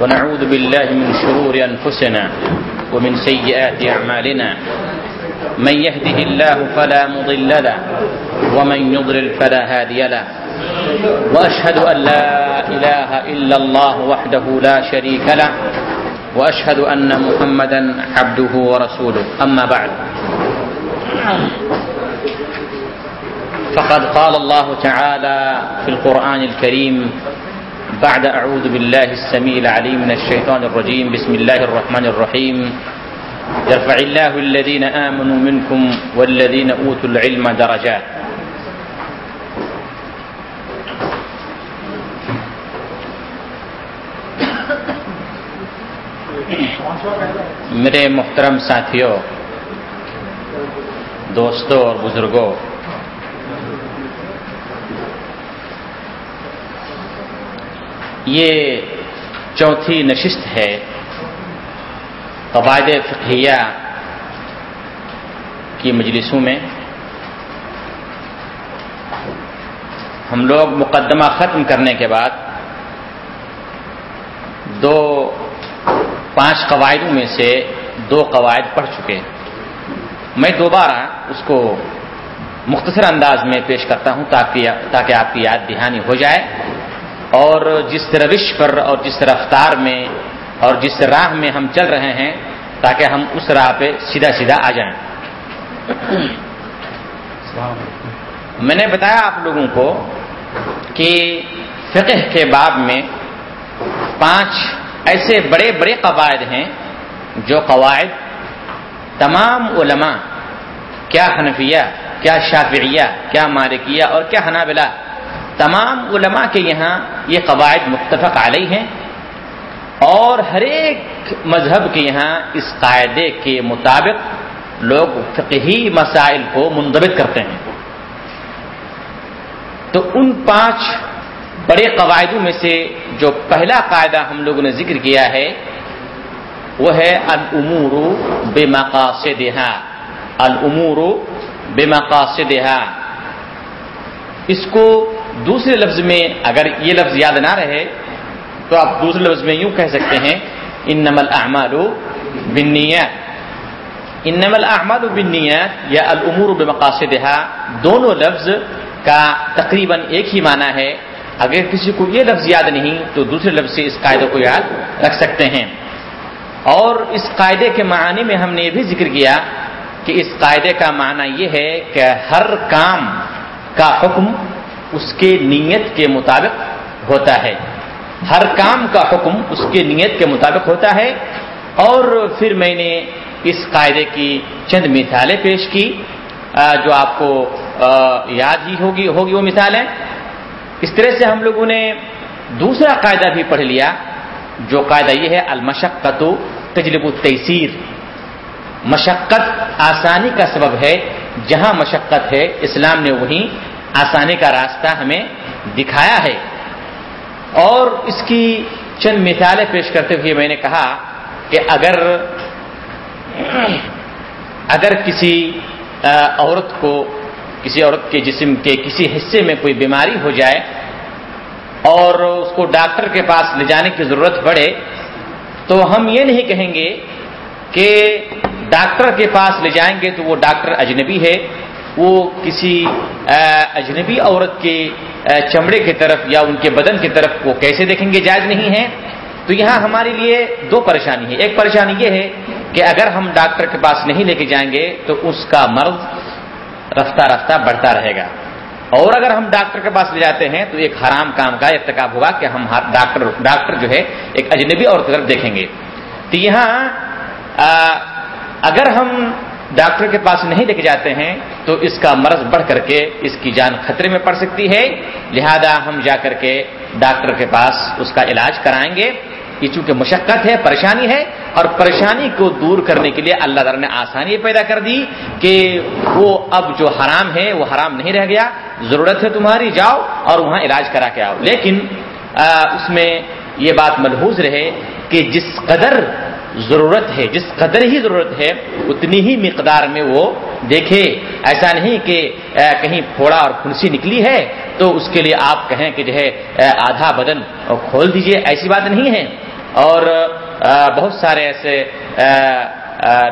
ونعوذ بالله من شرور أنفسنا ومن سيئات أعمالنا. من يهده الله فلا مضل له ومن يضلل فلا هادي له. وأشهد أن لا إله إلا الله وحده لا شريك له وأشهد أن محمدا عبده ورسوله. أما بعد. فقد قال الله تعالى في القرآن الكريم بعد أعوذ بالله السميع العليم من الشيطان الرجيم. بسم الله الرحمن الرحيم. يرفع الله الذين آمنوا منكم والذين أوتوا العلم درجات. میرے محترم ساتھیوں دوستوں اور بزرگوں یہ چوتھی نشست ہے قواعد فقہیہ کی مجلسوں میں۔ ہم لوگ مقدمہ ختم کرنے کے بعد دو پانچ قواعدوں میں سے دو قواعد پڑھ چکے۔ میں دوبارہ اس کو مختصر انداز میں پیش کرتا ہوں تاکہ تاکہ آپ کی یاد دہانی ہو جائے۔ اور جس روش پر اور جس رفتار میں اور جس راہ میں ہم چل رہے ہیں تاکہ ہم اس راہ پہ سیدھا سیدھا آ جائیں۔ میں نے بتایا آپ لوگوں کو کہ فقہ کے باب میں پانچ ایسے بڑے بڑے قواعد ہیں جو قواعد تمام علماء، کیا حنفیہ، کیا شافعیہ، کیا مالکیہ اور کیا حنابلہ تمام علماء کے یہاں یہ قواعد متفق علیہ ہیں اور ہر ایک مذہب کے یہاں اس قاعدے کے مطابق لوگ فقہی مسائل کو منضبط کرتے ہیں۔ تو ان پانچ بڑے قواعدوں میں سے جو پہلا قاعدہ ہم لوگوں نے ذکر کیا ہے، وہ ہے العمور بے مقاصدہا العمور بے مقاصدہا اس کو دوسرے لفظ میں اگر یہ لفظ یاد نہ رہے، تو آپ دوسرے لفظ میں یوں کہہ سکتے ہیں ان نمل احمد بنیات ان نمل احمد بنیات یا العمور بے دونوں لفظ کا تقریباً ایک ہی معنی ہے۔ اگر کسی کو یہ لفظ یاد نہیں، تو دوسرے لفظ سے اس قاعدے کو یاد رکھ سکتے ہیں۔ اور اس قاعدے کے معنی میں ہم نے یہ بھی ذکر کیا کہ اس قاعدے کا معنی یہ ہے کہ ہر کام کا حکم اس کے نیت کے مطابق ہوتا ہے۔ ہر کام کا حکم اس کے نیت کے مطابق ہوتا ہے۔ اور پھر میں نے اس قاعدے کی چند مثالیں پیش کی جو آپ کو یاد ہی ہوگی ہوگی وہ مثالیں۔ اس طرح سے ہم لوگوں نے دوسرا قاعدہ بھی پڑھ لیا، جو قاعدہ یہ ہے المشقت تجلب التیسیر۔ مشقت آسانی کا سبب ہے، جہاں مشقت ہے، اسلام نے وہیں آسانی کا راستہ ہمیں دکھایا ہے۔ اور اس کی چند مثالیں پیش کرتے ہوئے میں نے کہا کہ اگر اگر کسی عورت کو، کسی عورت کے جسم کے کسی حصے میں کوئی بیماری ہو جائے اور اس کو ڈاکٹر کے پاس لے جانے کی ضرورت پڑے تو ہم یہ نہیں کہیں گے کہ ڈاکٹر کے پاس لے جائیں گے تو وہ ڈاکٹر اجنبی ہے۔ وہ کسی اجنبی عورت کے چمڑے کی طرف یا ان کے بدن کی طرف وہ کیسے دیکھیں گے جائز نہیں ہے۔ تو یہاں ہمارے لیے دو پریشانی ہے ایک پریشانی یہ ہے کہ اگر ہم ڈاکٹر کے پاس نہیں لے کے جائیں گے تو اس کا مرض رفتہ رفتہ بڑھتا رہے گا۔ اور اگر ہم ڈاکٹر کے پاس لے جاتے ہیں تو ایک حرام کام کا ارتکاب ہوگا کہ ہم ڈاکٹر ڈاکٹر جو ہے ایک اجنبی عورت کی طرف دیکھیں گے۔ تو یہاں اگر ہم ڈاکٹر کے پاس نہیں لے کے جاتے ہیں، تو اس کا مرض بڑھ کر کے اس کی جان خطرے میں پڑ سکتی ہے۔ لہذا ہم جا کر کے ڈاکٹر کے پاس اس کا علاج کرائیں گے۔ یہ چونکہ مشقت ہے، پریشانی ہے، اور پریشانی کو دور کرنے کے لیے اللہ تعالیٰ نے آسانی پیدا کر دی کہ وہ اب جو حرام ہے، وہ حرام نہیں رہ گیا۔ ضرورت ہے تمہاری، جاؤ اور وہاں علاج کرا کے آؤ۔ لیکن اس میں یہ بات ملحوظ رہے کہ جس قدر ضرورت ہے، جس قدر ہی ضرورت ہے، اتنی ہی مقدار میں وہ دیکھے۔ ایسا نہیں کہ کہیں پھوڑا اور کھنسی نکلی ہے تو اس کے لیے آپ کہیں کہ جو ہے آدھا بدن کھول دیجیے، ایسی بات نہیں ہے۔ اور بہت سارے ایسے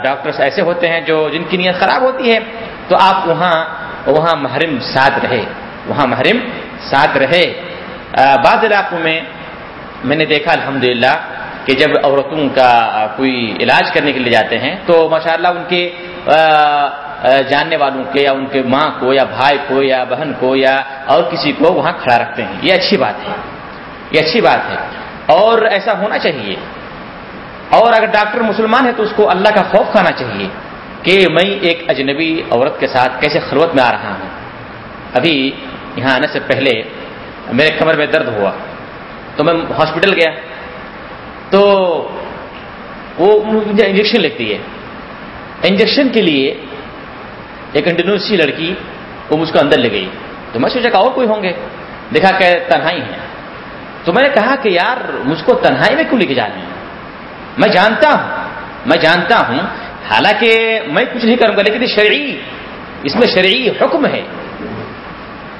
ڈاکٹرس ایسے ہوتے ہیں جو، جن کی نیت خراب ہوتی ہے۔ تو آپ وہاں وہاں محرم ساتھ رہے۔ وہاں محرم ساتھ رہے۔ بعض علاقوں میں میں نے دیکھا، الحمدللہ کہ جب عورتوں کا کوئی علاج کرنے کے لیے جاتے ہیں، تو ماشاء اللہ ان کے جاننے والوں کے یا ان کے ماں کو یا بھائی کو یا بہن کو یا اور کسی کو وہاں کھڑا رکھتے ہیں۔ یہ اچھی بات ہے۔ یہ اچھی بات ہے۔ اور ایسا ہونا چاہیے۔ اور اگر ڈاکٹر مسلمان ہے تو اس کو اللہ کا خوف کھانا چاہیے کہ میں ایک اجنبی عورت کے ساتھ کیسے خلوت میں آ رہا ہوں۔ ابھی یہاں آنے سے پہلے میرے کمر میں درد ہوا۔ تو میں ہاسپٹل گیا۔ تو وہ مجھے انجیکشن لگتی ہے۔ انجیکشن کے لیے ایک انڈونیشی لڑکی وہ مجھ کو اندر لے گئی۔ تو میں سوچا کہ اور کوئی ہوں گے۔ دیکھا کہ تنہائی ہے تو میں نے کہا کہ یار مجھ کو تنہائی میں کیوں لے کے جا رہے ہیں؟ میں جانتا ہوں، میں جانتا ہوں۔ حالانکہ میں کچھ نہیں کروں گا، لیکن شرعی، اس میں شرعی حکم ہے۔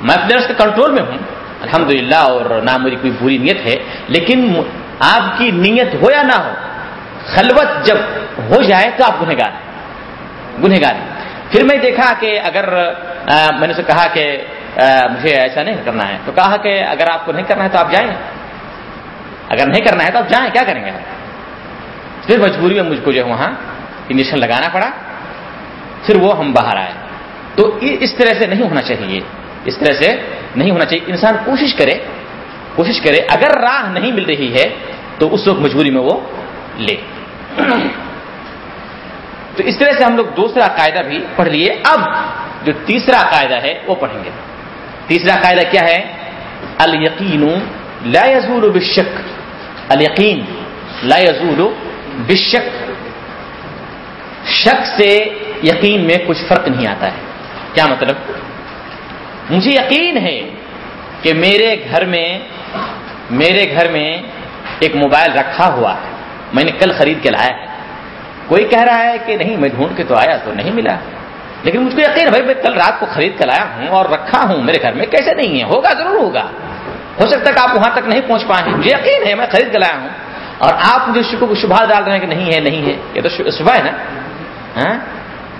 میں اپنے کنٹرول میں ہوں۔ الحمدللہ، اور نہ میری کوئی بری نیت ہے، لیکن آپ کی نیت ہو یا نہ ہو، خلوت جب ہو جائے تو آپ گنہ گار گنہ گار پھر میں دیکھا کہ اگر میں نے اسے کہا کہ مجھے ایسا نہیں کرنا ہے۔ تو کہا کہ اگر آپ کو نہیں کرنا ہے تو آپ جائیں۔ اگر نہیں کرنا ہے تو آپ جائیں، کیا کریں گے پھر مجبوری میں مجھ کو جو ہے وہاں انجیکشن لگانا پڑا۔ پھر وہ ہم باہر آئے۔ تو اس طرح سے نہیں ہونا چاہیے۔ اس طرح سے نہیں ہونا چاہیے۔ انسان کوشش کرے کوشش کرے، اگر راہ نہیں مل رہی ہے، تو اس وقت مجبوری میں وہ لے۔ تو اس طرح سے ہم لوگ دوسرا قاعدہ بھی پڑھ لیے۔ اب جو تیسرا قاعدہ ہے، وہ پڑھیں گے۔ تیسرا قاعدہ کیا ہے؟ القین لا یزول بالشک۔ الیقین لا یزول بالشک۔ شک سے یقین میں کچھ فرق نہیں آتا ہے۔ کیا مطلب؟ مجھے یقین ہے کہ میرے گھر میں میرے گھر میں ایک موبائل رکھا ہوا ہے۔ میں نے کل خرید کے لایا ہے۔ کوئی کہہ رہا ہے کہ نہیں، میں ڈھونڈ کے تو آیا تو نہیں ملا۔ لیکن مجھ کو یقین بھائی، میں کل رات کو خرید کے لایا ہوں اور رکھا ہوں۔ میرے گھر میں کیسے نہیں ہے؟ ہوگا ضرور ہوگا۔ ہو سکتا ہے کہ آپ وہاں تک نہیں پہنچ پائے مجھے یقین ہے، میں خرید کے لایا ہوں۔ اور آپ مجھے شکو کو شبہ ڈال رہے ہیں کہ نہیں ہے نہیں ہے۔ یہ تو صبح ہے نا؟ ہاں؟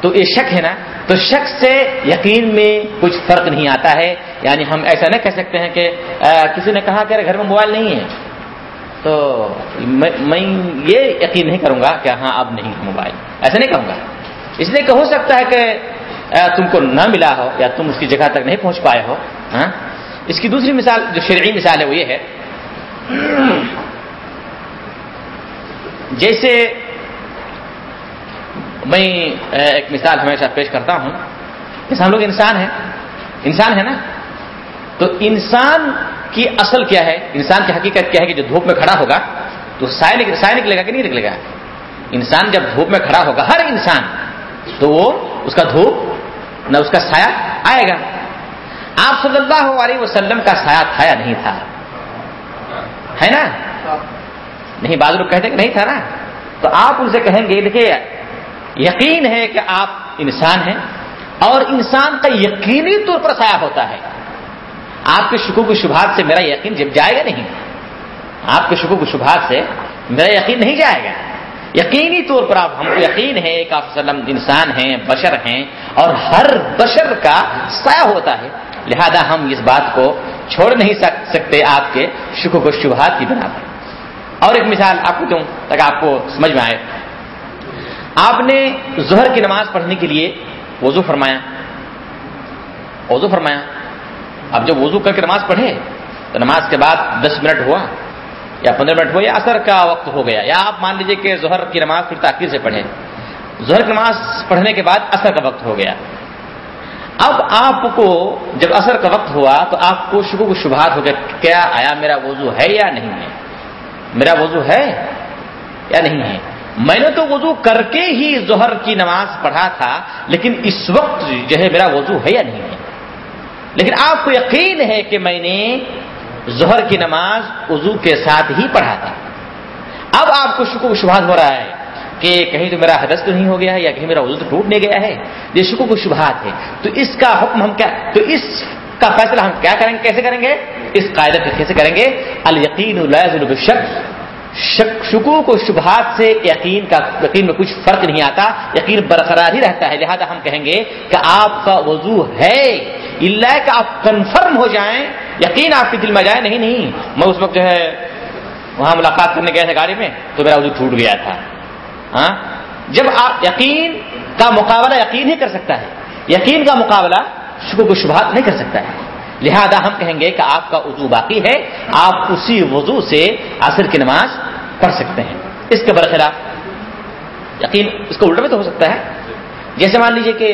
تو یہ شک ہے نا؟ تو شک سے یقین میں کچھ فرق نہیں آتا ہے۔ یعنی ہم ایسا نہیں کہہ سکتے ہیں کہ کسی نے کہا کہ گھر میں موبائل نہیں ہے۔ تو میں یہ یقین نہیں کروں گا کہ ہاں اب نہیں ہے موبائل۔ ایسا نہیں کہوں گا۔ اس لیے کہ ہو سکتا ہے کہ تم کو نہ ملا ہو یا تم اس کی جگہ تک نہیں پہنچ پائے ہو۔ ہاں؟ اس کی دوسری مثال، جو شرعی مثال ہے، وہ یہ ہے۔ جیسے میں ایک مثال ہمیشہ پیش کرتا ہوں جیسے ہم لوگ انسان ہیں۔ انسان ہے نا؟ تو انسان کی اصل کیا ہے؟ انسان کی حقیقت کیا ہے کہ جو دھوپ میں کھڑا ہوگا تو سائے نکلے گا کہ نہیں نکلے گا؟ انسان جب دھوپ میں کھڑا ہوگا ہر انسان تو وہ اس کا دھوپ نہ اس کا سایہ آئے گا۔ آپ صلی اللہ علیہ وسلم کا سایہ تھایا نہیں تھا۔ ہے نا؟ نہیں بعض لوگ کہتے کہ نہیں تھا نا۔ تو آپ ان سے کہیں گے دیکھیے یقین ہے کہ آپ انسان ہیں اور انسان کا یقینی طور پر سایہ ہوتا ہے۔ آپ کے شکو کی شبہات سے میرا یقین جب جائے گا نہیں، آپ کے شکو کی شبہات سے میرا یقین نہیں جائے گا۔ یقینی طور پر آپ، ہم کو یقین ہے کہ آپ وسلم انسان ہیں، بشر ہیں اور ہر بشر کا سایہ ہوتا ہے۔ لہذا ہم اس بات کو چھوڑ نہیں سکتے آپ کے شکو کو شبہات کی بنا پر۔ اور ایک مثال آپ کو دوں تاکہ آپ کو سمجھ میں آئے۔ آپ نے ظہر کی نماز پڑھنے کے لیے وضو فرمایا۔ وضو فرمایا۔ اب جب وضو کر کے نماز پڑھے، تو نماز کے بعد دس منٹ ہوا یا پندرہ منٹ ہوا یا اثر کا وقت ہو گیا۔ یا آپ مان لیجیے کہ ظہر کی نماز پھر تاخیر سے پڑھے ظہر کی نماز پڑھنے کے بعد اثر کا وقت ہو گیا۔ اب آپ کو جب اثر کا وقت ہوا تو آپ کو شبہ کو شبہات ہو گیا کیا آیا میرا وضو ہے یا نہیں ہے؟ میرا وضو ہے یا نہیں ہے؟ میں نے تو وضو کر کے ہی ظہر کی نماز پڑھا تھا، لیکن اس وقت جو ہے میرا وضو ہے یا نہیں ہے؟ لیکن آپ کو یقین ہے کہ میں نے ظہر کی نماز وضو کے ساتھ ہی پڑھا تھا۔ اب آپ کو شکو شبہات ہو رہا ہے کہ کہیں تو میرا حدث تو نہیں ہو گیا ہے یا کہیں میرا وضو تو ٹوٹ نہیں گیا ہے۔ یہ شکو کو شبہات ہے۔ تو اس کا حکم ہم کیا، تو اس کا فیصلہ ہم کیا کریں گے؟ کیسے کریں گے؟ اس قاعدے پہ کیسے کریں گے؟ القین الشک شکوک و شبہات سے یقین کا یقین میں کچھ فرق نہیں آتا، یقین برقرار ہی رہتا ہے۔ لہذا ہم کہیں گے کہ آپ کا وضو ہے۔ اللہ کہ آپ کنفرم ہو جائیں، یقین آپ کے دل میں جائے۔ نہیں نہیں۔ میں اس وقت جو ہے وہاں ملاقات کرنے گئے تھے گاڑی میں، تو میرا وضو ٹوٹ گیا تھا۔ ہاں؟ جب آپ یقین کا مقابلہ یقین ہی کر سکتا ہے۔ یقین کا مقابلہ شکوک و شبہات نہیں کر سکتا ہے۔ لہذا ہم کہیں گے کہ آپ کا وضو باقی ہے، آپ اسی وضو سے عصر کی نماز پڑھ سکتے ہیں۔ اس کے برخلاف، یقین اس کو الٹا بھی تو ہو سکتا ہے۔ جیسے مان لیجیے کہ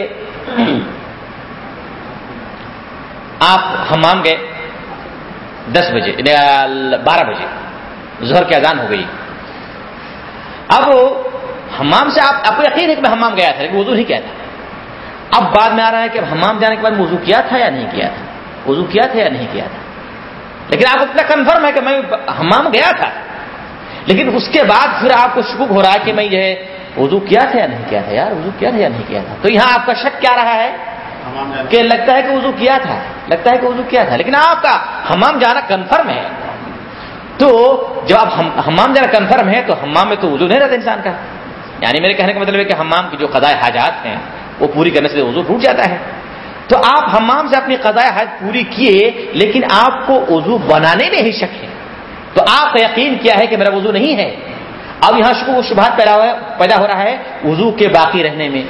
آپ ہمام گئے دس بجے یعنی بارہ بجے، ظہر کی اذان ہو گئی۔ اب ہمام سے آپ آپ کو یقین ہے کہ میں ہمام گیا تھا، لیکن وضو نہیں کیا تھا۔ اب بعد میں آ رہا ہے کہ ہمام جانے کے بعد وضو کیا تھا یا نہیں کیا تھا؟ وضو کیا تھا یا نہیں کیا تھا؟ لیکن آپ اتنا کنفرم ہے کہ میں ہمام گیا تھا۔ لیکن اس کے بعد پھر آپ کو شکوک ہو رہا ہے کہ میں ہے وضو کیا تھا یا نہیں کیا تھا؟ یار وضو کیا تھا یا نہیں کیا تھا؟ تو یہاں آپ کا شک کیا رہا ہے؟ کہ لگتا ہے کہ وضو کیا تھا۔ لگتا ہے کہ وضو کیا تھا۔ لیکن آپ کا ہمام جانا کنفرم ہے۔ تو جب آپ ہمام جانا کنفرم ہے تو ہمام میں تو وضو نہیں رہتا انسان کا۔ یعنی میرے کہنے کا مطلب ہے کہ ہمام کی جو قضاء حاجات ہیں وہ پوری کرنے سے وضو ٹوٹ جاتا ہے۔ تو آپ ہمام سے اپنی قضاء حج پوری کیے، لیکن آپ کو وضو بنانے میں ہی شک ہے۔ تو آپ کا یقین کیا ہے کہ میرا وضو نہیں ہے؟ اب یہاں شکو و شبہات پیدا ہو رہا ہے وضو کے باقی رہنے میں۔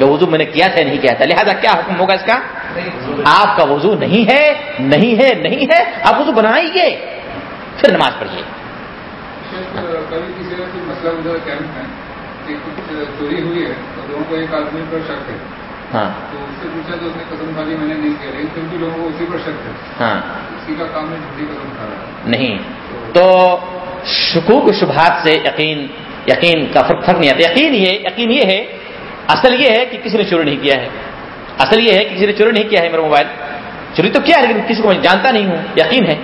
وضو میں نے کیا تھا، نہیں کیا تھا۔ لہذا کیا حکم ہوگا اس کا؟ آپ کا وضو نہیں ہے نہیں ہے نہیں ہے۔ آپ وضو بنائیے، پھر نماز پڑھیے۔ چوری ہوئی ہے کو ایک آدمی پر شک ہے۔ ہاں۔ اس سے پوچھا تو اس نے قدم خالی میں نے نہیں کیا لیکن پھر بھی لوگوں کو اسی پر شک ہے ہاں۔ اسی کا کام ہے جھوٹی قدم کھا نہیں۔ تو شکوک شبہات سے یقین یقین کا فرق فرق نہیں آتا۔ یقین یہ یقین یہ ہے، اصل یہ ہے کہ کسی نے چوری نہیں کیا ہے۔ اصل یہ ہے کہ کسی نے چوری نہیں کیا ہے میرا موبائل۔ چوری تو کیا ہے لیکن کسی کو میں جانتا نہیں ہوں۔ یقین ہے۔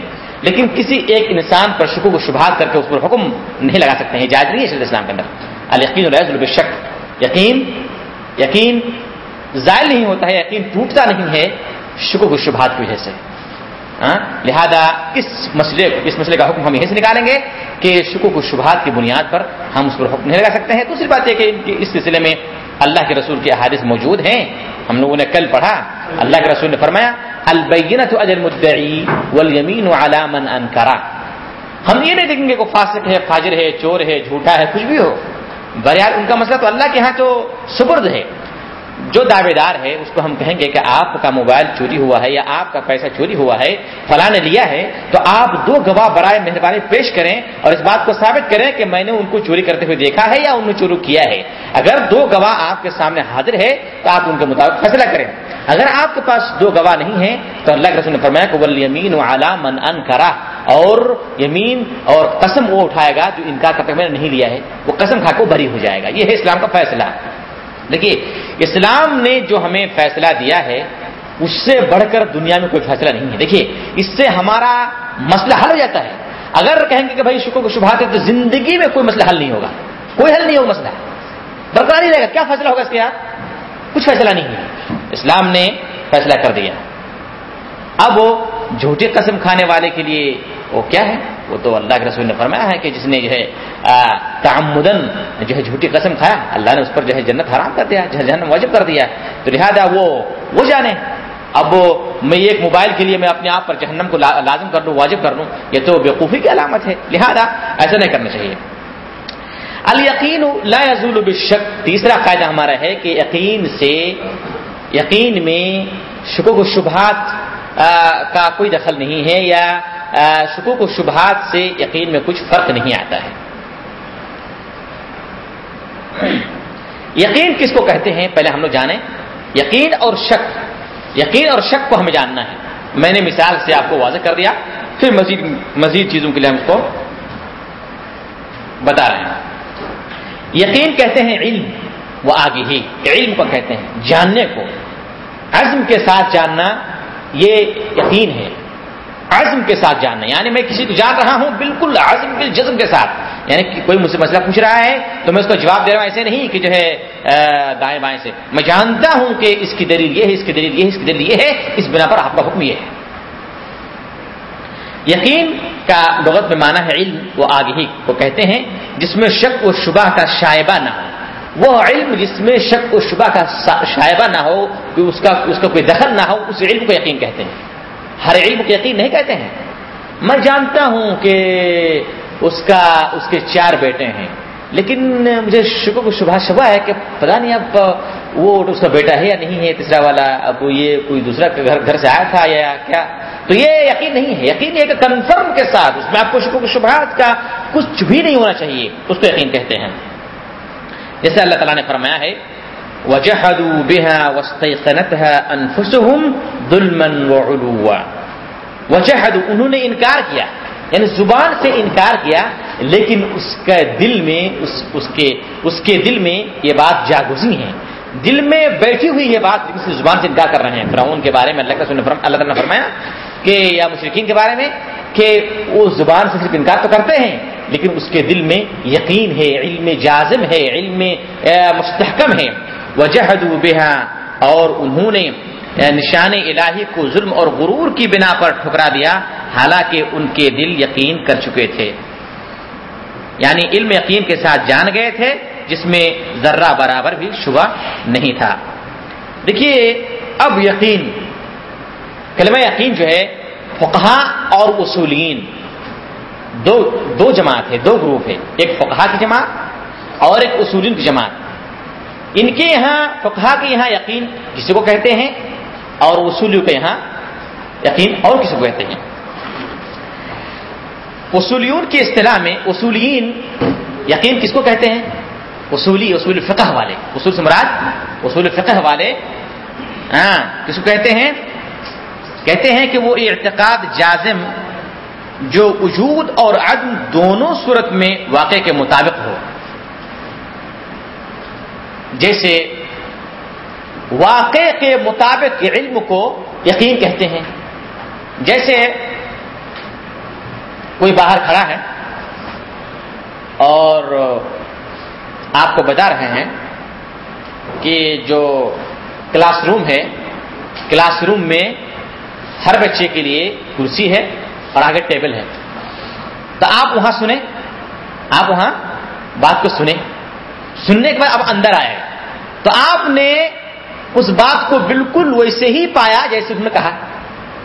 لیکن کسی ایک انسان پر شکوک و شبہات کر کے اس پر حکم نہیں لگا سکتے ہیں۔ جائز نہیں ہے شرط اسلام کے اندر۔ القین الرحض شک یقین یقین ظاہر نہیں ہوتا ہے، یقین ٹوٹتا نہیں ہے شکوک و شبہات کی وجہ سے۔ ہاں؟ لہذا اس مسئلے اس مسئلے کا حکم ہم یہیں سے نکالیں گے کہ شکوک و شبہات کی بنیاد پر ہم اس پر حکم نہیں لگا سکتے ہیں۔ دوسری بات یہ کہ اس سلسلے میں اللہ کے رسول کے احادث موجود ہیں۔ ہم لوگوں نے کل پڑھا۔ اللہ کے رسول نے فرمایا البینت اجر مدعی والیمین علی من انکرا ہم یہ نہیں دیکھیں گے کوئی فاسق ہے، فاجر ہے، چور ہے، جھوٹا ہے، کچھ بھی ہو۔ بہرحال ان کا مسئلہ تو اللہ کے ہاں تو سپرد ہے۔ جو دعوے دار ہے، اس کو ہم کہیں گے کہ آپ کا موبائل چوری ہوا ہے یا آپ کا پیسہ چوری ہوا ہے، فلاں نے لیا ہے، تو آپ دو گواہ برائے مہربانی پیش کریں اور اس بات کو ثابت کریں کہ میں نے ان کو چوری کرتے ہوئے دیکھا ہے یا انہوں نے چوری کیا ہے۔ اگر دو گواہ آپ کے سامنے حاضر ہے، تو آپ ان کے مطابق فیصلہ کریں۔ اگر آپ کے پاس دو گواہ نہیں ہیں، تو اللہ کے رسول نے فرمایا کہ یمین و اعلیٰ من ان کرا اور یمین اور قسم وہ اٹھائے گا جو انکار کرتے میں نے نہیں لیا ہے۔ وہ قسم کھا کو بری ہو جائے گا۔ یہ ہے اسلام کا فیصلہ۔ دیکھیے، اسلام نے جو ہمیں فیصلہ دیا ہے، اس سے بڑھ کر دنیا میں کوئی فیصلہ نہیں ہے۔ دیکھیے، اس سے ہمارا مسئلہ حل ہو جاتا ہے۔ اگر کہیں گے کہ بھائی شکر کو شبہات ہے تو زندگی میں کوئی مسئلہ حل نہیں ہوگا۔ کوئی حل نہیں ہوگا مسئلہ۔ برقرار نہیں رہے گا۔ کیا فیصلہ ہوگا اس کے یار کچھ فیصلہ نہیں ہے۔ اسلام نے فیصلہ کر دیا۔ اب وہ جھوٹی قسم کھانے والے کے لیے وہ کیا ہے؟ وہ تو اللہ کے رسول نے فرمایا ہے کہ جس نے جو ہے تعمدن جو ہے جھوٹی قسم کھایا، اللہ نے اس پر جو ہے جنت حرام کر دیا، جو ہے جنت واجب کر دیا۔ تو لہٰذا وہ وہ جانے۔ اب میں ایک موبائل کے لیے میں اپنے آپ پر جہنم کو لازم کر لوں، واجب کر لوں، یہ تو بیوقوفی کی علامت ہے۔ لہذا ایسا نہیں کرنا چاہیے۔ الیقین لا یزول بالشک۔ تیسرا قاعدہ ہمارا ہے کہ یقین سے، یقین میں شکوک و شبہات کا کوئی دخل نہیں ہے یا شکوک و شبہات سے یقین میں کچھ فرق نہیں آتا ہے۔ یقین کس کو کہتے ہیں؟ پہلے ہم لوگ جانیں۔ یقین اور شک۔ یقین اور شک کو ہمیں جاننا ہے۔ میں نے مثال سے آپ کو واضح کر دیا۔ پھر مزید مزید چیزوں کے لیے ہم اس کو بتا رہے ہیں۔ یقین کہتے ہیں علم وہ آگے ہی علم کو کہتے ہیں۔ جاننے کو۔ عزم کے ساتھ جاننا یہ یقین ہے عزم کے ساتھ جاننا یعنی میں کسی کو جان رہا ہوں، بالکل عزم کے جزم کے ساتھ۔ یعنی کوئی مجھ سے مسئلہ پوچھ رہا ہے تو میں اس کو جواب دے رہا ہوں، ایسے نہیں کہ جو ہے دائیں بائیں سے۔ میں جانتا ہوں کہ اس کی دلیل یہ ہے، اس کی دلیل یہ ہے، اس کی دلیل یہ ہے، اس بنا پر آپ کا حکم یہ ہے۔ یقین کا لغت میں مانا ہے علم، وہ آگے ہی کو کہتے ہیں، جس میں شک و شبہ کا شائبہ نہ ہو۔ وہ علم جس میں شک و شبہ کا شائبہ نہ ہو، کہ اس کا اس کا کوئی دخل نہ ہو اس علم کو یقین کہتے ہیں۔ ہر علم کو یقین نہیں کہتے ہیں۔ میں جانتا ہوں کہ اس کا، اس کے چار بیٹے ہیں، لیکن مجھے شکر کو شبہ شبہ ہے کہ پتا نہیں اب وہ اس کا بیٹا ہے یا نہیں ہے، تیسرا والا، اب یہ کوئی دوسرا گھر گھر سے آیا تھا یا کیا؟ تو یہ یقین نہیں ہے۔ یقین ہے کہ کنفرم کے ساتھ اس میں آپ کو شکر کو شبہات کا کچھ بھی نہیں ہونا چاہیے، اس کو یقین کہتے ہیں۔ جیسے اللہ تعالیٰ نے فرمایا ہے، وجحدوا بها واستيقنتها انفسهم ظلما وعلوا۔ وجحدوا، انہوں نے انکار کیا یعنی زبان سے انکار کیا، لیکن اس کا دل میں، اس اس کے اس کے دل میں یہ بات جاگزی ہے۔ دل میں بیٹھی ہوئی یہ بات اس زبان سے انکار کر رہے ہیں، فرعون کے بارے میں اللہ کا اللہ تعالیٰ نے فرمایا کہ یا مشرقین کے بارے میں کہ وہ زبان سے صرف انکار تو کرتے ہیں، لیکن اس کے دل میں یقین ہے، علم جازم ہے، علم مستحکم ہے۔ وجہد بہا، اور انہوں نے نشان الہی کو ظلم اور غرور کی بنا پر ٹھکرا دیا، حالانکہ ان کے دل یقین کر چکے تھے۔ یعنی علم یقین کے ساتھ جان گئے تھے، جس میں ذرہ برابر بھی شبہ نہیں تھا۔ دیکھیے، اب یقین کلمہ یقین جو ہے، فقہا اور اصولین۔ دو دو جماعت ہے، دو گروپ ہے۔ ایک فقہا کی جماعت اور ایک اصولین کی جماعت۔ ان کے یہاں، فقہا کے یہاں یقین کسی کو کہتے ہیں اور اصولیوں کے یہاں یقین اور کسی کو کہتے ہیں۔ اصولیون کی اصطلاح میں اصولین یقین کس کو کہتے ہیں؟ اصولی، اصول فقہ والے۔ اصول سے مراد اصول فقہ والے ہاں کس کو کہتے ہیں؟ کہتے ہیں کہ وہ اعتقاد جازم جو وجود اور عدم دونوں صورت میں واقع کے مطابق ہو۔ جیسے واقع کے مطابق علم کو یقین کہتے ہیں۔ جیسے کوئی باہر کھڑا ہے اور آپ کو بتا رہے ہیں کہ جو کلاس روم ہے، کلاس روم میں ہر بچے کے لیے کرسی ہے اور آگے ٹیبل ہے۔ تو آپ وہاں سنیں۔ آپ وہاں بات کو سنیں۔ سننے کے بعد اب اندر آئے۔ تو آپ نے اس بات کو بالکل ویسے ہی پایا جیسے انہوں نے کہا۔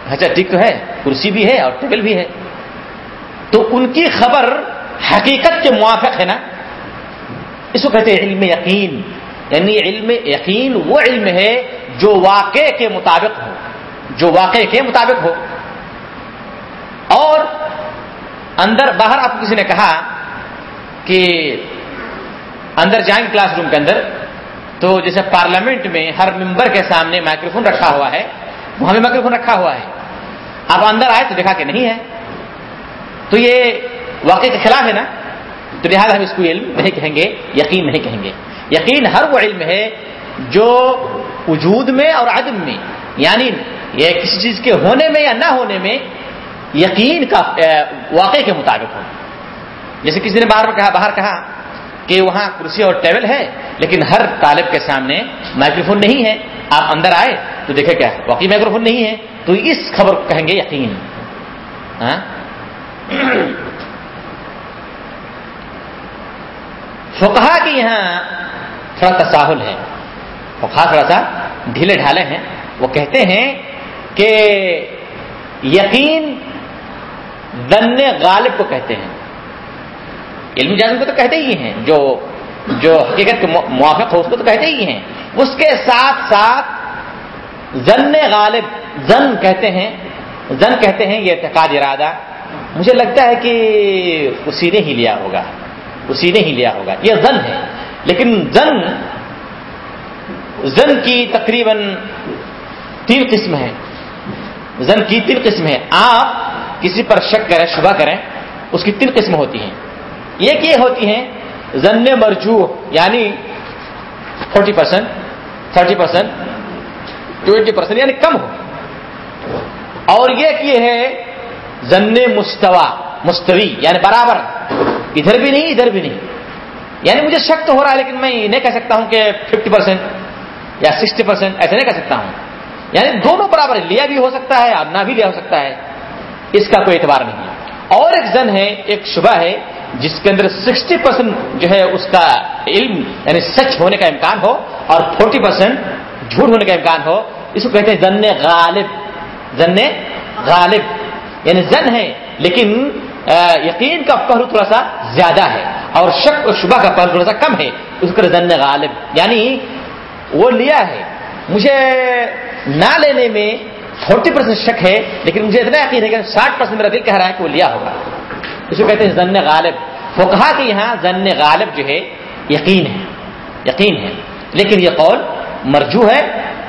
اچھا ٹھیک تو ہے، کرسی بھی ہے اور ٹیبل بھی ہے۔ تو ان کی خبر حقیقت کے موافق ہے نا؟ اس کو کہتے ہیں علم یقین۔ یعنی علم یقین وہ علم ہے جو واقع کے مطابق ہو۔ جو واقع کے مطابق ہو۔ اور اندر باہر آپ کسی نے کہا کہ اندر جائیں کلاس روم کے اندر، تو جیسے پارلیمنٹ میں ہر ممبر کے سامنے مائکروفون رکھا ہوا ہے، وہاں بھی مائکروفون رکھا ہوا ہے۔ آپ اندر آئے تو دیکھا کہ نہیں ہے۔ تو یہ واقع کے خلاف ہے نا؟ تو لہٰذا ہم اس کو علم نہیں کہیں گے، یقین نہیں کہیں گے۔ یقین ہر وہ علم ہے جو وجود میں اور عدم میں یعنی یہ کسی چیز کے ہونے میں یا نہ ہونے میں یقین کا واقع کے مطابق ہو جیسے کسی نے باہر کہا باہر کہا کہ وہاں کرسی اور ٹیبل ہے، لیکن ہر طالب کے سامنے مائکروفون نہیں ہے۔ آپ اندر آئے تو دیکھے کیا واقعی مائکروفون نہیں ہے۔ تو اس خبر کو کہیں گے یقین۔ ہاں؟ فقہا کے یہاں تھوڑا تساہل ہے۔ فقہا تھوڑا سا ڈھیلے ڈھالے ہیں۔ وہ کہتے ہیں کہ یقین دن غالب کو کہتے ہیں۔ علم جازم کو تو کہتے ہی ہیں، جو جو حقیقت کے موافق ہو اس کو تو کہتے ہی ہیں۔ اس کے ساتھ ساتھ زن غالب زن کہتے ہیں زن کہتے ہیں یہ اعتقاد ارادہ۔ مجھے لگتا ہے کہ اسی نے ہی لیا ہوگا۔ اسی نے ہی لیا ہوگا۔ یہ زن ہے۔ لیکن زن زن کی تقریباً تین قسم ہے زن کی تین قسم ہے آپ کسی پر شک کریں، شبہ کریں، اس کی تین قسم ہوتی ہیں۔ ایک یہ ہوتی ہیں، زن مرجو یعنی forty percent thirty percent twenty percent یعنی کم ہو۔ اور ایک یہ ہے، زن مستوا مستوی یعنی برابر۔ ادھر بھی نہیں، ادھر بھی نہیں۔ یعنی مجھے شک تو ہو رہا ہے، لیکن میں یہ نہیں کہہ سکتا ہوں کہ ففٹی پرسینٹ یا سکسٹی پرسینٹ ایسے نہیں کہہ سکتا ہوں۔ یعنی دونوں برابر لیا بھی ہو سکتا ہے اور نہ بھی لیا ہو سکتا ہے، اس کا کوئی اعتبار نہیں ہے۔ اور ایک زن ہے، ایک شبہ ہے، جس کے اندر سکسٹی پرسینٹ جو ہے اس کا علم یعنی سچ ہونے کا امکان ہو اور فورٹی پرسینٹ جھوٹ ہونے کا امکان ہو، اس کو کہتے ہیں زن غالب۔ زن غالب۔ یعنی زن ہے، لیکن یقین کا پہلو تھوڑا سا زیادہ ہے اور شک و شبہ کا پہلو تھوڑا سا کم ہے۔ اس کا زن غالب۔ یعنی وہ لیا ہے۔ مجھے نہ لینے میں فورٹی پرسینٹ شک ہے لیکن مجھے اتنا یقین ہے کہ ساٹھ پرسینٹ میرا دل کہہ رہا ہے کہ وہ لیا ہوگا۔ اس کو کہتے ہیں زن غالب۔ وہ کہا کہ یہاں زن غالب جو ہے یقین ہے یقین ہے۔ لیکن یہ قول مرجو ہے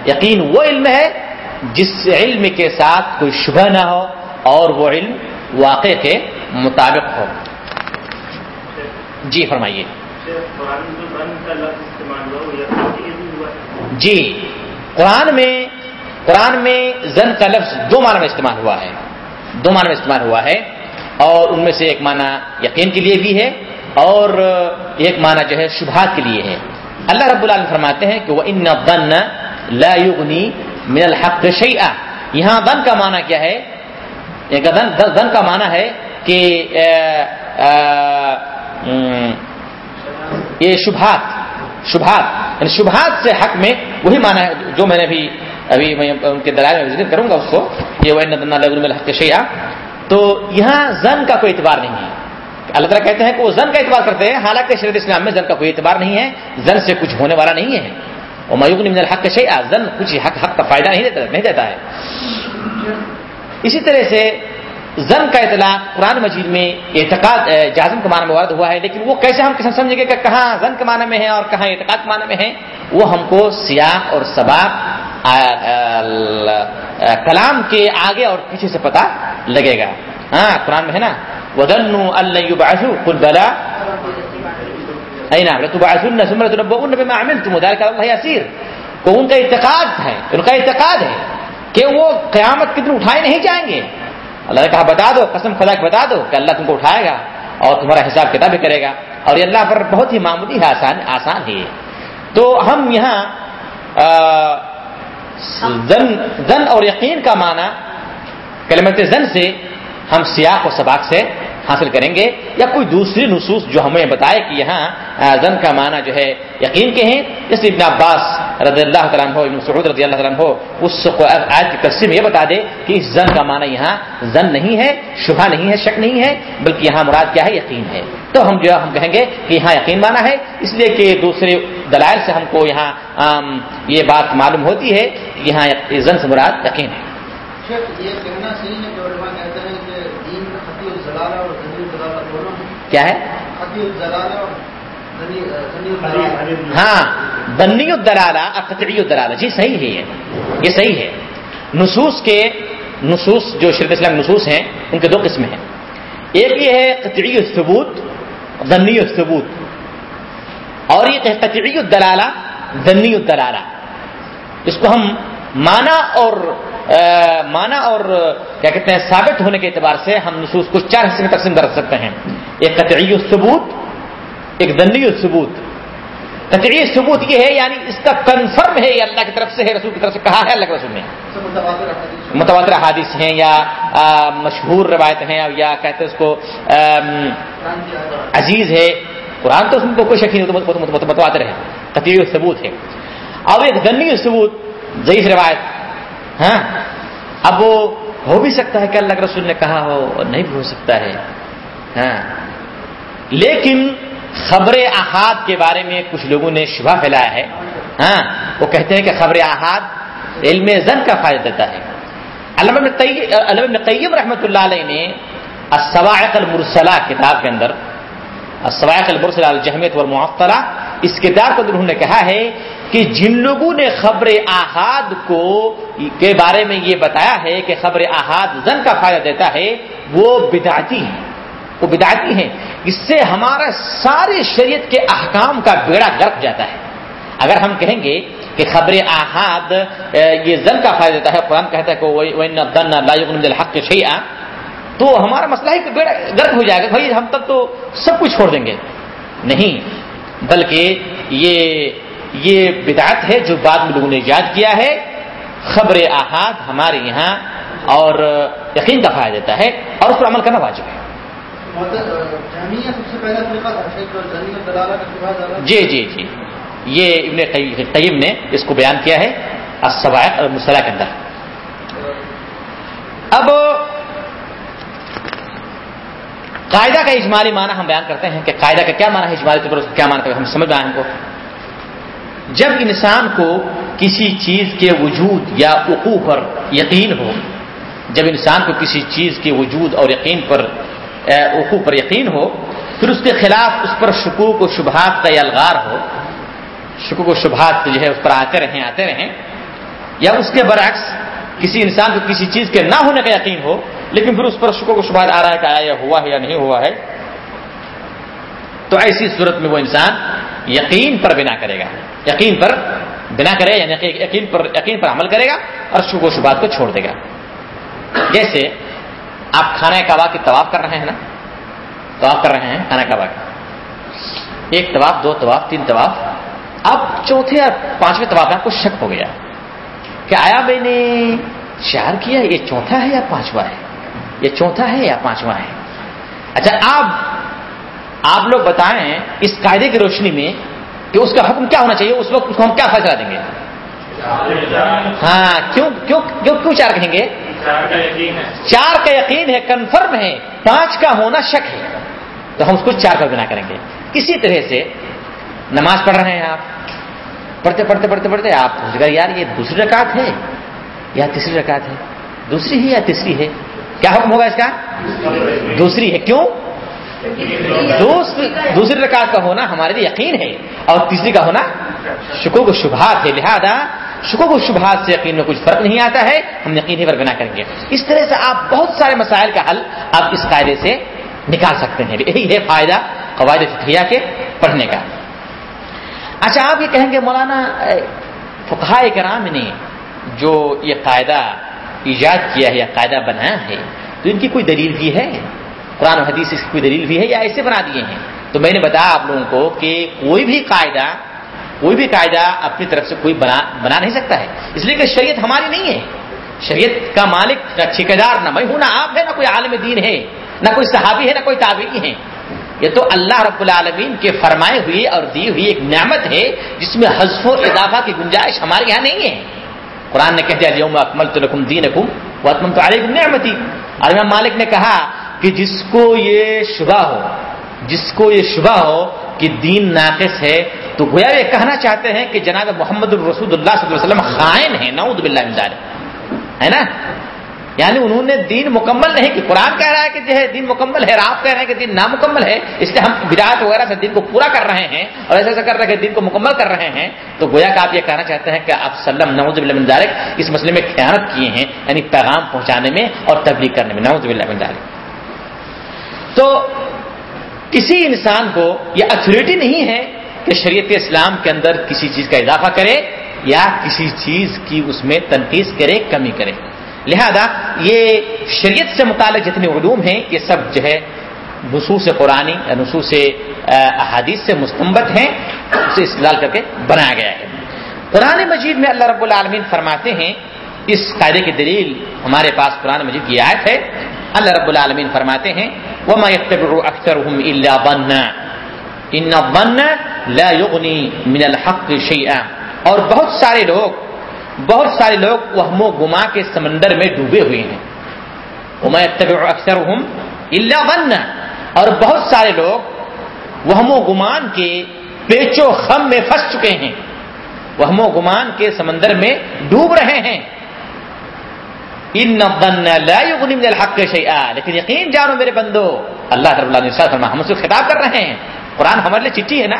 یقین وہ علم ہے جس علم کے ساتھ کوئی شبہ نہ ہو اور وہ علم واقع کے مطابق ہو۔ جی فرمائیے۔ جی۔ قرآن میں قرآن میں زن کا لفظ دو معنی میں استعمال ہوا ہے۔ دو معنی میں استعمال ہوا ہے اور ان میں سے ایک معنی یقین کے لیے بھی ہے اور ایک معنی جو ہے شبہات کے لیے ہے۔ اللہ رب العالم فرماتے ہیں کہ وہ ان لا یغنی من الحق شیئا یہاں دن کا معنی کیا ہے؟ دن, دن کا معنی ہے کہ یہ شبہات۔ شبہات یعنی شبہات سے حق میں وہی معنی ہے جو میں نے بھی ابھی میں ان کے دلائل میں ذکر کروں گا اس کو، یہ وہ حق تو یہاں زن کا کوئی اعتبار نہیں ہے۔ اللہ تعالیٰ کہتے ہیں کہ وہ زن کا اعتبار کرتے ہیں، حالانکہ شرط اسلام میں زن کا کوئی اعتبار نہیں ہے، زن سے کچھ ہونے والا نہیں ہے۔ اور میوگ من الحق شیعہ زن کچھ حق حق کا فائدہ نہیں دیتا نہیں دیتا ہے۔ اسی طرح سے زن کا اطلاع قرآن مجید میں اعتقاد جازم کے معنی میں وارد ہوا ہے، لیکن وہ کیسے ہم کسم سمجھیں گے کہ کہاں زن کے معنی میں ہے اور کہاں اعتقاد کے معنی میں ہے؟ وہ ہم کو سیاق اور سباق کلام کے آگے اور پیچھے سے پتا لگے گا۔ ہاں قرآن میں ہے نا ودن اللہ کل بلا تو ان کا اعتقاد ہے ان کا اعتقاد ہے کہ وہ قیامت کتنے اٹھائے نہیں جائیں گے۔ اللہ نے کہا، بتا دو، قسم خدا کی بتا دو کہ اللہ تم کو اٹھائے گا اور تمہارا حساب کتاب بھی کرے گا. اور یہ اللہ پر بہت ہی معمولی ہے، آسان آسان ہے تو ہم یہاں زن زن اور یقین کا معنی کلمت زن سے ہم سیاق و سباق سے حاصل کریں گے یا کوئی دوسری نصوص جو ہمیں بتائے کہ یہاں زن کا معنی جو ہے یقین کے ہیں، جیسے ابن عباس رضی اللہ تعالیٰ ہو ابن سعود رضی اللہ تعالیٰ اس کو آج کی تفصیل میں یہ بتا دے کہ اس زن کا معنی یہاں زن نہیں ہے، شبہ نہیں ہے، شک نہیں ہے، بلکہ یہاں مراد کیا ہے؟ یقین ہے۔ تو ہم جو ہم کہیں گے کہ یہاں یقین مانا ہے، اس لیے کہ دوسرے دلائل سے ہم کو یہاں یہ بات معلوم ہوتی ہے کہ یہاں زن سے مراد یقین ہے۔ کیا ہے؟ ہاں بنی الدلالہ اور قطعی الدلالہ۔ جی صحیح ہے یہ۔ یہ صحیح ہے۔ نصوص کے نصوص جو شرط اسلام نصوص ہیں ان کے دو قسم ہیں۔ ایک یہ ہے قطعی الثبوت ضنی الثبوت۔ اور یہ قطعی الدلالہ ضنی الدلالہ۔ اس کو ہم مانا اور مانا اور، کیا کہتے ہیں، ثابت ہونے کے اعتبار سے ہم نصوص کو چار حصے میں تقسیم کر سکتے ہیں۔ ایک قطعی ثبوت، ایک دنی ثبوت۔ قطعی ثبوت یہ ہے یعنی اس کا کنفرم ہے، یہ اللہ کی طرف سے ہے، رسول کی طرف سے کہا ہے اللہ کے رسول نے متواتر حادث ہیں یا مشہور روایت ہیں یا کہتے ہیں اس کو عزیز ہے۔ قرآن تو اس میں کوئی شکی نہیں متواتر ہے۔ قطعی ثبوت ہے۔ اور ایک دنی ثبوت ضعیف روایت۔ ہاں؟ اب وہ ہو بھی سکتا ہے کہ اللہ کے رسول نے کہا ہو اور نہیں بھی ہو سکتا ہے۔ ہاں؟ لیکن خبر احاد کے بارے میں کچھ لوگوں نے شبہ پھیلایا ہے۔ ہاں؟ وہ کہتے ہیں کہ خبر احاد علم زن کا فائدہ دیتا ہے۔ علم قیم رحمۃ اللہ علیہ نے السواعق المرسلہ کتاب کے اندر السواعق المرسلہ الجہمیت والمعطلہ اس کتاب کو انہوں نے کہا ہے کہ جن لوگوں نے خبر احاد کو کے بارے میں یہ بتایا ہے کہ خبر احاد زن کا فائدہ دیتا ہے، وہ بدعتی ہیں۔ وہ بدعتی ہیں۔ اس سے ہمارا سارے شریعت کے احکام کا بیڑا گرک جاتا ہے۔ اگر ہم کہیں گے کہ خبر احاد یہ زن کا فائدہ دیتا ہے، قرآن کہتا ہے کہ تو ہمارا مسئلہ ہی بیڑا ہو جائے گا۔ بھائی، ہم تب تو سب کچھ چھوڑ دیں گے۔ نہیں، بلکہ یہ یہ بدعت ہے جو بعد میں لوگوں نے ایجاد کیا ہے۔ خبر احاد ہمارے یہاں اور یقین کا فائدہ دیتا ہے اور اس پر عمل کرنا واجب ہے۔ جی جی جی۔ یہ ابن قیم نے اس کو بیان کیا ہے اور مسئلہ کے اندر۔ اب قاعدہ کا اجمالی معنی ہم بیان کرتے ہیں کہ قاعدہ کا کیا معنی ہے، اجمالی طور پر کیا معنی ہم سمجھ رہے ہیں ہم کو جب انسان کو کسی چیز کے وجود یا وقوع پر یقین ہو، جب انسان کو کسی چیز کے وجود اور یقین پر وقوع پر یقین ہو، پھر اس کے خلاف اس پر شکوک و شبہات کا الغار ہو، شکوک و شبہات جو ہے اس پر آتے رہیں آتے رہیں، یا اس کے برعکس کسی انسان کو کسی چیز کے نہ ہونے کا یقین ہو لیکن پھر اس پر شکوک و شبہات آ رہا ہے کہ آیا ہوا ہے یا نہیں ہوا ہے۔ تو ایسی صورت میں وہ انسان یقین پر بنا کرے گا۔ یقین پر بنا کرے یعنی یقین پر یقین پر عمل کرے گا اور شکو شبات کو چھوڑ دے گا۔ جیسے آپ کھانا کباب کی طواف کر رہے ہیں نا۔ طواف کر رہے ہیں کھانا کباب ایک طواف، دو طواف، تین طواف۔ اب چوتھے یا پانچویں طواف میں آپ کو شک ہو گیا کہ آیا میں نے چار کیا، یہ چوتھا ہے یا پانچواں ہے؟ یہ چوتھا ہے یا پانچواں ہے؟ اچھا آپ آپ لوگ بتائیں اس قاعدے کی روشنی میں کہ اس کا حکم کیا ہونا چاہیے اس وقت اس کو ہم کیا فیصلہ دیں گے؟ ہاں کیوں کیوں کیوں کیوں چار کہیں گے؟ چار کا یقین ہے۔ کنفرم ہے پانچ کا ہونا شک ہے۔ تو ہم اس کو چار کا بنا کریں گے۔ اسی طرح سے نماز پڑھ رہے ہیں آپ۔ پڑھتے پڑھتے پڑھتے پڑھتے آپ یار یہ دوسری رکعت ہے یا تیسری رکعت ہے؟ دوسری ہے یا تیسری ہے؟ کیا حکم ہوگا اس کا؟ دوسری ہے، کیوں؟ دوست، دوسری رکعت کا ہونا ہمارے لیے یقین ہے اور تیسری کا ہونا شکو کو شبہات ہے۔ لہذا شکو کو شبہات سے یقین میں کچھ فرق نہیں آتا ہے، ہم یقین ہی پر بنا کریں گے۔ اس طرح سے آپ بہت سارے مسائل کا حل آپ اس قاعدے سے نکال سکتے ہیں۔ یہی ہے فائدہ قواعد فکریہ کے پڑھنے کا۔ اچھا آپ یہ کہیں گے، مولانا فقہ کرام نے جو یہ قاعدہ ایجاد کیا ہے یا قاعدہ بنایا ہے، تو ان کی کوئی دلیل بھی ہے؟ قرآن و حدیث اس کی کوئی دلیل بھی ہے یا ایسے بنا دیے ہیں؟ تو میں نے بتایا آپ لوگوں کو کہ کوئی بھی قاعدہ، کوئی بھی قاعدہ اپنی طرف سے کوئی بنا بنا نہیں سکتا ہے۔ اس لیے کہ شریعت ہماری نہیں ہے۔ شریعت کا مالک نہ ٹھیکیدار نہ میں ہوں نہ آپ ہے، نہ کوئی عالم دین ہے، نہ کوئی صحابی ہے، نہ کوئی تابعی ہے۔ یہ تو اللہ رب العالمین کے فرمائے ہوئی اور دی ہوئی ایک نعمت ہے، جس میں حذف و اضافہ کی گنجائش ہمارے یہاں نہیں ہے۔ قرآن نے کہہ دیا، یوم اکمل تو رقم دین حکم وہ تو علیکم نعمتی. اور امام مالک نے کہا کہ جس کو یہ شبہ ہو، جس کو یہ شبہ ہو کہ دین ناقص ہے، تو گویا یہ کہنا چاہتے ہیں کہ جناب محمد الرسود اللہ صلی اللہ علیہ وسلم خائن ہے نعود باللہ من ہے نا؟ یعنی انہوں نے دین مکمل نہیں کہ قرآن کہہ رہا ہے کہ جو ہے دین مکمل ہے آپ کہہ رہے ہیں کہ دین نامکمل ہے، اس لیے ہم بدایت وغیرہ سے دین کو پورا کر رہے ہیں اور ایسا ایسا کر رہے ہیں کہ دین کو مکمل کر رہے ہیں۔ تو گویا کہ آپ یہ کہنا چاہتے ہیں کہ آپ سلم نوز ذالک اس مسئلے میں خیانت کیے ہیں یعنی پیغام پہنچانے میں اور تبلیغ کرنے میں۔ نوز ذالک تو کسی انسان کو یہ اتھارٹی نہیں ہے کہ شریعت اسلام کے اندر کسی چیز کا اضافہ کرے یا کسی چیز کی اس میں تنقید کرے، کمی کرے۔ لہذا یہ شریعت سے متعلق جتنے علوم ہیں، یہ سب جو ہے نصوص قرآنی یا نصوص احادیث سے مستمت ہیں، اسے استعمال کر کے بنایا گیا ہے۔ قرآن مجید میں اللہ رب العالمین فرماتے ہیں، اس قاعدے کی دلیل ہمارے پاس قرآن مجید کی آیت ہے۔ اللہ رب العالمین فرماتے ہیں، وما يتبع الا ظنا ان الظن لا يغني من الحق شيئا۔ اور بہت سارے لوگ بہت سارے لوگ وہم و گما کے سمندر میں ڈوبے ہوئے ہیں۔ وما يتبع اكثرهم الا ظنا۔ اور بہت سارے لوگ وہم و گمان کے پیچ و خم میں پھنس چکے ہیں۔ وہم و گمان کے سمندر میں ڈوب رہے ہیں۔ ان لا يغني من الحق شيئا۔ لیکن یقین جانو میرے بندو، اللہ رب اللہ ہم سے خطاب کر رہے ہیں۔ قرآن ہمارے لیے چٹھی ہے نا؟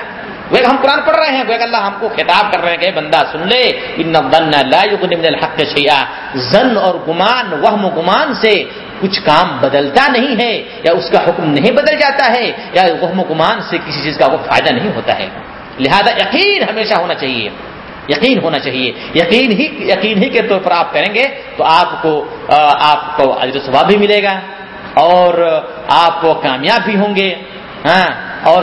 وہ ہم قرآن پڑھ رہے ہیں وہ اللہ ہم کو خطاب کر رہے ہیں کہ بندہ سن لے ان لا من الحق شيئا۔ زن اور گمان، وہم و گمان سے کچھ کام بدلتا نہیں ہے، یا اس کا حکم نہیں بدل جاتا ہے، یا وہم و گمان سے کسی چیز کا وہ فائدہ نہیں ہوتا ہے۔ لہذا یقین ہمیشہ ہونا چاہیے۔ یقین ہونا چاہیے۔ یقین ہی یقین ہی کے طور پر آپ کریں گے تو آپ کو آپ کو اجر ثواب بھی ملے گا اور آپ کامیاب بھی ہوں گے۔ ہاں اور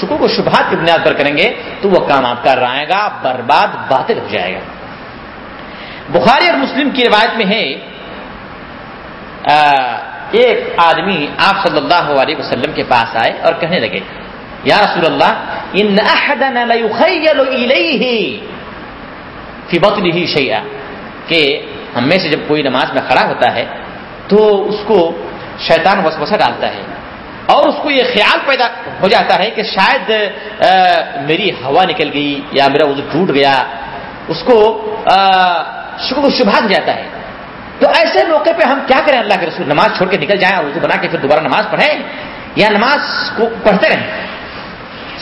شکو کو شبہات کی بنیاد پر کریں گے تو وہ کام آپ کر رہے گا، برباد باطل ہو جائے گا۔ بخاری اور مسلم کی روایت میں ہے ایک آدمی آپ صلی اللہ علیہ وسلم کے پاس آئے اور کہنے لگے، یا رسول اللہ، ان احدنا لیخیل الیہ فی بطنہ شیئا۔ کہ ہم میں سے جب کوئی نماز میں کھڑا ہوتا ہے تو اس کو شیطان وسوسہ ڈالتا ہے۔ اور اس کو یہ خیال پیدا ہو جاتا ہے کہ شاید میری ہوا نکل گئی یا میرا وضو ٹوٹ گیا، اس کو شکر شبہ جاتا ہے۔ تو ایسے موقع پہ ہم کیا کریں؟ اللہ کے رسول نماز چھوڑ کے نکل جائیں، وضو بنا کے پھر دوبارہ نماز پڑھیں یا نماز کو پڑھتے رہیں۔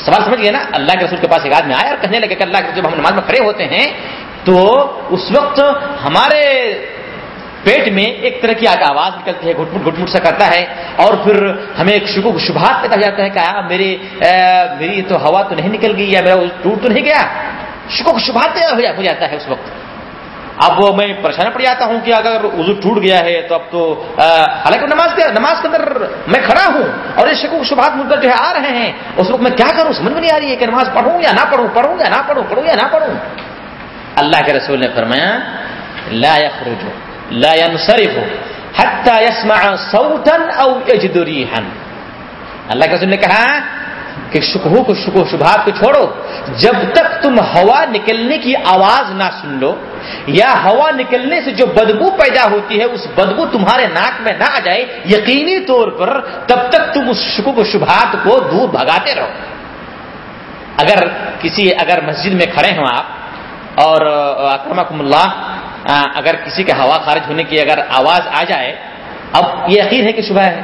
سوال سمجھ گئے نا؟ اللہ کے رسول کے پاس ایک آدمی آیا اور کہنے لگے کہ اللہ کے جب ہم نماز میں کھڑے ہوتے ہیں تو اس وقت ہمارے پیٹ میں ایک طرح کی آواز نکلتی ہے گھٹ مٹ گھٹ مٹ سا کرتا ہے اور پھر ہمیں ایک شکو شبہات پیدا جاتا ہے کہ میرے میری تو ہوا تو نہیں نکل گئی یا میرا ٹوٹ تو نہیں گیا؟ شکو شبہات ہو جاتا ہے اس وقت۔ اب میں پریشان پڑ جاتا ہوں کہ اگر وضو ٹوٹ گیا ہے تو اب تو حالانکہ نماز کے نماز کے اندر میں کھڑا ہوں اور یہ شکو شبہات مجھ پر جو ہے آ رہے ہیں، اس وقت میں کیا کروں؟ سمجھ میں نہیں آ رہی ہے کہ نماز پڑھوں یا نہ پڑھوں پڑھوں یا نہ پڑھوں پڑھوں یا نہ پڑھوں۔ اللہ کے رسول نے فرمایا، لا يخرجو لا ينصرف حتى يسمع صوتا او يجد ريحا. اللہ کے رسول نے کہا کہ شکو کو شکو شبہات کو چھوڑو، جب تک تم ہوا نکلنے کی آواز نہ سن لو یا ہوا نکلنے سے جو بدبو پیدا ہوتی ہے، اس بدبو تمہارے ناک میں نہ آ جائے یقینی طور پر تب تک تم اس شکو کو شبہات کو دور بھگاتے رہو۔ اگر کسی، اگر مسجد میں کھڑے ہوں آپ اور اکرمکم اللہ اگر کسی کے ہوا خارج ہونے کی اگر آواز آ جائے، اب یہ یقین ہے کہ شبہ ہے۔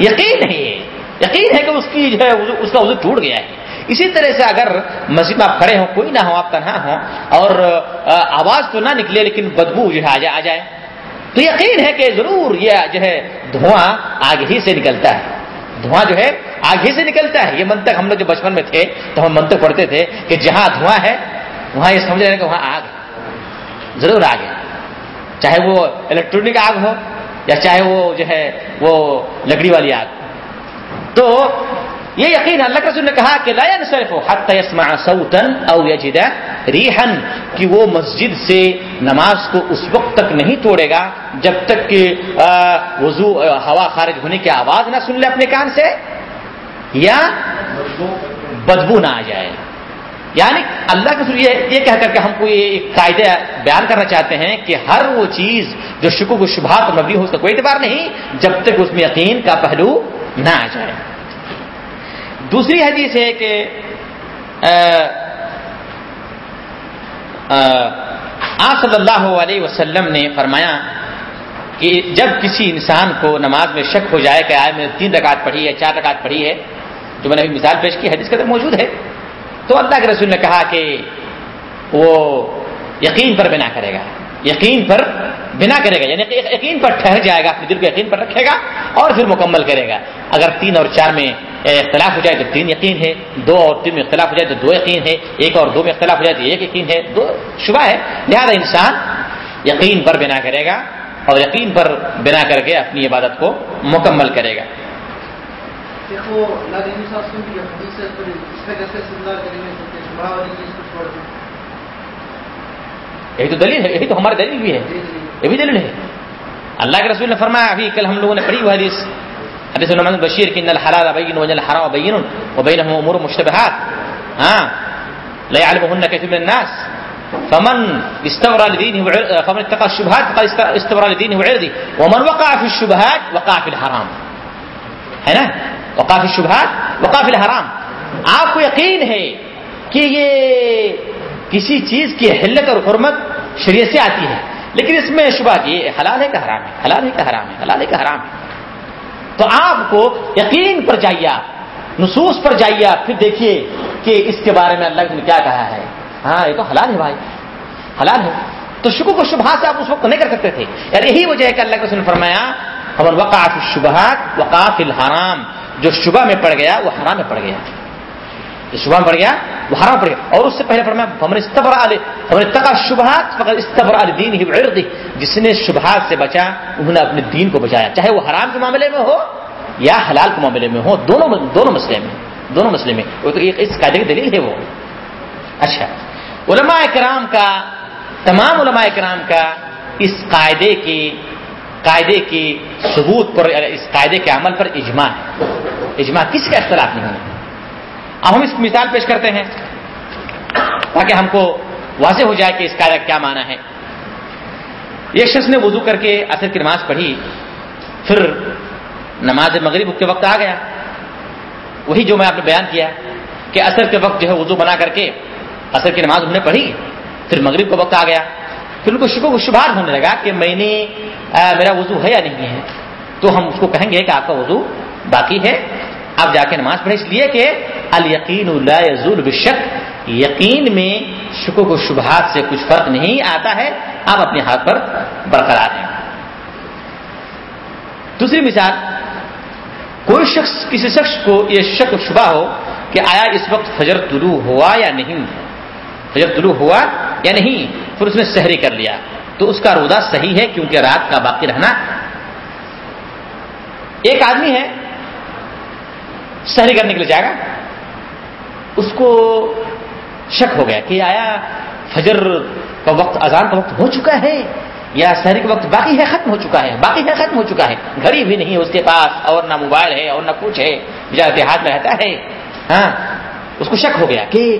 یقین ہے۔ یقین ہے کہ اس کی جو ہے اس کا وضو ٹوٹ گیا ہے۔ اسی طرح سے اگر مسجد میں آپ کھڑے ہوں، کوئی نہ ہو، آپ تنہا ہوں، اور آواز تو نہ نکلے، لیکن بدبو جو ہے، آ جائے تو یقین ہے کہ ضرور یہ جو ہے، دھواں آگ ہی سے نکلتا ہے۔ دھواں جو ہے آگ ہی سے نکلتا ہے۔ یہ منتق ہم لوگ جو بچپن میں تھے، تو ہم منتق پڑھتے تھے کہ جہاں دھواں ہے، وہاں یہ سمجھ رہے ہیں کہ وہاں آگ ہے۔ ضرور آگ ہے چاہے وہ الیکٹرانک آگ ہو یا چاہے وہ جو ہے وہ لکڑی والی آگ۔ تو یہ یقین اللہ کے رسول نے کہا کہ لا صرف حتی يسمع صوتا او يجد ريحا، کہ وہ مسجد سے نماز کو اس وقت تک نہیں توڑے گا جب تک کہ وضو ہوا خارج ہونے کی آواز نہ سن لے اپنے کان سے، یا بدبو نہ آ جائے۔ یعنی اللہ کے یہ یہ کہہ کر کے ہم کو یہ ایک قاعدہ بیان کرنا چاہتے ہیں کہ ہر وہ چیز جو شکو کو شبہات مبنی ہو اس کا کوئی اعتبار نہیں، جب تک اس میں یقین کا پہلو نہ آ جائے۔ دوسری حدیث ہے کہ، آ صلی اللہ علیہ وسلم نے فرمایا کہ جب کسی انسان کو نماز میں شک ہو جائے کہ آئے میں تین رکعت پڑھی ہے، چار رکعت پڑھی ہے جو میں نے ابھی مثال پیش کی، حدیث کے اندر موجود ہے۔ تو اللہ کے رسول نے کہا کہ وہ یقین پر بنا کرے گا۔ یقین پر بنا کرے گا۔ یعنی کہ یقین پر ٹھہر جائے گا، اپنے دل کو یقین پر رکھے گا اور پھر مکمل کرے گا۔ اگر تین اور چار میں اختلاف ہو جائے تو تین یقین ہے، دو اور تین میں اختلاف ہو جائے تو دو یقین ہے، ایک اور دو میں اختلاف ہو جائے تو ایک یقین ہے۔ دو شبہ ہے۔ لہذا انسان یقین پر بنا کرے گا اور یقین پر بنا کر کے اپنی عبادت کو مکمل کرے گا۔ یہی تو دلیل ہے یہی تو ہماری دلیل بھی ہے یہ بھی دلیل ہے اللہ کے رسول نے فرمایا ابھی کل ہم لوگوں نے پڑھی وہ حدیث حدیث نعمان بشیر کی الحلال بین وجل الحرام بین وبینهم امور مشتبهات ہاں لا يعلمهن كثير من الناس فمن استبرى لدينه فمن اتقى الشبهات فقد استبرى لدينه وعرضه ومن وقع في الشبهات وقع في الحرام ہے نا وقع في الشبهات وقع في الحرام۔ آپ کو یقین ہے کہ یہ کسی چیز کی حلت اور حرمت شریعت سے آتی ہے۔ لیکن اس میں شبہ کی حلال ہے کہ حرام ہے؟ حلال ہے کہ حرام ہے؟ حلال ہے کہ حرام ہے؟ تو آپ کو یقین پر جائیے آپ، نصوص پر جائیے آپ۔ پھر دیکھیے کہ اس کے بارے میں اللہ نے کیا کہا ہے۔ ہاں یہ تو حلال ہے بھائی۔ حلال ہے۔ تو شکو کو شبہ سے آپ اس وقت نہیں کر سکتے تھے۔ یار یہی وجہ ہے کہ اللہ کے فرمایا ہم وقاف شبہات وقاف الحرام۔ جو شبہ میں پڑ گیا وہ حرام میں پڑ گیا۔ جو شبہ میں پڑ گیا وہ حرام پڑ گیا۔ اور اس سے پہلے فرمایا ہم نے استبر ہم نے تقا شبہات فقط استبر دین ہی جس نے شبہات سے بچا، انہوں نے اپنے دین کو بچایا۔ چاہے وہ حرام کے معاملے میں ہو یا حلال کے معاملے میں ہو، دونوں دونوں مسئلے میں دونوں مسئلے میں۔ وہ تو اس قاعدے کی دلیل ہے وہ۔ اچھا۔ علماء کرام کا، تمام علماء کرام کا اس قاعدے کی قاعدے کی ثبوت پر، اس قاعدے کے عمل پر اجماع ہے۔ اجماع کس کا اختلاف نہیں ہے اب ہم اس کی مثال پیش کرتے ہیں تاکہ ہم کو واضح ہو جائے کہ اس قاعدہ کیا معنی ہے۔ ایک شخص نے وضو کر کے اثر کی نماز پڑھی، پھر نماز مغرب کے وقت آ گیا۔ وہی جو میں آپ نے بیان کیا کہ اثر کے وقت جو ہے وضو بنا کر کے اثر کی نماز انہوں نے پڑھی، پھر مغرب کا وقت آ گیا۔ پھر ان کو شکو کو شبہات ہونے لگا کہ میں نے میرا وضو ہے یا نہیں ہے؟ تو ہم اس کو کہیں گے کہ آپ کا وضو باقی ہے۔ آپ جا کے نماز پڑھیں۔ اس لیے کہ الیقین اللہ یزول بشک، یقین میں شکو کو شبہات سے کچھ فرق نہیں آتا ہے۔ آپ اپنے ہاتھ پر برقرار ہیں۔ دوسری مثال، کوئی شخص، کسی شخص کو یہ شک شبہ ہو کہ آیا اس وقت فجر طلوع ہوا یا نہیں؟ ہوا فجر طلوع ہوا یا نہیں پھر اس نے سحری کر لیا۔ تو اس کا روزہ صحیح ہے کیونکہ رات کا باقی رہنا۔ ایک آدمی ہے، سحری کرنے کے لیے جائے گا۔ اس کو شک ہو گیا کہ آیا فجر کا وقت، اذان کا وقت ہو چکا ہے یا شہری کے وقت باقی ہے، ختم ہو چکا ہے۔ باقی ہے، ختم ہو چکا ہے۔ گھڑی بھی نہیں ہے اس کے پاس، اور نہ موبائل ہے اور نہ کچھ ہے۔ دیہات میں رہتا ہے۔ ہاں اس کو شک ہو گیا کہ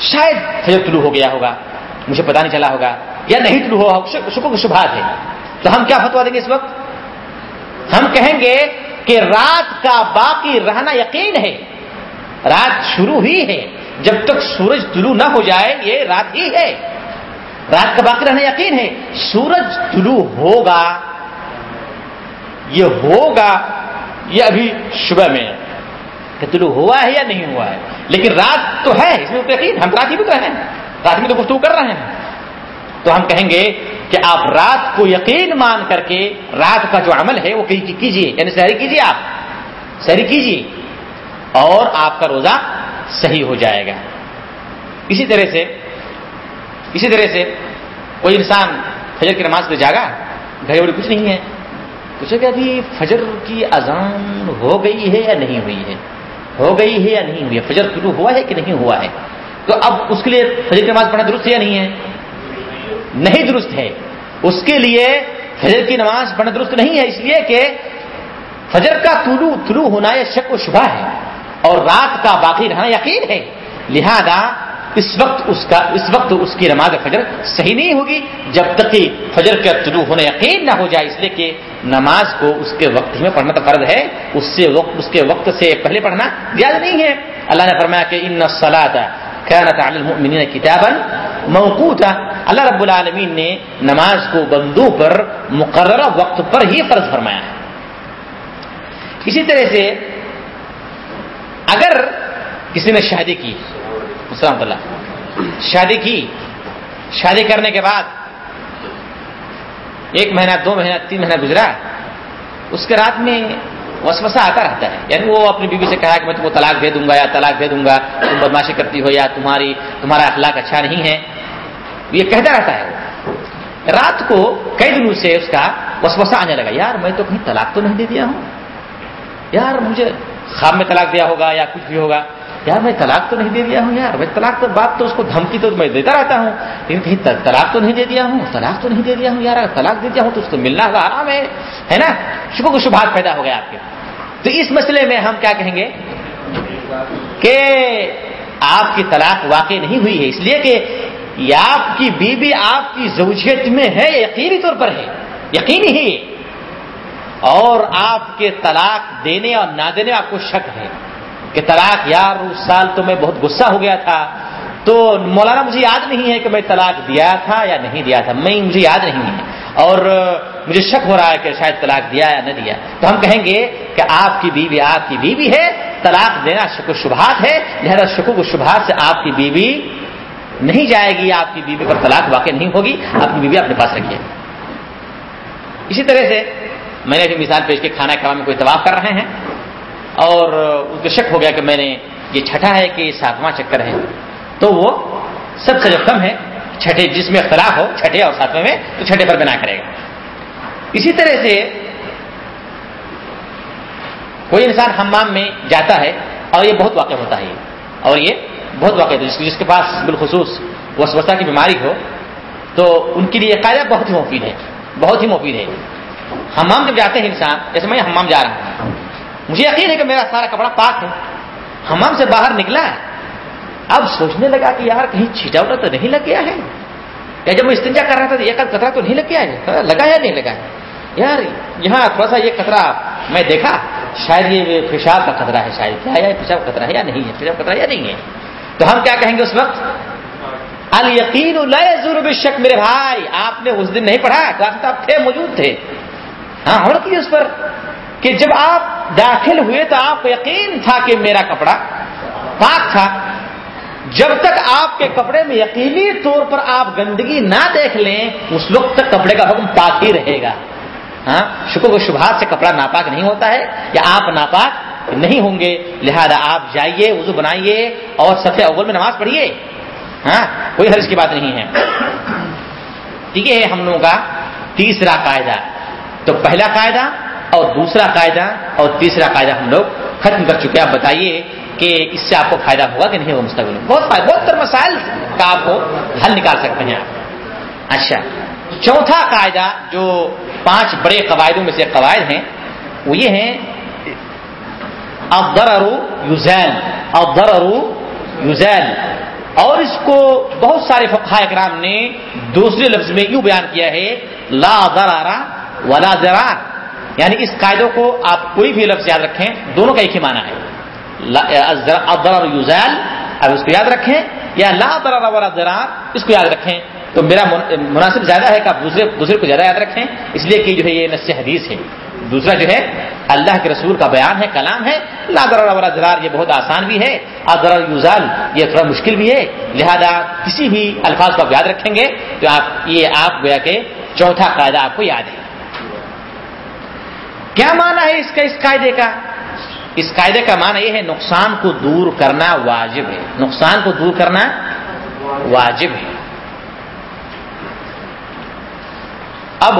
شاید فجر طلوع ہو گیا ہوگا، مجھے پتا نہیں چلا ہوگا، یا نہیں طلوع ہوا شکو کی شبہات ہے تو ہم کیا فتوا دیں گے اس وقت؟ ہم کہیں گے کہ رات کا باقی رہنا یقین ہے۔ رات شروع ہی ہے۔ جب تک سورج طلوع نہ ہو جائے، یہ رات ہی ہے۔ رات کا باقی رہنا یقین ہے۔ سورج طلوع ہوگا، یہ ہوگا، یہ ابھی صبح میں کہ طلوع ہوا ہے یا نہیں ہوا ہے؟ لیکن رات تو ہے، اس میں یقین ہم رات ہی بھی تو ہیں۔ رات میں تو گفتگو کر رہے ہیں۔ تو ہم کہیں گے کہ آپ رات کو یقین مان کر کے رات کا جو عمل ہے، وہ کیجیے یعنی سہری کیجیے آپ۔ سہری کیجیے اور آپ کا روزہ صحیح ہو جائے گا۔ اسی طرح سے اسی طرح سے کوئی انسان فجر کی نماز پہ جاگا، گھڑی بڑی کچھ نہیں ہے۔ پوچھے کہ ابھی فجر کی اذان ہو گئی ہے یا نہیں ہوئی ہے؟ ہو گئی ہے یا نہیں ہوئی ہے؟ فجر شروع ہوا ہے کہ نہیں ہوا ہے؟ تو اب اس کے لیے فجر کی نماز پڑھنا درست ہے یا نہیں ہے؟ نہیں درست ہے۔ اس کے لیے فجر کی نماز پڑھنا درست نہیں ہے، اس لیے کہ فجر کا طلوع طلوع ہونا یہ شک و شبہ ہے اور رات کا باقی رہنا یقین ہے۔ لہذا اس وقت اس کا اس وقت اس کی نماز فجر صحیح نہیں ہوگی جب تک کہ فجر کا طلوع ہونا یقین نہ ہو جائے، اس لیے کہ نماز کو اس کے وقت میں پڑھنا تو فرض ہے، اس سے وقت اس کے وقت سے پہلے پڑھنا زیادہ نہیں ہے۔ اللہ نے فرمایا کہ ان سلاد کتاب موقوتا اللہ رب العالمین نے نماز کو بندوں پر مقررہ وقت پر ہی فرض فرمایا ہے۔ اسی طرح سے اگر کسی نے شادی کی السلام اللہ شادی کی؟ شادی کرنے کے بعد ایک مہینہ، دو مہینہ، تین مہینہ گزرا، اس کے رات میں وسوسہ آتا رہتا ہے۔ یعنی وہ اپنی بیوی سے کہا کہ میں تم کو طلاق دے دوں گا یا طلاق دے دوں گا، تم بدماشی کرتی ہو یا تمہاری، تمہارا اخلاق اچھا نہیں ہے۔ یہ کہتا رہتا ہے۔ رات کو کئی دنوں سے اس کا وسوسہ آنے لگا۔ یار، میں تو کہیں طلاق تو نہیں دے دیا ہوں۔ یار، مجھے خواب میں طلاق دیا ہوگا یا کچھ بھی ہوگا۔ یار میں طلاق تو نہیں دے دیا ہوں یار، میں طلاق تو بات تو اس کو دھمکی تو میں دیتا رہتا ہوں۔ لیکن کہیں طلاق تو نہیں دے دیا ہوں؟ طلاق تو نہیں دے دیا ہوں یار، اگر طلاق دے دیا ہوں تو اس کو ملنا ہوگا آرام ہے ہے نا؟ شبہ کو شبہات پیدا ہو گیا آپ کے۔ تو اس مسئلے میں ہم کیا کہیں گے؟ کہ آپ کی طلاق واقع نہیں ہوئی ہے، اس لیے کہ آپ کی بیوی آپ کی زوجیت میں ہے، یقینی طور پر ہے، یقینی ہی اور آپ کے طلاق دینے اور نہ دینے آپ کو شک ہے۔ کہ طلاق یار اس سال تو میں بہت غصہ ہو گیا تھا، تو مولانا مجھے یاد نہیں ہے کہ میں طلاق دیا تھا یا نہیں دیا تھا، میں، مجھے یاد نہیں ہے۔ اور مجھے شک ہو رہا ہے کہ شاید طلاق دیا یا نہ دیا۔ تو ہم کہیں گے کہ آپ کی بیوی، آپ کی بیوی ہے، طلاق دینا شک و شبہات ہے، لہذا شکو و شبہات سے آپ کی بیوی نہیں جائے گی، آپ کی بیوی پر طلاق واقع نہیں ہوگی، آپ کی بیوی اپنے پاس رکھیے۔ اسی طرح سے میں نے ابھی مثال پیش کے کھانا کھانا میں کوئی طواف کر رہے ہیں۔ اور اس کو شک ہو گیا کہ میں نے یہ چھٹا ہے کہ ساتواں چکر ہے۔ تو وہ سب سے جو کم ہے، چھٹے جس میں اختلاف ہو، چھٹے اور ساتویں میں، تو چھٹے پر بنا کرے گا۔ اسی طرح سے کوئی انسان ہمام میں جاتا ہے اور یہ بہت واقع ہوتا ہے۔ اور یہ بہت واقع ہوتا ہے۔ جس کے پاس بالخصوص وسوسہ کی بیماری ہو، تو ان کے لیے قاعدہ بہت ہی مفید ہے۔ بہت ہی مفید ہے۔ ہمام جب جاتے ہیں انسان، جیسے میں ہمام جا رہا ہوں۔ مجھے یقین ہے کہ میرا سارا کپڑا پاک ہے۔ ہمام سے باہر نکلا ہے۔ اب سوچنے لگا کہ یار کہیں چھیٹا وٹا تو نہیں لگ گیا ہے۔ یا جب میں استنجا کر رہا تھا تو ایک کترا تو نہیں لگ گیا ہے۔ ہاں، لگا یا نہیں لگا؟ یار، یہاں تھوڑا سا یہ خطرہ میں دیکھا، شاید یہ پیشاب کا خطرہ ہے شاید۔ کیا یا پیشاب خطرہ ہے یا نہیں ہے؟ پیشاب خطرہ یا نہیں ہے؟ تو ہم کیا کہیں گے اس وقت؟ الیقین ضرور شک میرے بھائی، آپ نے اس دن نہیں پڑھا تو آپ تھے، موجود تھے۔ ہاں اور کی اس پر؟ کہ جب آپ داخل ہوئے تو آپ کو یقین تھا کہ میرا کپڑا پاک تھا۔ جب تک آپ کے کپڑے میں یقینی طور پر آپ گندگی نہ دیکھ لیں، اس وقت تک کپڑے کا حکم پاک ہی رہے گا۔ ہاں شکر و شبہات سے کپڑا ناپاک نہیں ہوتا ہے یا آپ ناپاک نہیں ہوں گے، لہذا آپ جائیے، وضو بنائیے اور سفید اول میں نماز پڑھیے۔ ہاں کوئی حرض کی بات نہیں ہے۔ ٹھیک ہے، ہم لوگوں کا تیسرا قاعدہ۔ تو پہلا قاعدہ اور دوسرا قاعدہ اور تیسرا قاعدہ ہم لوگ ختم کر چکے آپ بتائیے کہ اس سے آپ کو فائدہ ہوگا کہ نہیں ہوگا مستقبل میں؟ بہت فائدہ، بہت تر مسائل کا آپ کو حل نکال سکتے ہیں آپ۔ اچھا چوتھا قاعدہ جو پانچ بڑے قواعدوں میں سے قواعد ہیں، وہ یہ ہیں ابرو یوزین ابرو یوزین اور اس کو بہت سارے فقہ اکرام نے دوسرے لفظ میں یوں بیان کیا ہے، لا ضرارا ولا ذرا یعنی اس قاعدوں کو آپ کوئی بھی لفظ یاد رکھیں، دونوں کا ایک ہی معنی ہے۔ یوزیل اب اس کو یاد رکھیں، یا لا ضرر ولا ذرا اس کو یاد رکھیں۔ تو میرا مناسب زیادہ ہے کہ آپ دوسرے دوسرے کو زیادہ یاد رکھیں، اس لیے کہ جو ہے یہ نس حدیث ہے۔ دوسرا جو ہے، اللہ کے رسول کا بیان ہے، کلام ہے۔ لا ضرر ولا ذرار یہ بہت آسان بھی ہے۔ ادر یوزال یہ تھوڑا مشکل بھی ہے۔ لہذا کسی بھی الفاظ کو آپ یاد رکھیں گے، تو آپ، یہ آپ گویا کہ چوتھا قاعدہ آپ کو یاد ہے۔ کیا معنی ہے اس کا اس قاعدے کا؟ اس قاعدے کا معنی یہ ہے نقصان کو دور کرنا واجب ہے۔ نقصان کو دور کرنا واجب ہے۔ اب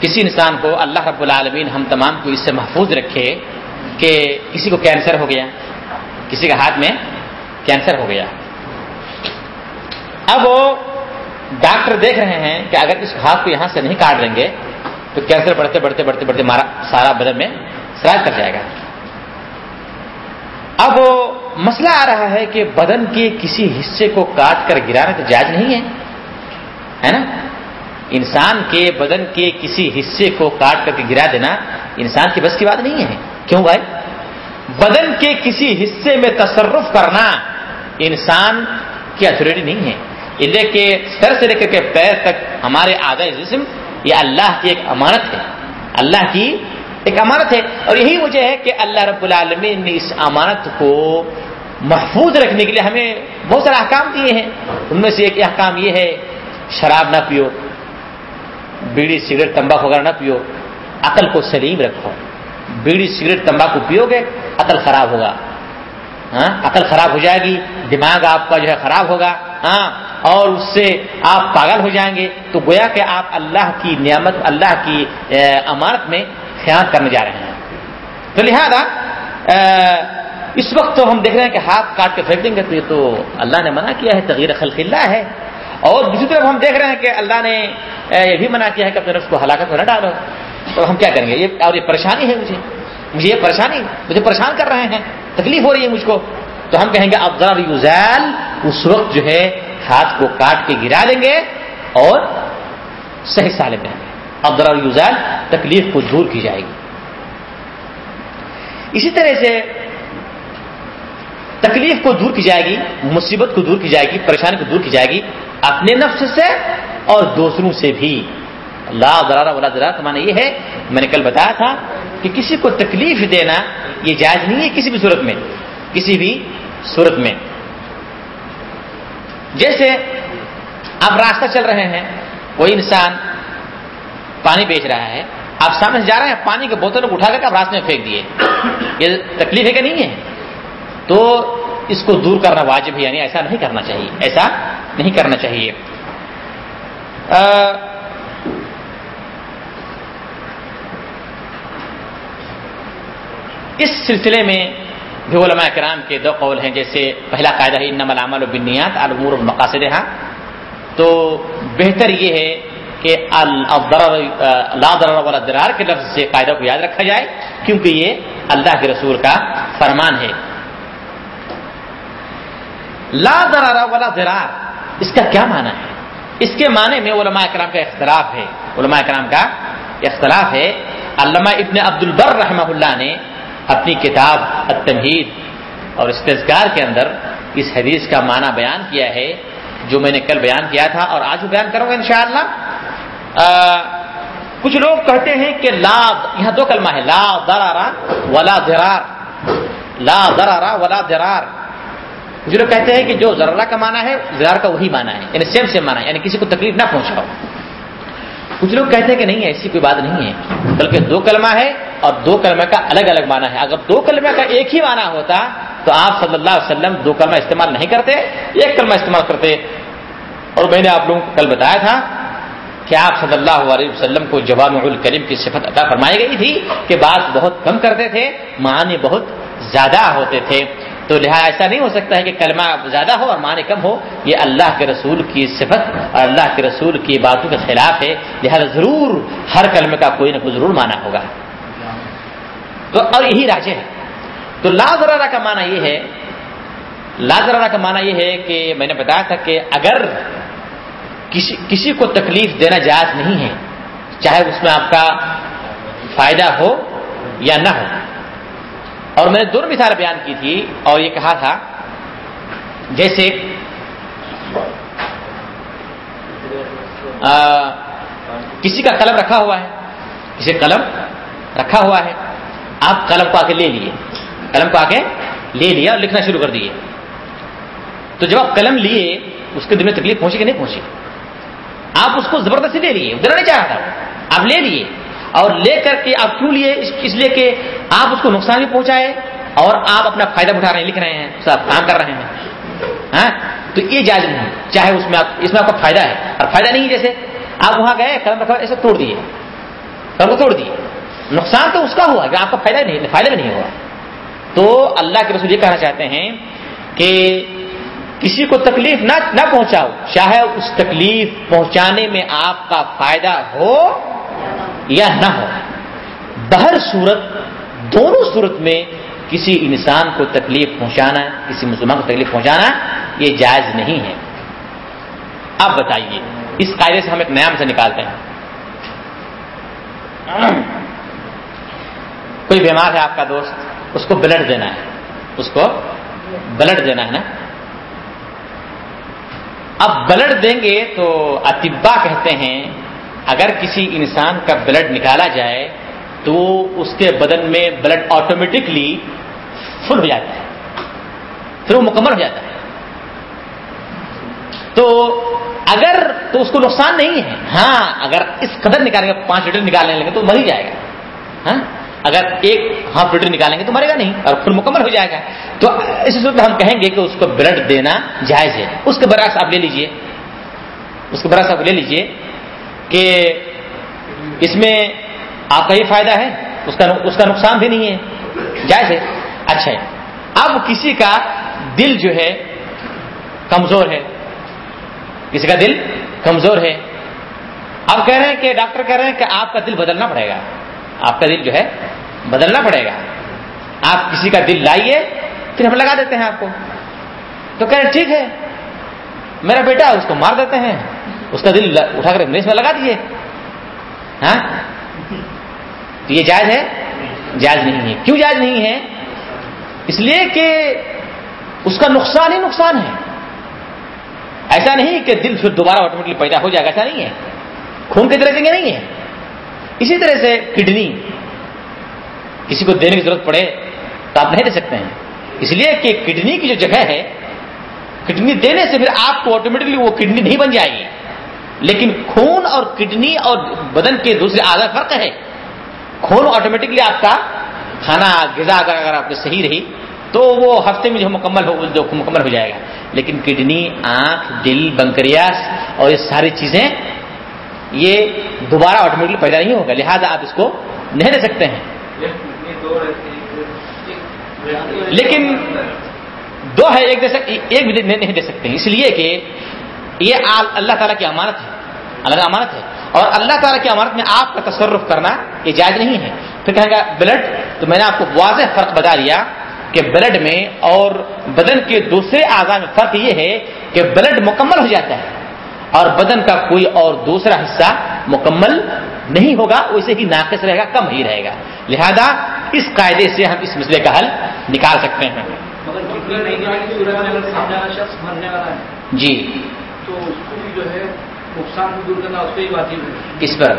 کسی انسان کو اللہ رب العالمین ہم تمام کو اس سے محفوظ رکھے کہ کسی کو کینسر ہو گیا۔ کسی کا ہاتھ میں کینسر ہو گیا۔ اب وہ ڈاکٹر دیکھ رہے ہیں کہ اگر اس ہاتھ کو یہاں سے نہیں کاٹ دیں گے تو کینسر بڑھتے بڑھتے بڑھتے بڑھتے مارا سارا بدن میں سراج کر جائے گا۔ اب مسئلہ آ رہا ہے کہ بدن کے کسی حصے کو کاٹ کر گرانا تو جائز نہیں ہے ہے نا؟ انسان کے بدن کے کسی حصے کو کاٹ کر کے گرا دینا انسان کی بس کی بات نہیں ہے۔ کیوں بھائی؟ بدن کے کسی حصے میں تصرف کرنا انسان کی اتھارٹی نہیں ہے۔ لے کے سر سے لے کر کے پیر تک ہمارے آدھا جسم یہ اللہ کی ایک امانت ہے۔ اللہ کی ایک امانت ہے۔ اور یہی وجہ ہے کہ اللہ رب العالمین نے اس امانت کو محفوظ رکھنے کے لیے ہمیں بہت سارے احکام دیے ہیں۔ ان میں سے ایک احکام یہ ہے، شراب نہ پیو، بیڑی، سگریٹ تمباک وغیرہ نہ پیو، عقل کو سلیم رکھو۔ بیڑی، سگریٹ، تمباکو پیو گے، عقل خراب ہوگا۔ ہاں عقل خراب ہو جائے گی، دماغ آپ کا جو ہے خراب ہوگا۔ ہاں اور اس سے آپ پاگل ہو جائیں گے، تو گویا کہ آپ اللہ کی نعمت، اللہ کی امانت میں خیال کرنے جا رہے ہیں۔ تو لہذا اس وقت تو ہم دیکھ رہے ہیں کہ ہاتھ کاٹ کے پھینک دیں گے، تو یہ تو اللہ نے منع کیا ہے تغیر خلق اللہ ہے۔ اور دوسری طرف ہم دیکھ رہے ہیں کہ اللہ نے یہ بھی منع کیا ہے کہ اپنے نفس کو ہلاکت میں نہ ڈالو۔ تو ہم کیا کریں گے؟ یہ، اور یہ پریشانی ہے مجھے۔ مجھے یہ پریشانی، مجھے پریشان کر رہے ہیں، تکلیف ہو رہی ہے مجھ کو۔ تو ہم کہیں گے، افضل یوزیل اس وقت جو ہے ہاتھ کو کاٹ کے گرا دیں گے اور صحیح سالم رہیں گے۔ افضل یوزیل تکلیف کو دور کی جائے گی۔ اسی طرح سے تکلیف کو دور کی جائے گی، مصیبت کو دور کی جائے گی، پریشانی کو دور کی جائے گی، اپنے نفس سے اور دوسروں سے بھی۔ لا درارا ولا درار کا معنی یہ ہے، میں نے کل بتایا تھا کہ کسی کو تکلیف دینا یہ جائز نہیں ہے کسی بھی صورت میں، کسی بھی صورت میں۔ جیسے آپ راستہ چل رہے ہیں، کوئی انسان پانی بیچ رہا ہے، آپ سامنے سے جا رہے ہیں، پانی کے بوتل اٹھا کر کے آپ راستے میں پھینک دیے۔ یہ تکلیف ہے کہ نہیں ہے؟ تو اس کو دور کرنا واجب ہے یعنی ایسا نہیں کرنا چاہیے، ایسا نہیں کرنا چاہیے۔ اس سلسلے میں بھی علماء کرام کے دو قول ہیں، جیسے پہلا قاعدہ ہے انم العمل و بنیاد العمور المقاصد ہاں تو بہتر یہ ہے کہ کہ لا ضرر والا درار کے لفظ سے قاعدہ کو یاد رکھا جائے، کیونکہ یہ اللہ کے رسول کا فرمان ہے۔ لا ضرر والا درار اس کا کیا معنی ہے؟ اس کے معنی میں علماء اکرام کا اختلاف ہے۔ علماء اکرام کا اختلاف ہے۔ علامہ ابن عبد البر رحمہ اللہ نے اپنی کتاب التمہید اور استزگار کے اندر اس حدیث کا معنی بیان کیا ہے، جو میں نے کل بیان کیا تھا اور آج بھی بیان کروں گا انشاءاللہ۔ کچھ لوگ کہتے ہیں کہ لا، یہاں دو کلمہ ہے لا درارا ولا درار لا درارا ولا درار کچھ لوگ کہتے ہیں کہ جو ذرا کا معنی ہے زرار کا وہی معنی ہے یعنی سیم سیم معنی ہے یعنی کسی کو تکلیف نہ پہنچاؤ۔ کچھ لوگ کہتے ہیں کہ نہیں ایسی کوئی بات نہیں ہے۔ بلکہ دو کلمہ ہے اور دو کلمہ کا الگ الگ معنی ہے۔ اگر دو کلمہ کا ایک ہی معنی ہوتا تو آپ صلی اللہ علیہ وسلم دو کلمہ استعمال نہیں کرتے، ایک کلمہ استعمال کرتے۔ اور میں نے آپ لوگوں کو کل بتایا تھا کہ آپ صلی اللہ علیہ وسلم کو جوام الکریم کی صفت عطا فرمائی گئی تھی کہ بات بہت کم کرتے تھے، معنی بہت زیادہ ہوتے تھے۔ تو لہٰذا ایسا نہیں ہو سکتا ہے کہ کلمہ زیادہ ہو اور معنی کم ہو۔ یہ اللہ کے رسول کی صفت اور اللہ کے رسول کی باتوں کے خلاف ہے۔ لہذا ضرور ہر کلمے کا کوئی نہ کوئی ضرور معنی ہوگا۔ تو اور یہی راجے ہے تو لا ذرارہ کا معنی یہ ہے، لا ذرارہ کا معنی یہ ہے کہ میں نے بتایا تھا کہ اگر کسی کسی کو تکلیف دینا جائز نہیں ہے، چاہے اس میں آپ کا فائدہ ہو یا نہ ہو اور میں نے دونوں مثال بیان کی تھی اور یہ کہا تھا جیسے آ, کسی کا قلم رکھا ہوا ہے کسی قلم رکھا ہوا ہے آپ قلم کو آ کے لے لیے قلم کو آ کے لے لیا اور لکھنا شروع کر دیے۔ تو جب آپ قلم لیے اس کے دل میں تکلیف پہنچی کہ نہیں پہنچی؟ آپ اس کو زبردستی لے لیے ادھر نہیں چاہ رہا تھا آپ لے لیے۔ اور لے کر کے آپ کیوں لیے؟ اس لیے کہ آپ اس کو نقصان بھی پہنچائے اور آپ اپنا فائدہ اٹھا رہے ہیں، لکھ رہے ہیں سب کام کر رہے ہیں۔ ہاں؟ تو یہ جائز نہیں چاہے اس میں آپ اس میں آپ کا فائدہ ہے۔ اور فائدہ نہیں جیسے آپ وہاں گئے، قلم رکھا ایسے توڑ دیے۔ قلم کو توڑ دیے۔ نقصان تو اس کا ہوا کہ آپ کا فائدہ نہیں، فائدہ بھی نہیں ہوا۔ تو اللہ کے رسول یہ کہنا چاہتے ہیں کہ کسی کو تکلیف نہ نہ پہنچاؤ، چاہے اس تکلیف پہنچانے میں آپ کا فائدہ ہو یا نہ ہو۔ بہر صورت، دونوں صورت میں کسی انسان کو تکلیف پہنچانا، کسی مسلمان کو تکلیف پہنچانا، یہ جائز نہیں ہے۔ اب بتائیے، اس قاعدے سے ہم ایک نیا سے نکالتے ہیں۔ کوئی بیمار ہے آپ کا دوست، اس کو بلڈ دینا ہے۔ اس کو بلڈ دینا ہے نا۔ اب بلڈ دیں گے تو اتبا کہتے ہیں اگر کسی انسان کا بلڈ نکالا جائے تو اس کے بدن میں بلڈ آٹومیٹکلی فل ہو جاتا ہے، پھر وہ مکمل ہو جاتا ہے۔ تو اگر تو اس کو نقصان نہیں ہے ہاں اگر اس قدر نکالیں گے، پانچ لیٹر نکالنے لگے تو مر ہی جائے گا۔ ہاں اگر ایک ہاف لیٹر نکالیں گے تو مرے گا نہیں، اور پھر مکمل ہو جائے گا۔ تو اس صورت میں ہم کہیں گے کہ اس کو بلڈ دینا جائز ہے۔ اس کے برعکس آپ لے لیجیے، اس کے برعکس آپ لے لیجیے کہ اس میں آپ کا ہی فائدہ ہے، اس کا اس کا نقصان بھی نہیں ہے۔ جائز ہے۔ اچھا ہے۔ اب کسی کا دل جو ہے کمزور ہے۔ کسی کا دل کمزور ہے۔ اب کہہ رہے ہیں کہ ڈاکٹر کہہ رہے ہیں کہ آپ کا دل بدلنا پڑے گا۔ آپ کا دل جو ہے بدلنا پڑے گا۔ آپ کسی کا دل لائیے، پھر ہم لگا دیتے ہیں آپ کو۔ تو کہہ رہے ٹھیک ہے۔ میرا بیٹا اس کو مار دیتے ہیں۔ اس کا دل اٹھا کر میز میں لگا دیے ہاں؟ تو یہ جائز ہے؟ جائز نہیں ہے۔ کیوں جائز نہیں ہے؟ اس لیے کہ اس کا نقصان ہی نقصان ہے۔ ایسا نہیں کہ دل پھر دوبارہ آٹومیٹکلی پیدا ہو جائے گا، ایسا نہیں ہے۔ خون کے طرح نہیں ہے۔ اسی طرح سے کڈنی کسی کو دینے کی ضرورت پڑے تو آپ نہیں دے سکتے ہیں۔ اس لیے کہ کڈنی کی جو جگہ ہے کڈنی دینے سے پھر آپ کو آٹومیٹکلی وہ کڈنی نہیں بن جائے گی۔ لیکن خون اور کڈنی اور بدن کے دوسرے آدھا فرق ہے۔ خون آٹومیٹکلی آپ کا کھانا، غذا اگر اگر آپ کی صحیح رہی تو وہ ہفتے میں جو مکمل ہو جو مکمل ہو جائے گا۔ لیکن کڈنی، آنکھ، دل، بنکریاس اور یہ ساری چیزیں، یہ دوبارہ آٹومیٹکلی پیدا نہیں ہوگا۔ لہذا آپ اس کو نہیں دے سکتے ہیں۔ لیکن دو ہے، ایک دے سکتے ایک بھی نہیں دے سکتے۔ اس لیے کہ یہ اللہ تعالیٰ کی امانت ہے۔ اللہ کا امانت ہے۔ اور اللہ تعالیٰ کی امانت میں آپ کا تصرف کرنا یہ جائز نہیں ہے۔ پھر کہیں گا بلڈ تو میں نے آپ کو واضح فرق بتا دیا کہ بلڈ میں اور بدن کے دوسرے اعضاء میں فرق یہ ہے کہ بلڈ مکمل ہو جاتا ہے اور بدن کا کوئی اور دوسرا حصہ مکمل نہیں ہوگا ویسے ہی ناقص رہے گا کم ہی رہے گا۔ لہذا اس قاعدے سے ہم اس مسئلے کا حل نکال سکتے ہیں۔ جی۔ تو اس کو بھی جو ہے نقصان دور کرنا اس پہ ہی واجب ہے۔ اس پر؟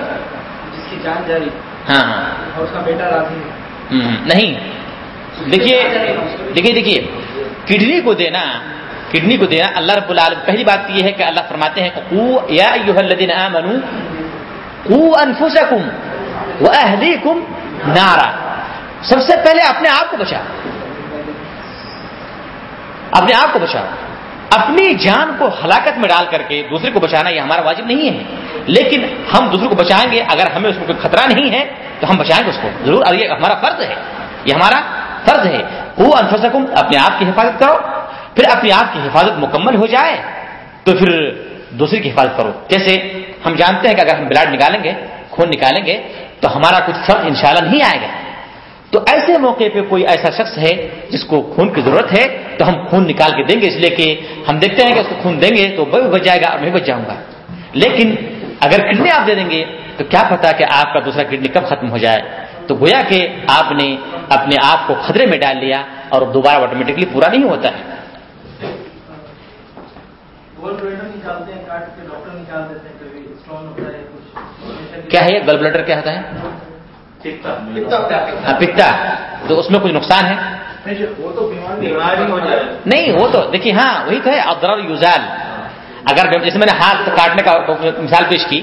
جس کی جان جاری۔ ہاں ہاں۔ اور اس کا بیٹا راضی ہے۔ نہیں۔ دیکھیے دیکھیے دیکھیے۔ کڈنی کو دینا کڈنی کو دینا اللہ رب العالم پہلی بات یہ ہے کہ اللہ فرماتے ہیں قو یا الذین آمنوا قو انفسکم واہلیکم نارا۔ سب سے پہلے اپنے آپ کو بچاؤ۔ اپنے آپ کو بچاؤ۔ اپنی جان کو ہلاکت میں ڈال کر کے دوسرے کو بچانا یہ ہمارا واجب نہیں ہے۔ لیکن ہم دوسرے کو بچائیں گے، اگر ہمیں اس میں کوئی خطرہ نہیں ہے، تو ہم بچائیں گے اس کو۔ ضرور، اور یہ ہمارا فرض ہے۔ یہ ہمارا فرض ہے۔ وہ انفسکم اپنے آپ کی حفاظت کرو۔ پھر اپنے آپ کی حفاظت مکمل ہو جائے، تو پھر دوسرے کی حفاظت کرو۔ جیسے ہم جانتے ہیں کہ اگر ہم بلڈ نکالیں گے، خون نکالیں گے، تو ہمارا کچھ فرق انشاءاللہ نہیں آئے گا۔ تو ایسے موقع پہ کوئی ایسا شخص ہے جس کو خون کی ضرورت ہے تو ہم خون نکال کے دیں گے اس لیے کہ ہم دیکھتے ہیں کہ اس کو خون دیں گے تو وہ بھی بچ جائے گا اور میں بچ جاؤں گا۔ لیکن اگر کڈنی آپ دے دیں گے تو کیا پتا کہ آپ کا دوسرا کڈنی کب ختم ہو جائے۔ تو گویا کہ آپ نے اپنے آپ کو خطرے میں ڈال لیا اور دوبارہ آٹومیٹکلی پورا نہیں ہوتا ہے۔ کیا ہے گل بلیڈر کیا ہوتا ہے؟ پکتا تو اس میں کچھ نقصان ہے وہ تو بیماری ہو جائے نہیں وہ تو دیکھیے ہاں وہی تو ہے ابدر یوزال اگر جیسے میں نے ہاتھ کاٹنے کا مثال پیش کی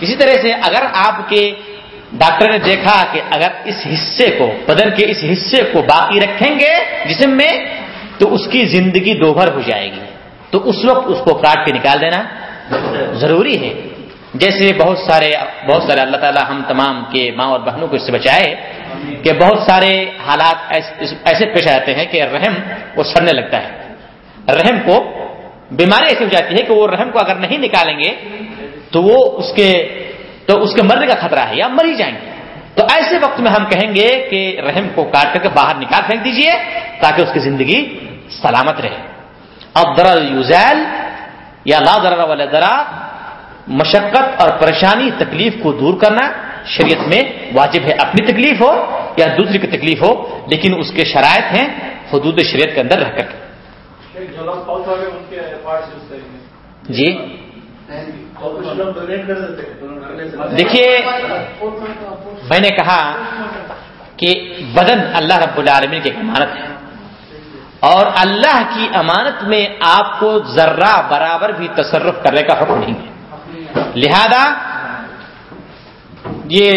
اسی طرح سے اگر آپ کے ڈاکٹر نے دیکھا کہ اگر اس حصے کو بدن کے اس حصے کو باقی رکھیں گے جسم میں تو اس کی زندگی دوبھر ہو جائے گی تو اس وقت اس کو کاٹ کے نکال دینا ضروری ہے جیسے بہت سارے بہت سارے اللہ تعالیٰ ہم تمام کے ماں اور بہنوں کو اس سے بچائے کہ بہت سارے حالات ایسے پیش آتے ہیں کہ رحم وہ سڑنے لگتا ہے۔ رحم کو بیماری ایسی ہو جاتی ہے کہ وہ رحم کو اگر نہیں نکالیں گے تو وہ اس کے تو اس کے مرنے کا خطرہ ہے یا مر ہی جائیں گے۔ تو ایسے وقت میں ہم کہیں گے کہ رحم کو کاٹ کر کے باہر نکال پھینک دیجیے تاکہ اس کی زندگی سلامت رہے۔ اب درل یوزیل یا لا درر والا درا مشقت اور پریشانی تکلیف کو دور کرنا شریعت میں واجب ہے اپنی تکلیف ہو یا دوسری کی تکلیف ہو لیکن اس کے شرائط ہیں حدود شریعت کے اندر رہ کر کے۔ جی۔ دیکھیے میں نے کہا کہ بدن اللہ رب العالمین کی امانت ہے۔ اور اللہ کی امانت میں آپ کو ذرہ برابر بھی تصرف کرنے کا حکم نہیں ہے۔ لہذا یہ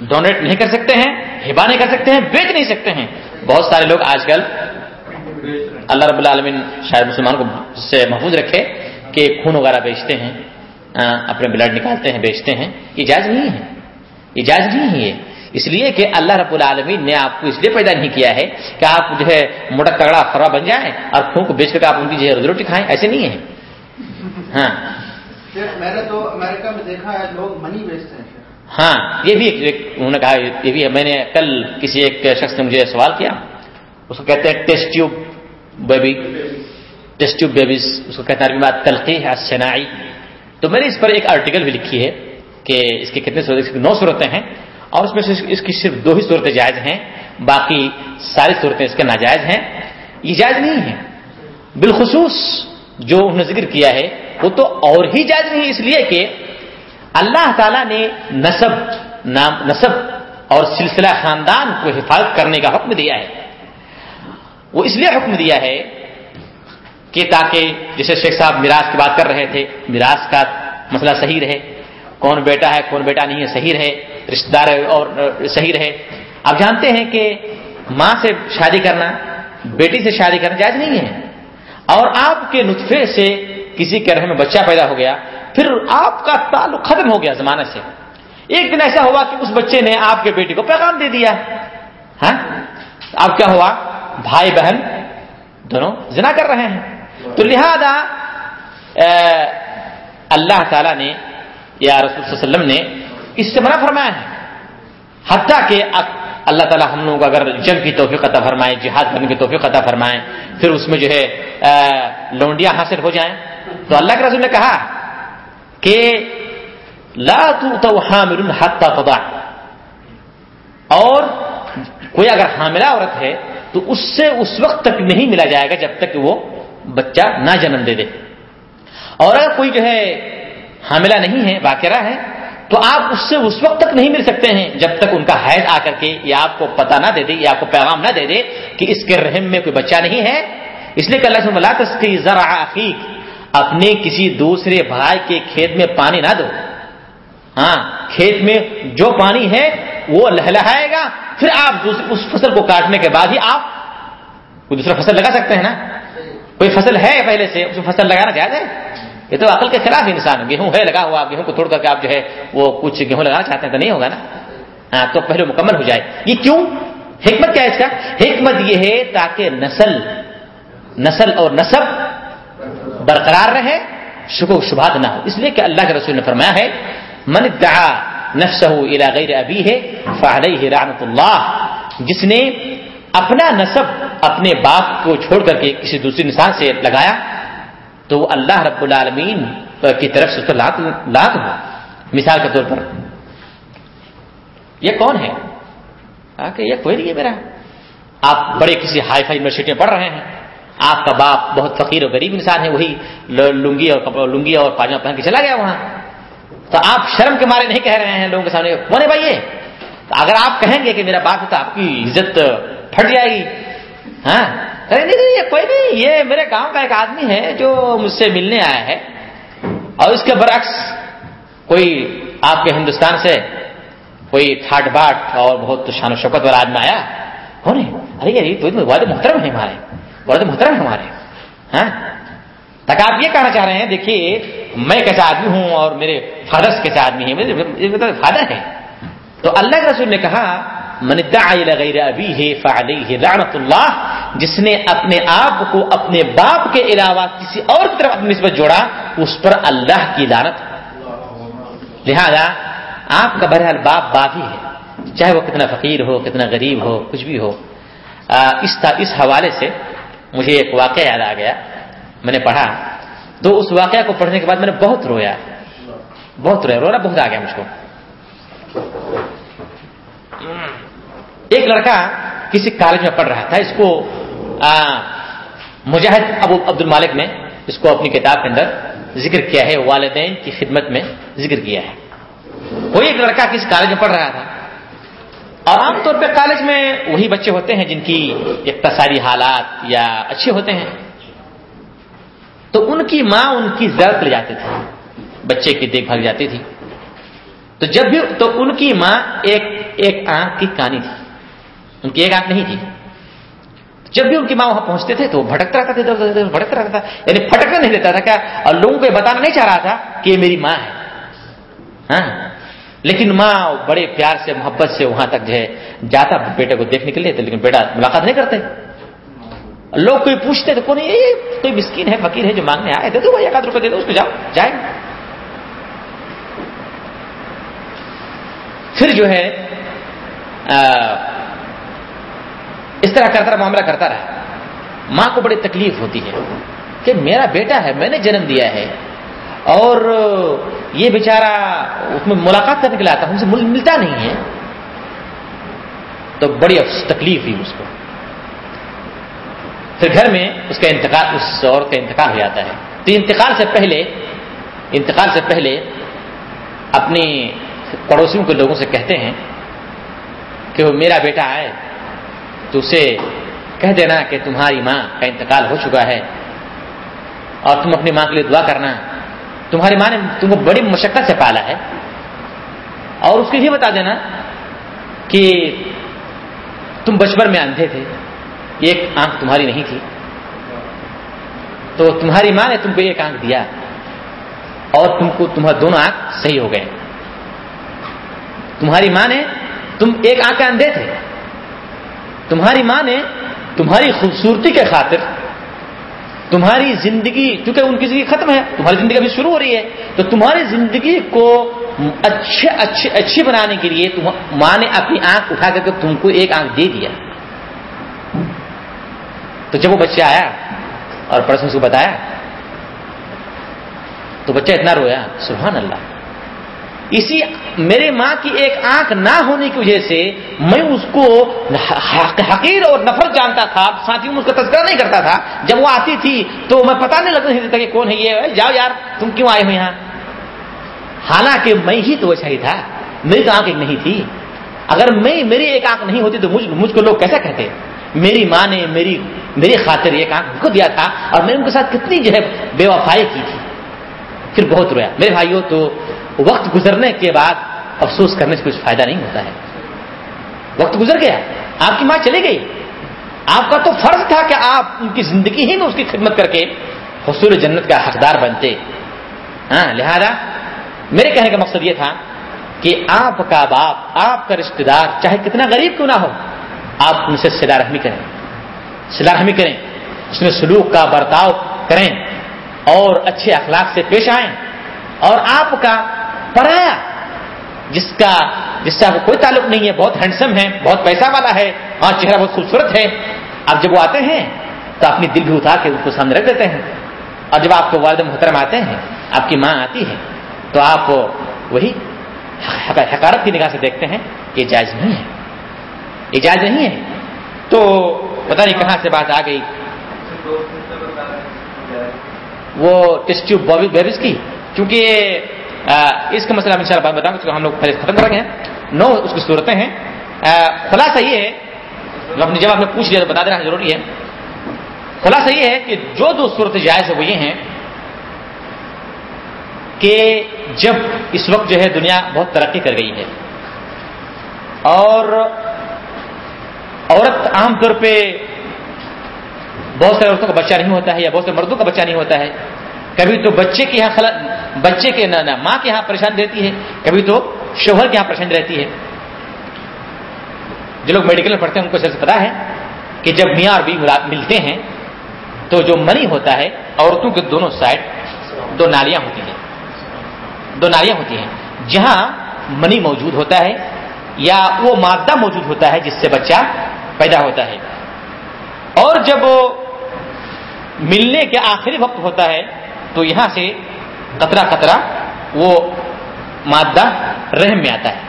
ڈونیٹ نہیں کر سکتے ہیں ہبا نہیں کر سکتے ہیں، بیچ نہیں سکتے ہیں۔ بہت سارے لوگ آج کل اللہ رب العالمین شاید مسلمان کو سے محفوظ رکھے کہ خون وغیرہ بیچتے ہیں اپنے بلڈ نکالتے ہیں، بیچتے ہیں۔ یہ جائز نہیں ہے۔ یہ جائز نہیں ہے اس لیے کہ اللہ رب العالمین نے آپ کو اس لیے پیدا نہیں کیا ہے کہ آپ جو ہے موٹا تگڑا فرا بن جائیں اور خون کو بیچ کر آپ ان کی جو ہے روزی روٹی کھائیں، ایسے نہیں ہے۔ ہاں۔ میں نے تو امریکہ میں دیکھا ہے لوگ منی بیچتے ہیں۔ ہاں یہ بھی انہوں نے کہا، یہ بھی میں نے کل کسی ایک شخص نے مجھے سوال کیا۔ اس کو کہتے ہیں test tube baby test tube babies اس کو کہتے ہیں عربی بات تلقی ہے تو میں نے اس پر ایک آرٹیکل بھی لکھی ہے کہ اس کی کتنے صورتیں نو صورتیں ہیں۔ اور اس میں سے اس کی صرف دو ہی صورتیں جائز ہیں۔ باقی ساری صورتیں اس کے ناجائز ہیں۔ یہ جائز نہیں ہے بالخصوص جو انہوں نے ذکر کیا ہے وہ تو اور ہی جائز نہیں، اس لیے کہ اللہ تعالی نے نصب، نام، نصب اور سلسلہ خاندان کو حفاظت کرنے کا حکم دیا ہے۔ وہ اس لیے حکم دیا ہے کہ تاکہ جیسے شیخ صاحب میراث کی بات کر رہے تھے، میراث کا مسئلہ صحیح رہے۔ کون بیٹا ہے، کون بیٹا نہیں ہے، صحیح رہے رشتے دار اور صحیح رہے۔ آپ جانتے ہیں کہ ماں سے شادی کرنا، بیٹی سے شادی کرنا جائز نہیں ہے۔ اور آپ کے نطفے سے کسی کے رحم میں بچہ پیدا ہو گیا، پھر آپ کا تعلق ختم ہو گیا زمانے سے۔ ایک دن ایسا ہوا کہ اس بچے نے آپ کے بیٹی کو پیغام دے دیا۔ ہاں؟ اب کیا ہوا؟ بھائی بہن دونوں زنا کر رہے ہیں۔ تو لہذا اللہ تعالی نے، یا رسول صلی اللہ علیہ وسلم نے اس سے منع فرمایا ہے۔ حتیٰ کہ اللہ تعالیٰ ہم لوگوں کو اگر جنگ کی توفیق عطا فرمائے، جہاد کرنے کی توفیق عطا فرمائے، پھر اس میں جو ہے لونڈیاں حاصل ہو جائیں۔ تو اللہ کے رسول نے کہا کہ لا تو حامل حتى تضع. اور کوئی اگر حاملہ عورت ہے تو اس سے اس وقت تک نہیں ملا جائے گا جب تک وہ بچہ نہ جنم دے دے. اور اگر کوئی جو ہے حاملہ نہیں ہے باقرہ ہے، تو آپ اس سے اس وقت تک نہیں مل سکتے ہیں جب تک ان کا حیض آ کر کے یا آپ کو پتہ نہ دے دے، یا آپ کو پیغام نہ دے دے کہ اس کے رحم میں کوئی بچہ نہیں ہے. اس لیے کہ اللہ سے ملاقس کی ذرا عقیق اپنے کسی دوسرے بھائی کے کھیت میں پانی نہ دو۔ ہاں کھیت میں جو پانی ہے، وہ لہلہائے گا۔ پھر آپ اس فصل کو کاٹنے کے بعد ہی آپ کوئی دوسرا فصل لگا سکتے ہیں نا؟ کوئی فصل ہے پہلے سے، اس میں فصل لگانا جائز ہے؟ یہ تو عقل کے خلاف انسان گیہوں ہے، لگا ہوا گیہوں کو توڑ کر کے آپ جو ہے، وہ کچھ گیہوں لگانا چاہتے ہیں تو نہیں ہوگا نا؟ ہاں تو پہلے مکمل ہو جائے۔ یہ کیوں؟ حکمت کیا ہے اس کا؟ حکمت یہ ہے تاکہ نسل نسل اور نصب برقرار رہے شکو شبہات نہ ہو۔ اس لیے کہ اللہ کے رسول نے فرمایا ہے، من دعا نفسه الى غیر ابی ہے فعلیہ رحمت اللہ۔ جس نے اپنا نصب اپنے باپ کو چھوڑ کر کے کسی دوسری انسان سے لگایا، تو وہ اللہ رب العالمین کی طرف سے لات ہو۔ مثال کے طور پر، یہ کون ہے؟ کہ یہ کوئی نہیں ہے میرا۔ آپ بڑے کسی ہائی فائی یونیورسٹی میں پڑھ رہے ہیں۔ آپ کا باپ بہت فقیر اور غریب انسان ہے، وہی لنگی اور لنگی اور پاجامہ پہن کے چلا گیا وہاں۔ تو آپ شرم کے مارے نہیں کہہ رہے ہیں لوگوں کے سامنے، کون ہے بھائی یہ؟ تو اگر آپ کہیں گے کہ میرا باپ ہے تو آپ کی عزت پھٹ جائے گی۔ ہاں؟ ارے نہیں نہیں، یہ کوئی نہیں، یہ میرے گاؤں کا ایک آدمی ہے جو مجھ سے ملنے آیا ہے۔ اور اس کے برعکس کوئی آپ کے ہندوستان سے کوئی ٹھاٹ باٹ اور بہت شان و شوکت والا آدمی آیا؟ ہو نہیں ارے یار تو محترم ہے ہمارے۔ والد محترم ہمارے ہاں؟ تک آپ یہ کہنا چاہ رہے ہیں، دیکھیے، میں کیسا آدمی ہوں اور میرے مطلب فادر کیسا آدمی ہے فادر ہے تو اللہ کے رسول نے کہا، من غیر ابی ہے رعنت اللہ جس نے اپنے آپ کو اپنے باپ کے علاوہ کسی اور طرف اپنی نسبت جوڑا، اس پر اللہ کی لانت لہذا، آپ کا بہرحال باپ باپ ہی ہے۔ چاہے وہ کتنا فقیر ہو، کتنا غریب ہو، کچھ بھی ہو اس اس حوالے سے مجھے ایک واقعہ یاد آ گیا، میں نے پڑھا۔ تو اس واقعہ کو پڑھنے کے بعد میں نے بہت رویا۔ بہت رویا، رونا بہت آ گیا مجھ کو۔ ایک لڑکا کسی کالج میں پڑھ رہا تھا، اس کو مجاہد ابو عبد المالک نے اس کو اپنی کتاب کے اندر ذکر کیا ہے، والدین کی خدمت میں ذکر کیا ہے۔ کوئی ایک لڑکا کسی کالج میں پڑھ رہا تھا اور عام طور پہ کالج میں وہی بچے ہوتے ہیں جن کی اقتصادی حالات یا اچھے ہوتے ہیں۔ تو ان کی ماں ان کی زرد لے جاتے تھے بچے کی دیکھ بھال جاتی تھی۔ تو جب بھی، تو ان کی ماں ایک ایک آنکھ کی کہانی تھی۔ ان کی ایک آنکھ نہیں تھی۔ جب بھی ان کی ماں وہاں پہنچتے تھے تو بھٹکتا رہتا تھا بھٹکتا رہتا تھا۔ یعنی پھٹکنے نہیں دیتا تھا کیا اور لوگوں کو یہ بتانا نہیں چاہ رہا تھا کہ یہ میری ماں ہے۔ ہاں۔ لیکن ماں بڑے پیار سے، محبت سے وہاں تک جو ہے، جاتا بیٹے کو دیکھنے کے لیے لیکن بیٹا ملاقات نہیں کرتے۔ لوگ کوئی پوچھتے تو کون یہ کوئی مسکین ہے، فقیر ہے جو مانگنے آئے، دے دو بھائی، ایک آدھ روپے دے دو، اس کو جاؤ جائے پھر جو ہے اس طرح کرتا رہا معاملہ کرتا رہا۔ ماں کو بڑی تکلیف ہوتی ہے کہ میرا بیٹا ہے، میں نے جنم دیا ہے اور یہ بیچارہ اس میں ملاقات کرنے کے لیے آتا ہم سے ملتا نہیں ہے۔ تو بڑی تکلیف ہوئی اس کو۔ پھر گھر میں اس کا انتقال، اس عورت کا انتقال ہو جاتا ہے۔ تو انتقال سے پہلے، انتقال سے پہلے اپنی پڑوسیوں کے لوگوں سے کہتے ہیں کہ وہ میرا بیٹا آئے تو اسے کہہ دینا کہ تمہاری ماں کا انتقال ہو چکا ہے اور تم اپنی ماں کے لیے دعا کرنا۔ تمہاری ماں نے تم کو بڑی مشقت سے پالا ہے۔ اور اس کو یہ بتا دینا کہ تم بچپن میں اندھے تھے ایک آنکھ تمہاری نہیں تھی۔ تو تمہاری ماں نے تم کو ایک آنکھ دیا اور تم کو تمہارے دونوں آنکھ صحیح ہو گئے۔ تمہاری ماں نے تم ایک آنکھ اندھے تھے۔ تمہاری ماں نے تمہاری خوبصورتی کے خاطر تمہاری زندگی، کیونکہ ان کی زندگی ختم ہے، تمہاری زندگی ابھی شروع ہو رہی ہے، تو تمہاری زندگی کو اچھے اچھے، اچھی بنانے کے لیے ماں نے اپنی آنکھ اٹھا کر کے تم کو ایک آنکھ دے دیا۔ تو جب وہ بچہ آیا اور پرسوں کو بتایا، تو بچہ اتنا رویا، سبحان اللہ۔ اسی میرے ماں کی ایک آنکھ نہ ہونے کی وجہ سے میں اس کو حقیر اور نفرت جانتا تھا ساتھی میں اس کا تذکرہ نہیں کرتا تھا۔ جب وہ آتی تھی تو میں پتا نہیں لگتا تھا کہ کون ہے یہ۔ جاؤ یار، تم کیوں آئے ہو یہاں؟ حالانکہ میں ہی تو ویسا ہی تھا۔ میری تو آنکھ ایک نہیں تھی۔ اگر میں میری ایک آنکھ نہیں ہوتی تو مجھ مجھ کو لوگ کیسا کہتے؟ میری ماں نے میری میری خاطر ایک آنکھ کو دیا تھا اور میں ان کے ساتھ کتنی جو ہے بے وفائی کی تھی۔ پھر بہت رویا۔ میرے بھائیوں، تو وقت گزرنے کے بعد افسوس کرنے سے کچھ فائدہ نہیں ہوتا ہے۔ وقت گزر گیا، آپ کی ماں چلی گئی۔ آپ کا تو فرض تھا کہ آپ ان کی زندگی ہی میں اس کی خدمت کر کے حصول جنت کا حقدار بنتے۔ ہاں لہذا میرے کہنے کا مقصد یہ تھا کہ آپ کا باپ، آپ کا رشتے دار، چاہے کتنا غریب کیوں نہ ہو، آپ ان سے سلا رحمی کریں۔ سلا رحمی کریں، اس میں سلوک کا برتاؤ کریں اور اچھے اخلاق سے پیش آئیں۔ اور آپ کا پرایا جس کا جس سے آپ کو کوئی تعلق نہیں ہے، بہت ہینڈسم ہے، بہت پیسہ والا ہے اور چہرہ بہت خوبصورت ہے۔ آپ جب وہ آتے ہیں، تو اپنی دل بھی اتار کے ان کو سامنے رکھ دیتے ہیں۔ اور جب آپ کو والد محترم آتے ہیں، آپ کی ماں آتی ہے، تو آپ وہی حکارت کی نگاہ سے دیکھتے ہیں یہ جائز نہیں ہے۔ یہ جائز نہیں ہے۔ تو پتہ نہیں کہاں سے بات آ گئی۔ وہ ٹیسٹ ٹیوب بیبیز کی۔ کیونکہ اس کا مسئلہ ان شاء اللہ بتاؤں گا ہم لوگ پہلے ختم کر رہے ہیں نو، اس کی صورتیں ہیں۔ خلاصہ یہ ہے اپنے جب آپ نے پوچھ لیا تو بتا دینا ضروری ہے۔ خلاصہ یہ ہے کہ جو دو صورتیں جائز ہے وہ یہ ہیں کہ جب اس وقت جو ہے دنیا بہت ترقی کر گئی ہے اور عورت عام طور پہ بہت سارے عورتوں کا بچہ نہیں ہوتا ہے یا بہت سے مردوں کا بچہ نہیں ہوتا ہے کبھی تو بچے کے یہاں خلط بچے کے نہ ماں کے یہاں پریشان رہتی ہے، کبھی تو شوہر کے یہاں پریشان رہتی ہے۔ جو لوگ میڈیکل میں پڑھتے ہیں، ان کو سر پتا ہے کہ جب میاں اور بیوی ملتے ہیں، تو جو منی ہوتا ہے، عورتوں کے دونوں سائڈ دو نالیاں ہوتی ہیں۔ دو نالیاں ہوتی ہیں۔ جہاں منی موجود ہوتا ہے، یا وہ مادہ موجود ہوتا ہے، جس سے بچہ پیدا ہوتا ہے۔ اور جب ملنے کے آخری وقت ہوتا ہے تو یہاں سے قطرہ قطرہ وہ مادہ رحم میں آتا ہے۔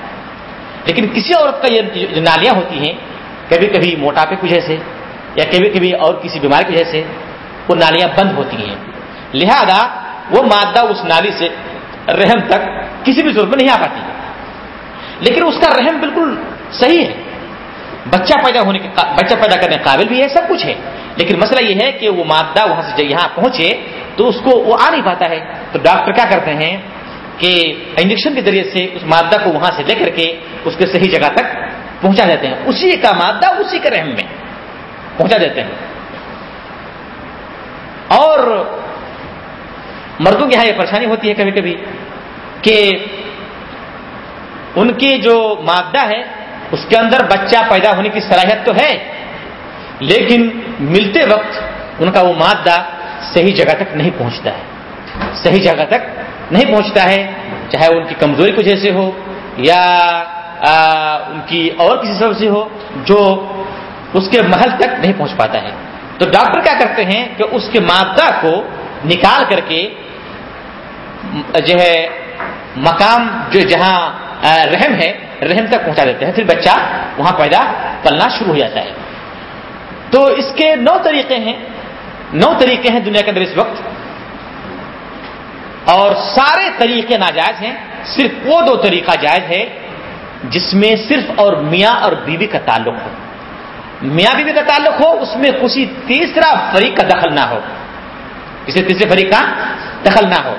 لیکن کسی عورت کا یہ جو نالیاں ہوتی ہیں، کبھی کبھی موٹاپے کی وجہ سے یا کبھی کبھی اور کسی بیماری کی وجہ سے وہ نالیاں بند ہوتی ہیں۔ لہذا وہ مادہ اس نالی سے رحم تک کسی بھی صورت میں نہیں آ پاتی۔ لیکن اس کا رحم بالکل صحیح ہے۔ بچہ پیدا ہونے کے بچہ پیدا کرنے قابل بھی ہے، سب کچھ ہے۔ لیکن مسئلہ یہ ہے کہ وہ مادہ وہاں سے یہاں پہنچے تو اس کو وہ آ نہیں پاتا ہے۔ تو ڈاکٹر کیا کرتے ہیں کہ انجیکشن کے ذریعے سے اس مادہ کو وہاں سے لے کر کے اس کے صحیح جگہ تک پہنچا دیتے ہیں۔ اسی کا مادہ اسی کے رحم میں پہنچا دیتے ہیں۔ اور مردوں کے یہاں یہ پریشانی ہوتی ہے کبھی کبھی کہ ان کی جو مادہ ہے اس کے اندر بچہ پیدا ہونے کی صلاحیت تو ہے، لیکن ملتے وقت ان کا وہ مادہ صحیح جگہ تک نہیں پہنچتا ہے۔ صحیح جگہ تک نہیں پہنچتا ہے، چاہے ان کی کمزوری کی وجہ سے ہو یا ان کی اور کسی سبب سے ہو، جو اس کے محل تک نہیں پہنچ پاتا ہے۔ تو ڈاکٹر کیا کرتے ہیں کہ اس کے مادہ کو نکال کر کے جو ہے، مقام جو جہاں رحم ہے رحم تک پہنچا دیتے ہیں، پھر بچہ وہاں پیدا پلنا شروع ہو جاتا ہے۔ تو اس کے نو طریقے ہیں۔ نو طریقے ہیں دنیا کے اندر اس وقت۔ اور سارے طریقے ناجائز ہیں۔ صرف وہ دو طریقہ جائز ہے جس میں صرف اور میاں اور بیوی کا تعلق ہو۔ میاں بیوی کا تعلق ہو، اس میں کسی تیسرا فریق کا دخل نہ ہو۔ کسی تیسرے فریق کا دخل نہ ہو۔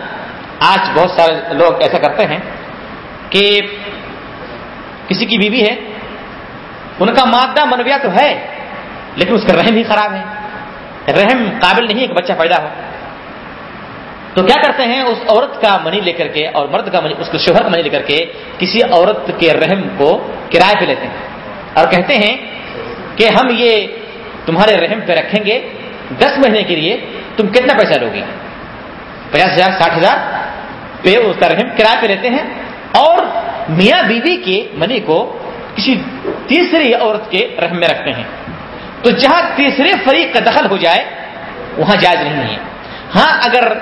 آج بہت سارے لوگ ایسا کرتے ہیں کہ کسی کی بیوی ہے، ان کا مادہ منویا تو ہے، لیکن اس کا رحم ہی خراب ہے۔ رحم قابل نہیں ہے کہ بچہ پیدا ہو۔ تو کیا کرتے ہیں، اس عورت کا منی لے کر کے اور مرد کا منی، اس کے شوہر کا منی لے کر کے کسی عورت کے رحم کو کرائے پہ لیتے ہیں۔ اور کہتے ہیں کہ ہم یہ تمہارے رحم پہ رکھیں گے، دس مہینے کے لیے تم کتنا پیسہ لو گی پچاس ہزار، ساٹھ ہزار پہ اس کا رحم کرایہ پہ لیتے ہیں۔ اور میاں بیوی کے منی کو کسی تیسری عورت کے رحم میں رکھتے ہیں۔ تو جہاں تیسرے فریق کا دخل ہو جائے، وہاں جائز نہیں ہے۔ ہاں اگر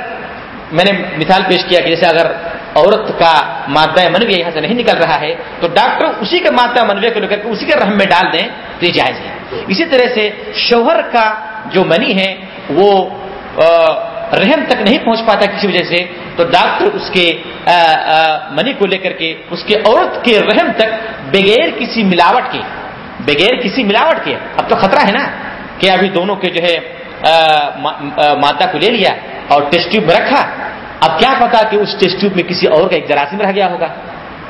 میں نے مثال پیش کیا کہ جیسے اگر عورت کا مادہ منوی یہاں سے نہیں نکل رہا ہے، تو ڈاکٹر اسی کے مادہ منوی کو لے کر کے اسی کے رحم میں ڈال دیں تو یہ جائز ہے۔ اسی طرح سے شوہر کا جو منی ہے، وہ رحم تک نہیں پہنچ پاتا کسی وجہ سے، تو ڈاکٹر اس کے منی کو لے کر کے اس کے عورت کے رحم تک بغیر کسی ملاوٹ کے، بغیر کسی ملاوٹ کے، اب تو خطرہ ہے نا کہ ابھی دونوں کے جو ہے مادہ کو لے لیا اور ٹیسٹ ٹیوب میں رکھا، اب کیا پتا کہ اس ٹیسٹ ٹیوب میں کسی اور کا ایک جراثیم رہ گیا ہوگا۔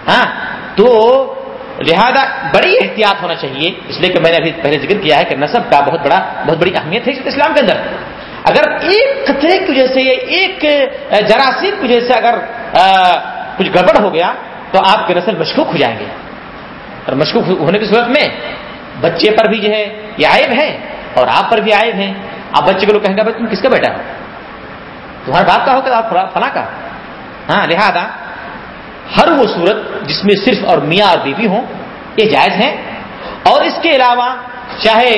ہاں تو لہذا بڑی احتیاط ہونا چاہیے، اس لیے کہ میں نے ابھی پہلے ذکر کیا ہے کہ نصب کا بہت بڑا، بہت بڑی اہمیت ہے اسلام کے اندر۔ اگر ایک خطرے کی وجہ سے یا ایک جراثیم کی وجہ سے اگر کچھ گڑبڑ ہو گیا، تو آپ کے نسل مشکوک ہو جائیں گے۔ اور مشکوک ہونے کی صورت میں بچے پر بھی جو ہے، یہ عائب ہے اور آپ پر بھی عائب ہے آپ بچے کو لوگ کہیں گے بھائی تم کس کا بیٹا ہو؟ تمہارے باپ کا ہوگا آپ فلاں کا؟ ہاں لہذا ہر وہ صورت جس میں صرف اور میاں اور بیوی ہوں، یہ جائز ہے اور اس کے علاوہ چاہے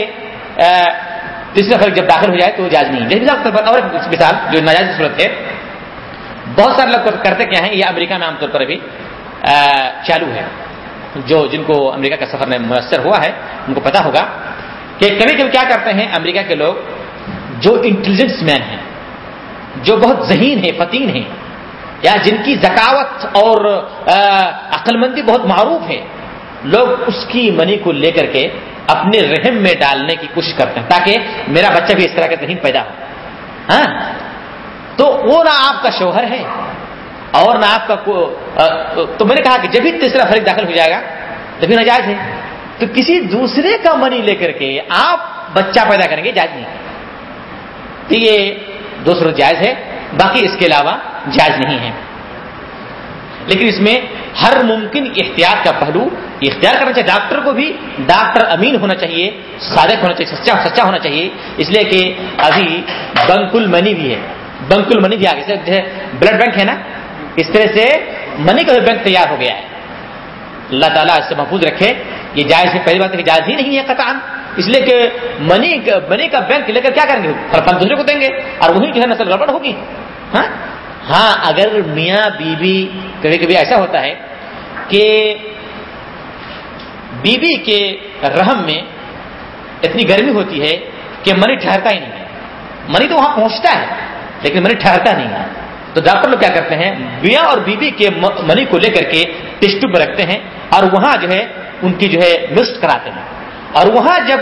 تیسرا فرق جب داخل ہو جائے تو جائز نہیں ہے۔ اور مثال جو ناجائز صورت ہے، بہت سارے لوگ کرتے کیا ہیں، یہ امریکہ میں عام طور پر ابھی چالو ہے۔ جو جن کو امریکہ کا سفر میں میسر ہوا ہے، ان کو پتا ہوگا کہ کبھی کبھی کیا کرتے ہیں، امریکہ کے لوگ جو انٹیلیجنس مین ہیں، جو بہت ذہین ہے فتین ہیں، یا جن کی ذکاوت اور عقل مندی بہت معروف ہے، لوگ اس کی منی کو لے کر کے اپنے رحم میں ڈالنے کی کوشش کرتے ہیں تاکہ میرا بچہ بھی اس طرح کا ذہین پیدا ہو۔ ہاں؟ تو وہ نہ آپ کا شوہر ہے اور نہ آپ کا تو میں نے کہا کہ جب بھی تیسرا فریق داخل ہو جائے گا، تبھی ناجائز ہے۔ تو کسی دوسرے کا منی لے کر کے آپ بچہ پیدا کریں گے، جائز نہیں تو یہ دو جائز ہے، باقی اس کے علاوہ جائز نہیں ہے۔ لیکن اس میں ہر ممکن احتیاط کا پہلو اختیار کرنا چاہیے، ڈاکٹر کو بھی، ڈاکٹر امین ہونا چاہیے، صادق ہونا چاہیے، سچا سچا ہونا چاہیے۔ اس لیے کہ ابھی بنک المنی بھی ہے۔ بنک المنی بھی آگے سے بلڈ بینک ہے نا؟ اس طرح سے منی کا بھی بینک تیار ہو گیا ہے۔ اللہ تعالیٰ اس سے محفوظ رکھے۔ یہ جائز ہے، پہلی بات ہے جائز ہی نہیں ہے قطعا۔ اس لیے کہ منی منی کا بینک لے کر کیا کریں گے؟ پھل دوسرے کو دیں گے۔ اور وہی جو ہے نسل گڑبڑ ہوگی۔ ہاں؟ ہاں اگر میاں بیوی بی کبھی کبھی ایسا ہوتا ہے کہ بیوی بی کے رحم میں اتنی گرمی ہوتی ہے کہ منی ٹھہرتا ہی نہیں ہے۔ منی تو وہاں پہنچتا ہے، لیکن منی ٹھہرتا نہیں ہے۔ تو ڈاکٹر لوگ کیا کرتے ہیں؟ میاں اور بیوی کے منی کو لے کر کے ٹیسٹ میں رکھتے ہیں اور وہاں جو ہے ان کی جو ہے مسٹ کراتے ہیں۔ اور وہاں جب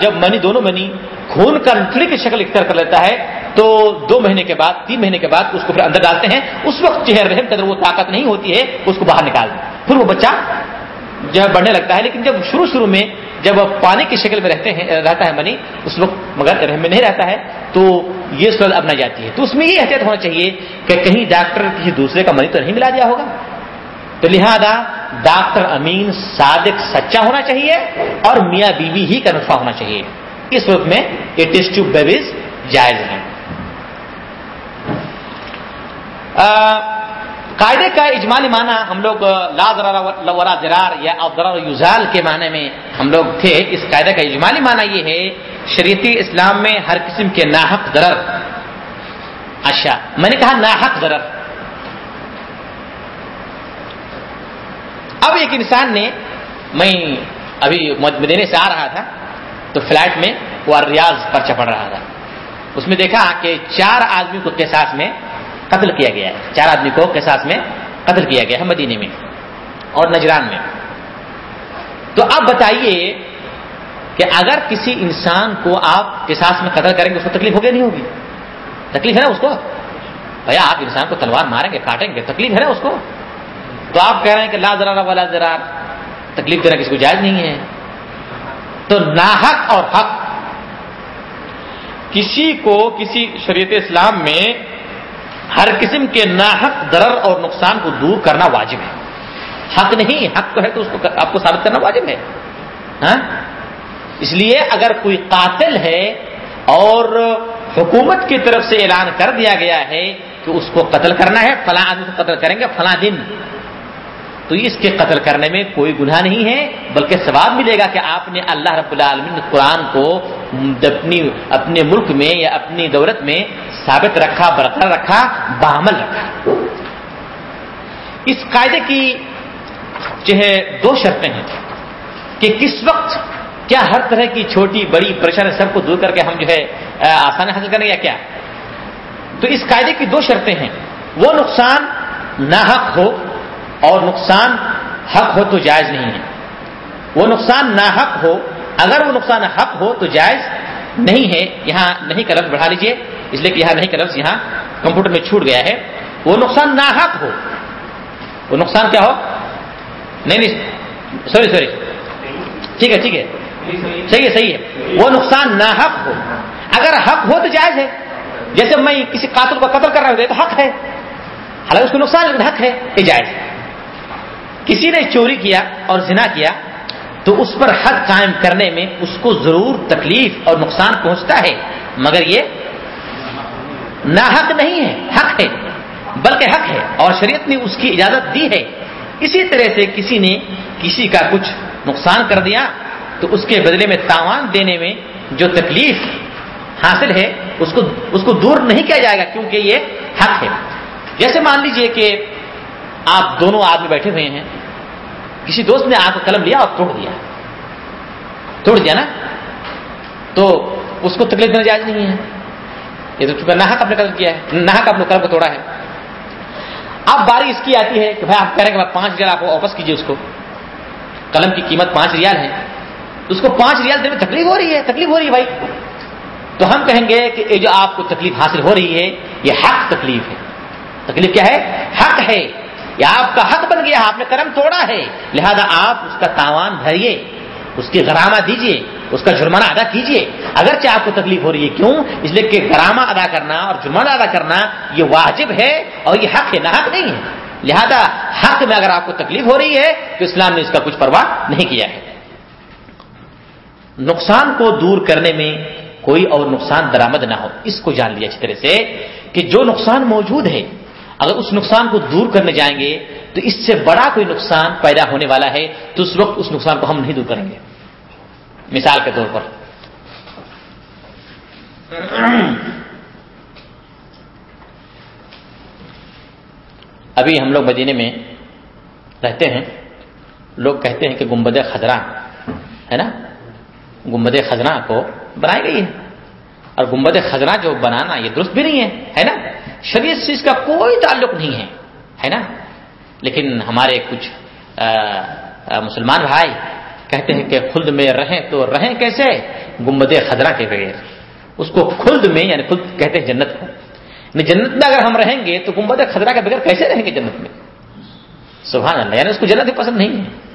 جب منی دونوں منی خون کا نٹلی کی شکل اختیار کر لیتا ہے، تو دو مہینے کے بعد، تین مہینے کے بعد اس کو پھر اندر ڈالتے ہیں۔ اس وقت جو ہے رحم کے اندر وہ طاقت نہیں ہوتی ہے، اس کو باہر نکال دیں۔ پھر وہ بچہ جو ہے بڑھنے لگتا ہے، لیکن جب شروع شروع میں جب وہ پانی کی شکل میں رہتے ہیں، رہتا ہے منی، اس وقت مگر رحم میں نہیں رہتا ہے، تو یہ سوال اب نہ جاتی ہے۔ تو اس میں یہ احتیاط ہونا چاہیے کہ کہیں ڈاکٹر کسی دوسرے کا منی تو نہیں ملا دیا ہوگا۔ تو لہذا ڈاکٹر امین صادق سچا ہونا چاہیے اور میاں بیوی ہی کا نسخہ ہونا چاہیے۔ اس وقت میں یہ ٹیسٹ ٹیوب بیبیز جائز ہیں۔ قاعدے کا اجمالی معنی ہم لوگ لا ورا زرار یا ابرار یوزال کے معنی میں ہم لوگ تھے۔ اس قاعدے کا اجمالی معنی یہ ہے شریعتی اسلام میں ہر قسم کے ناحق ضرر۔ اچھا میں نے کہا ناحق ضرر۔ اب ایک انسان نے میں ابھی مدینے سے آ رہا تھا، تو فلیٹ میں وہ ریاض پر چپڑ رہا تھا۔ اس میں دیکھا کہ چار آدمی کو کیساس میں قتل کیا گیا ہے۔ چار آدمی کو کیساس میں قتل کیا گیا ہے مدینے میں اور نجران میں۔ تو اب بتائیے کہ اگر کسی انسان کو آپ کساس میں قتل کریں گے، اس کو تکلیف ہوگی نہیں ہوگی؟ تکلیف ہے نا اس کو؟ بھیا، آپ انسان کو تلوار ماریں گے، کاٹیں گے، تکلیف ہے نا اس کو؟ تو آپ کہہ رہے ہیں کہ لا ذرا والا ذرا تکلیف دینا کسی کو جائز نہیں ہے۔ تو ناحق اور حق، کسی کو کسی شریعت اسلام میں ہر قسم کے ناحق درر اور نقصان کو دور کرنا واجب ہے۔ حق نہیں، حق تو ہے تو اس کو آپ کو ثابت کرنا واجب ہے۔ ہاں؟ اس لیے اگر کوئی قاتل ہے اور حکومت کی طرف سے اعلان کر دیا گیا ہے کہ اس کو قتل کرنا ہے، فلاں آدمی کو قتل کریں گے، فلاں دن۔ تو اس کے قتل کرنے میں کوئی گناہ نہیں ہے، بلکہ ثواب ملے گا کہ آپ نے اللہ رب العالمین قرآن کو اپنی، اپنے ملک میں یا اپنی دولت میں ثابت رکھا، برقرار رکھا بعمل رکھا۔ اس قاعدے کی جو ہے دو شرطیں ہیں کہ کس وقت کیا ہر طرح کی چھوٹی، بڑی پریشانی سب کو دور کر کے ہم جو ہے آسانی حاصل کریں یا کیا؟ تو اس قاعدے کی دو شرطیں ہیں۔ وہ نقصان ناحق ہو اور نقصان حق ہو تو جائز نہیں ہے۔ وہ نقصان ناحق ہو، اگر وہ نقصان حق ہو تو جائز نہیں ہے۔ یہاں نہیں کا لفظ بڑھا لیجیے، اس لیے کہ یہاں نہیں کا لفظ یہاں کمپیوٹر میں چھوٹ گیا ہے۔ وہ نقصان ناحق ہو۔ وہ نقصان کیا ہو؟ نہیں نہیں، سوری سوری۔ ٹھیک ہے ٹھیک ہے۔ صحیح ہے صحیح ہے۔ وہ نقصان نہ حق ہو۔ اگر حق ہو تو جائز ہے۔ جیسے میں کسی قاتل کو قتل کر رہا ہوں تو حق ہے۔ حالانکہ اس کو نقصان حق ہے یہ جائز۔ کسی نے چوری کیا اور زنا کیا تو اس پر حق قائم کرنے میں اس کو ضرور تکلیف اور نقصان پہنچتا ہے۔ مگر یہ نہ حق نہیں ہے، حق ہے، بلکہ حق ہے اور شریعت نے اس کی اجازت دی ہے۔ اسی طرح سے کسی نے کسی کا کچھ نقصان کر دیا تو اس کے بدلے میں تاوان دینے میں جو تکلیف حاصل ہے، اس کو اس کو دور نہیں کیا جائے گا کیونکہ یہ حق ہے۔ جیسے مان لیجیے کہ آپ دونوں آدمی بیٹھے ہوئے ہیں۔ کسی دوست نے آپ کو قلم لیا اور توڑ دیا۔ توڑ دیا نا؟ تو اس کو تکلیف دینا جائز نہیں ہے۔ یہ تو چونکہ آپ نے قلم کیا ہے۔ ناحک آپ نے قلم کو توڑا ہے۔ اب باری اس کی آتی ہے کہ بھائی آپ کہہ رہے ہیں کہ پانچ ریال آپ واپس کیجیے اس کو۔ قلم کی قیمت پانچ ریال ہے۔ اس کو پانچ ریال دینے میں تکلیف ہو رہی ہے، تکلیف ہو رہی ہے بھائی۔ تو ہم کہیں گے کہ یہ جو آپ کو تکلیف حاصل ہو رہی ہے، یہ حق تکلیف ہے۔ تکلیف کیا ہے؟ حق ہے۔ یہ آپ کا حق بن گیا، آپ نے کرم توڑا ہے۔ لہذا آپ اس کا تاوان بھریے، اس کی گرامہ دیجیے اس کا جرمانہ ادا کیجیے اگرچہ آپ کو تکلیف ہو رہی ہے، کیوں؟ اس لیے کہ گرامہ ادا کرنا اور جرمانہ ادا کرنا یہ واجب ہے اور یہ حق ہے نہ حق نہیں ہے۔ لہذا حق میں اگر آپ کو تکلیف ہو رہی ہے تو اسلام نے اس کا کچھ پرواہ نہیں کیا ہے۔ نقصان کو دور کرنے میں کوئی اور نقصان درامد نہ ہو۔ اس کو جان لیا اچھی طرح سے کہ جو نقصان موجود ہے اگر اس نقصان کو دور کرنے جائیں گے تو اس سے بڑا کوئی نقصان پیدا ہونے والا ہے تو اس وقت اس نقصان کو ہم نہیں دور کریں گے۔ مثال کے طور پر۔ ابھی ہم لوگ مدینے میں رہتے ہیں۔ لوگ کہتے ہیں کہ گمبد خزرہ ہے نا؟ گمبد خزرہ کو بنائی گئی ہے۔ اور گمبد خزرہ جو بنانا یہ درست بھی نہیں ہے ہے نا؟ شریعت سے اس کا کوئی تعلق نہیں ہے ہے نا؟ لیکن ہمارے کچھ آ, آ, مسلمان بھائی کہتے ہیں کہ خلد میں رہیں تو رہیں کیسے؟ گمبد خزرہ کے بغیر۔ اس کو خلد میں یعنی خلد کہتے ہیں جنت کو۔ یعنی جنت میں اگر ہم رہیں گے تو گمبد خزرہ کے بغیر کیسے رہیں گے جنت میں؟ سبحان اللہ یعنی اس کو جنت پسند نہیں ہے۔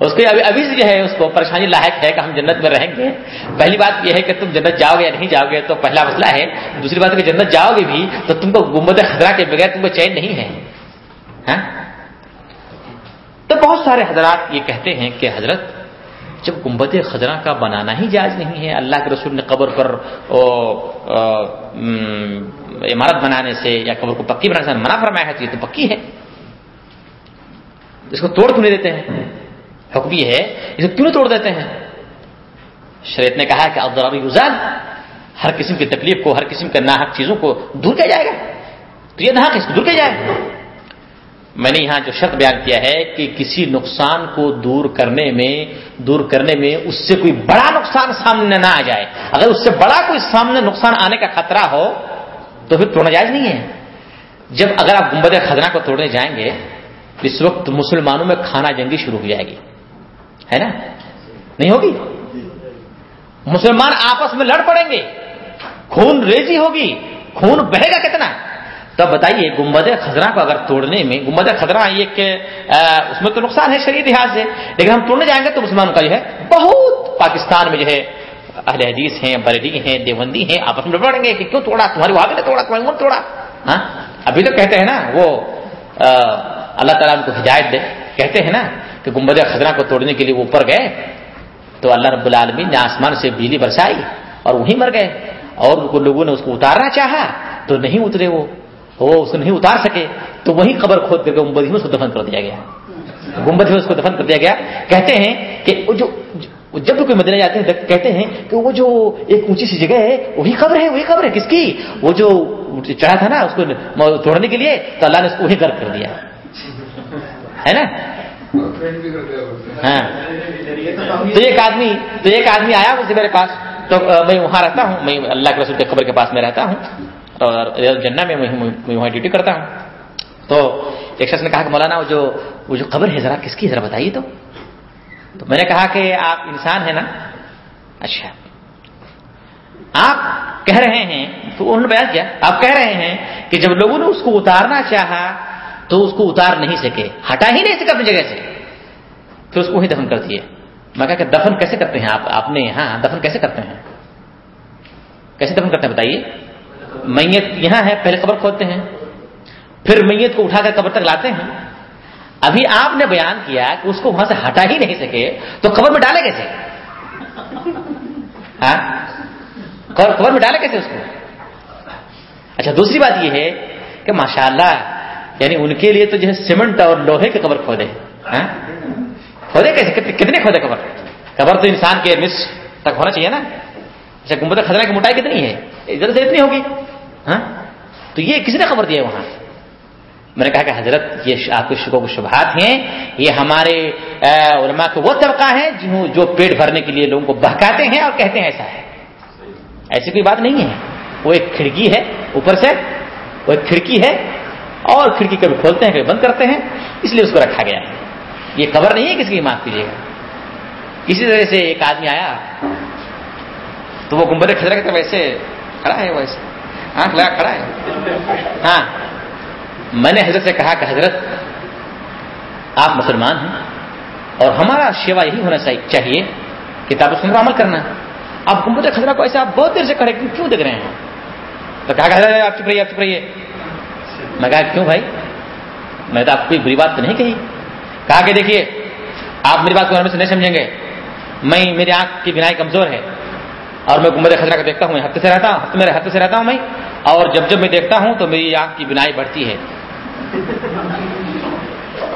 اس کو ابھی ابھی سے جو ہے اس کو پریشانی لاحق ہے کہ ہم جنت میں رہیں گے۔ پہلی بات یہ ہے کہ تم جنت جاؤ گے یا نہیں جاؤ گے تو پہلا مسئلہ ہے۔ دوسری بات کہ جنت جاؤ گے بھی تو تم کو گمبد خزرہ کے بغیر تم کو چین نہیں ہے۔ ہاں؟ تو بہت سارے حضرات یہ کہتے ہیں کہ حضرت جب گمبد خزرہ کا بنانا ہی جائز نہیں ہے اللہ کے رسول نے قبر پر او, او, عمارت بنانے سے یا قبر کو پکی بنانے سے منع فرمایا ہے تو یہ تو پکی ہے۔ اس کو توڑ کیوں نہیں دیتے ہیں؟ حکم یہ ہے، اسے کیوں توڑ دیتے ہیں؟ شریعت نے کہا کہ عبدالربی رزان ہر قسم کی تکلیف کو، ہر قسم کے ناحق چیزوں کو دور کیا جائے گا۔ تو یہ ناحق اس کو دور کیا جائے۔ میں نے یہاں جو شرط بیان کیا ہے کہ کسی نقصان کو دور کرنے میں، دور کرنے میں اس سے کوئی بڑا نقصان سامنے نہ آ جائے۔ اگر اس سے بڑا کوئی سامنے نقصان آنے کا خطرہ ہو، تو پھر توڑنا جائز نہیں ہے۔ جب اگر آپ گمبد خزانہ کو توڑنے جائیں گے، اس وقت مسلمانوں میں کھانا جنگی شروع ہو جائے گی۔ ہے نا؟ نہیں ہوگی؟ مسلمان آپس میں لڑ پڑیں گے۔ خون ریزی ہوگی۔ خون بہے گا کتنا؟ تو بتائیے گمبد خزرہ کو اگر توڑنے میں گمبد خزرہ یہ کہ اس میں تو نقصان ہے شریر لحاظ سے، لیکن ہم توڑنے جائیں گے تو مسلمانوں کا جو ہے، بہت پاکستان میں جو ہے، اہل حدیث ہیں بریلی ہیں، دیوبندی ہیں، آپس میں لڑیں گے کہ کیوں توڑا؟ تمہاری وہاں نے توڑا، تمہاری توڑا۔ ہاں؟ ابھی تو کہتے ہیں نا، وہ اللہ تعالیٰ ان کو ہدایت دے۔ کہتے ہیں نا کہ گمبد خزرہ کو توڑنے کے لیے وہ اوپر گئے، تو اللہ رب العالمین نے آسمان سے بجلی برسائی اور وہیں مر گئے اور لوگوں نے اس کو اتارنا چاہا، تو نہیں اترے وہ وہ اس کو نہیں اتار سکے، تو وہی قبر کھود کر کے گمبد میں اس کو دفن کر دیا گیا۔ گمبد میں اس کو دفن کر دیا گیا۔ کہتے ہیں کہ وہ جو، جب بھی کوئی مدینہ جاتے ہیں، کہتے ہیں کہ وہ جو ایک اونچی سی جگہ ہے، وہی قبر ہے، وہی قبر ہے، کس کی؟ وہ جو چڑھا تھا نا، اس کو توڑنے کے لیے، تو اللہ نے اس کو وہی گرد کر دیا۔ ہے نا؟ ہاں۔ تو ایک آدمی، تو ایک آدمی آیا مجھے میرے پاس، تو میں وہاں رہتا ہوں، میں اللہ کے رسول کے قبر کے پاس میں رہتا ہوں، اور جنا میں وہاں ڈیوٹی کرتا ہوں۔ تو ایک شخص نے کہا کہ مولانا، وہ جو وہ جو قبر ہے، ذرا کس کی ذرا بتائیے تو۔ تو میں نے کہا کہ آپ انسان ہیں نا؟ اچھا۔ آپ کہہ رہے ہیں، تو انہوں نے بیان کیا، آپ کہہ رہے ہیں کہ جب لوگوں نے اس کو اتارنا چاہا تو اس کو اتار نہیں سکے، ہٹا ہی نہیں سکے اپنی جگہ سے۔ پھر اس کو وہی دفن کر دیے۔ میں کہا کہ دفن کیسے کرتے ہیں آپ؟ آپ نے ہاں دفن کیسے کرتے ہیں؟ کیسے دفن کرتے ہیں بتائیے؟ میت یہاں ہے، پہلے قبر کھودتے ہیں۔ پھر میت کو اٹھا کر قبر تک لاتے ہیں۔ ابھی آپ نے بیان کیا کہ اس کو وہاں سے ہٹا ہی نہیں سکے، تو قبر میں ڈالے کیسے؟ ہاں؟ قبر میں ڈالے کیسے اس کو؟ اچھا دوسری بات یہ ہے کہ ماشاء اللہ یعنی ان کے لیے تو جو ہے سیمنٹ اور لوہے کے قبر کھودے ہاں؟ کھودے کیسے؟ کتنے کھودے قبر؟ قبر تو انسان کے مس تک ہونا چاہیے نا۔ اچھا گمبد خزانہ کی موٹائی کتنی ہے؟ ادھر سے اتنی ہوگی۔ ہاں؟ تو یہ کس نے خبر دیا وہاں؟ میں نے کہا کہ حضرت، یہ آپ کے شکو شبہات ہیں۔ یہ ہمارے علماء کے وہ طبقہ ہے جو پیٹ بھرنے کے لیے لوگوں کو بہکاتے ہیں اور کہتے ہیں ایسا ہے۔ ایسی کوئی بات نہیں ہے۔ وہ ایک کھڑکی ہے، اوپر سے، وہ ایک کھڑکی ہے۔ اور کھڑکی کبھی کھولتے ہیں، کبھی بند کرتے ہیں، اس لیے اس کو رکھا گیا۔ ہے یہ خبر نہیں ہے کسی کی معاف کیجیے گا۔ اسی طرح سے ایک آدمی آیا، تو وہ گمبر کھجرا کے ویسے کھڑا ہے ویسے آنکھ لگا کھڑا ہے۔ ہاں میں نے حضرت سے کہا کہ حضرت، آپ مسلمان ہیں اور ہمارا شیوا یہی ہونا چاہیے کتاب سن عمل کرنا۔ آپ گمبد خزرہ کو ایسے آپ بہت دیر سے کھڑے کیوں دیکھ رہے ہیں؟ تو کہا کہ حضرت، آپ چپ رہیے، آپ چپ رہیے۔ میں کہا، کیوں بھائی؟ میں تو آپ کوئی بری بات تو نہیں کہی؟ کہا کہ، دیکھیے، آپ میری بات کو سے نہیں سمجھیں گے۔ میں، میری آنکھ کی بینائی کمزور ہے اور میں گمبد خزرہ کو دیکھتا ہوں ہفتے سے رہتا ہوں ہفتے میرے ہفتے سے رہتا ہوں میں۔ اور جب جب میں دیکھتا ہوں تو میری آنکھ کی بینائی بڑھتی ہے۔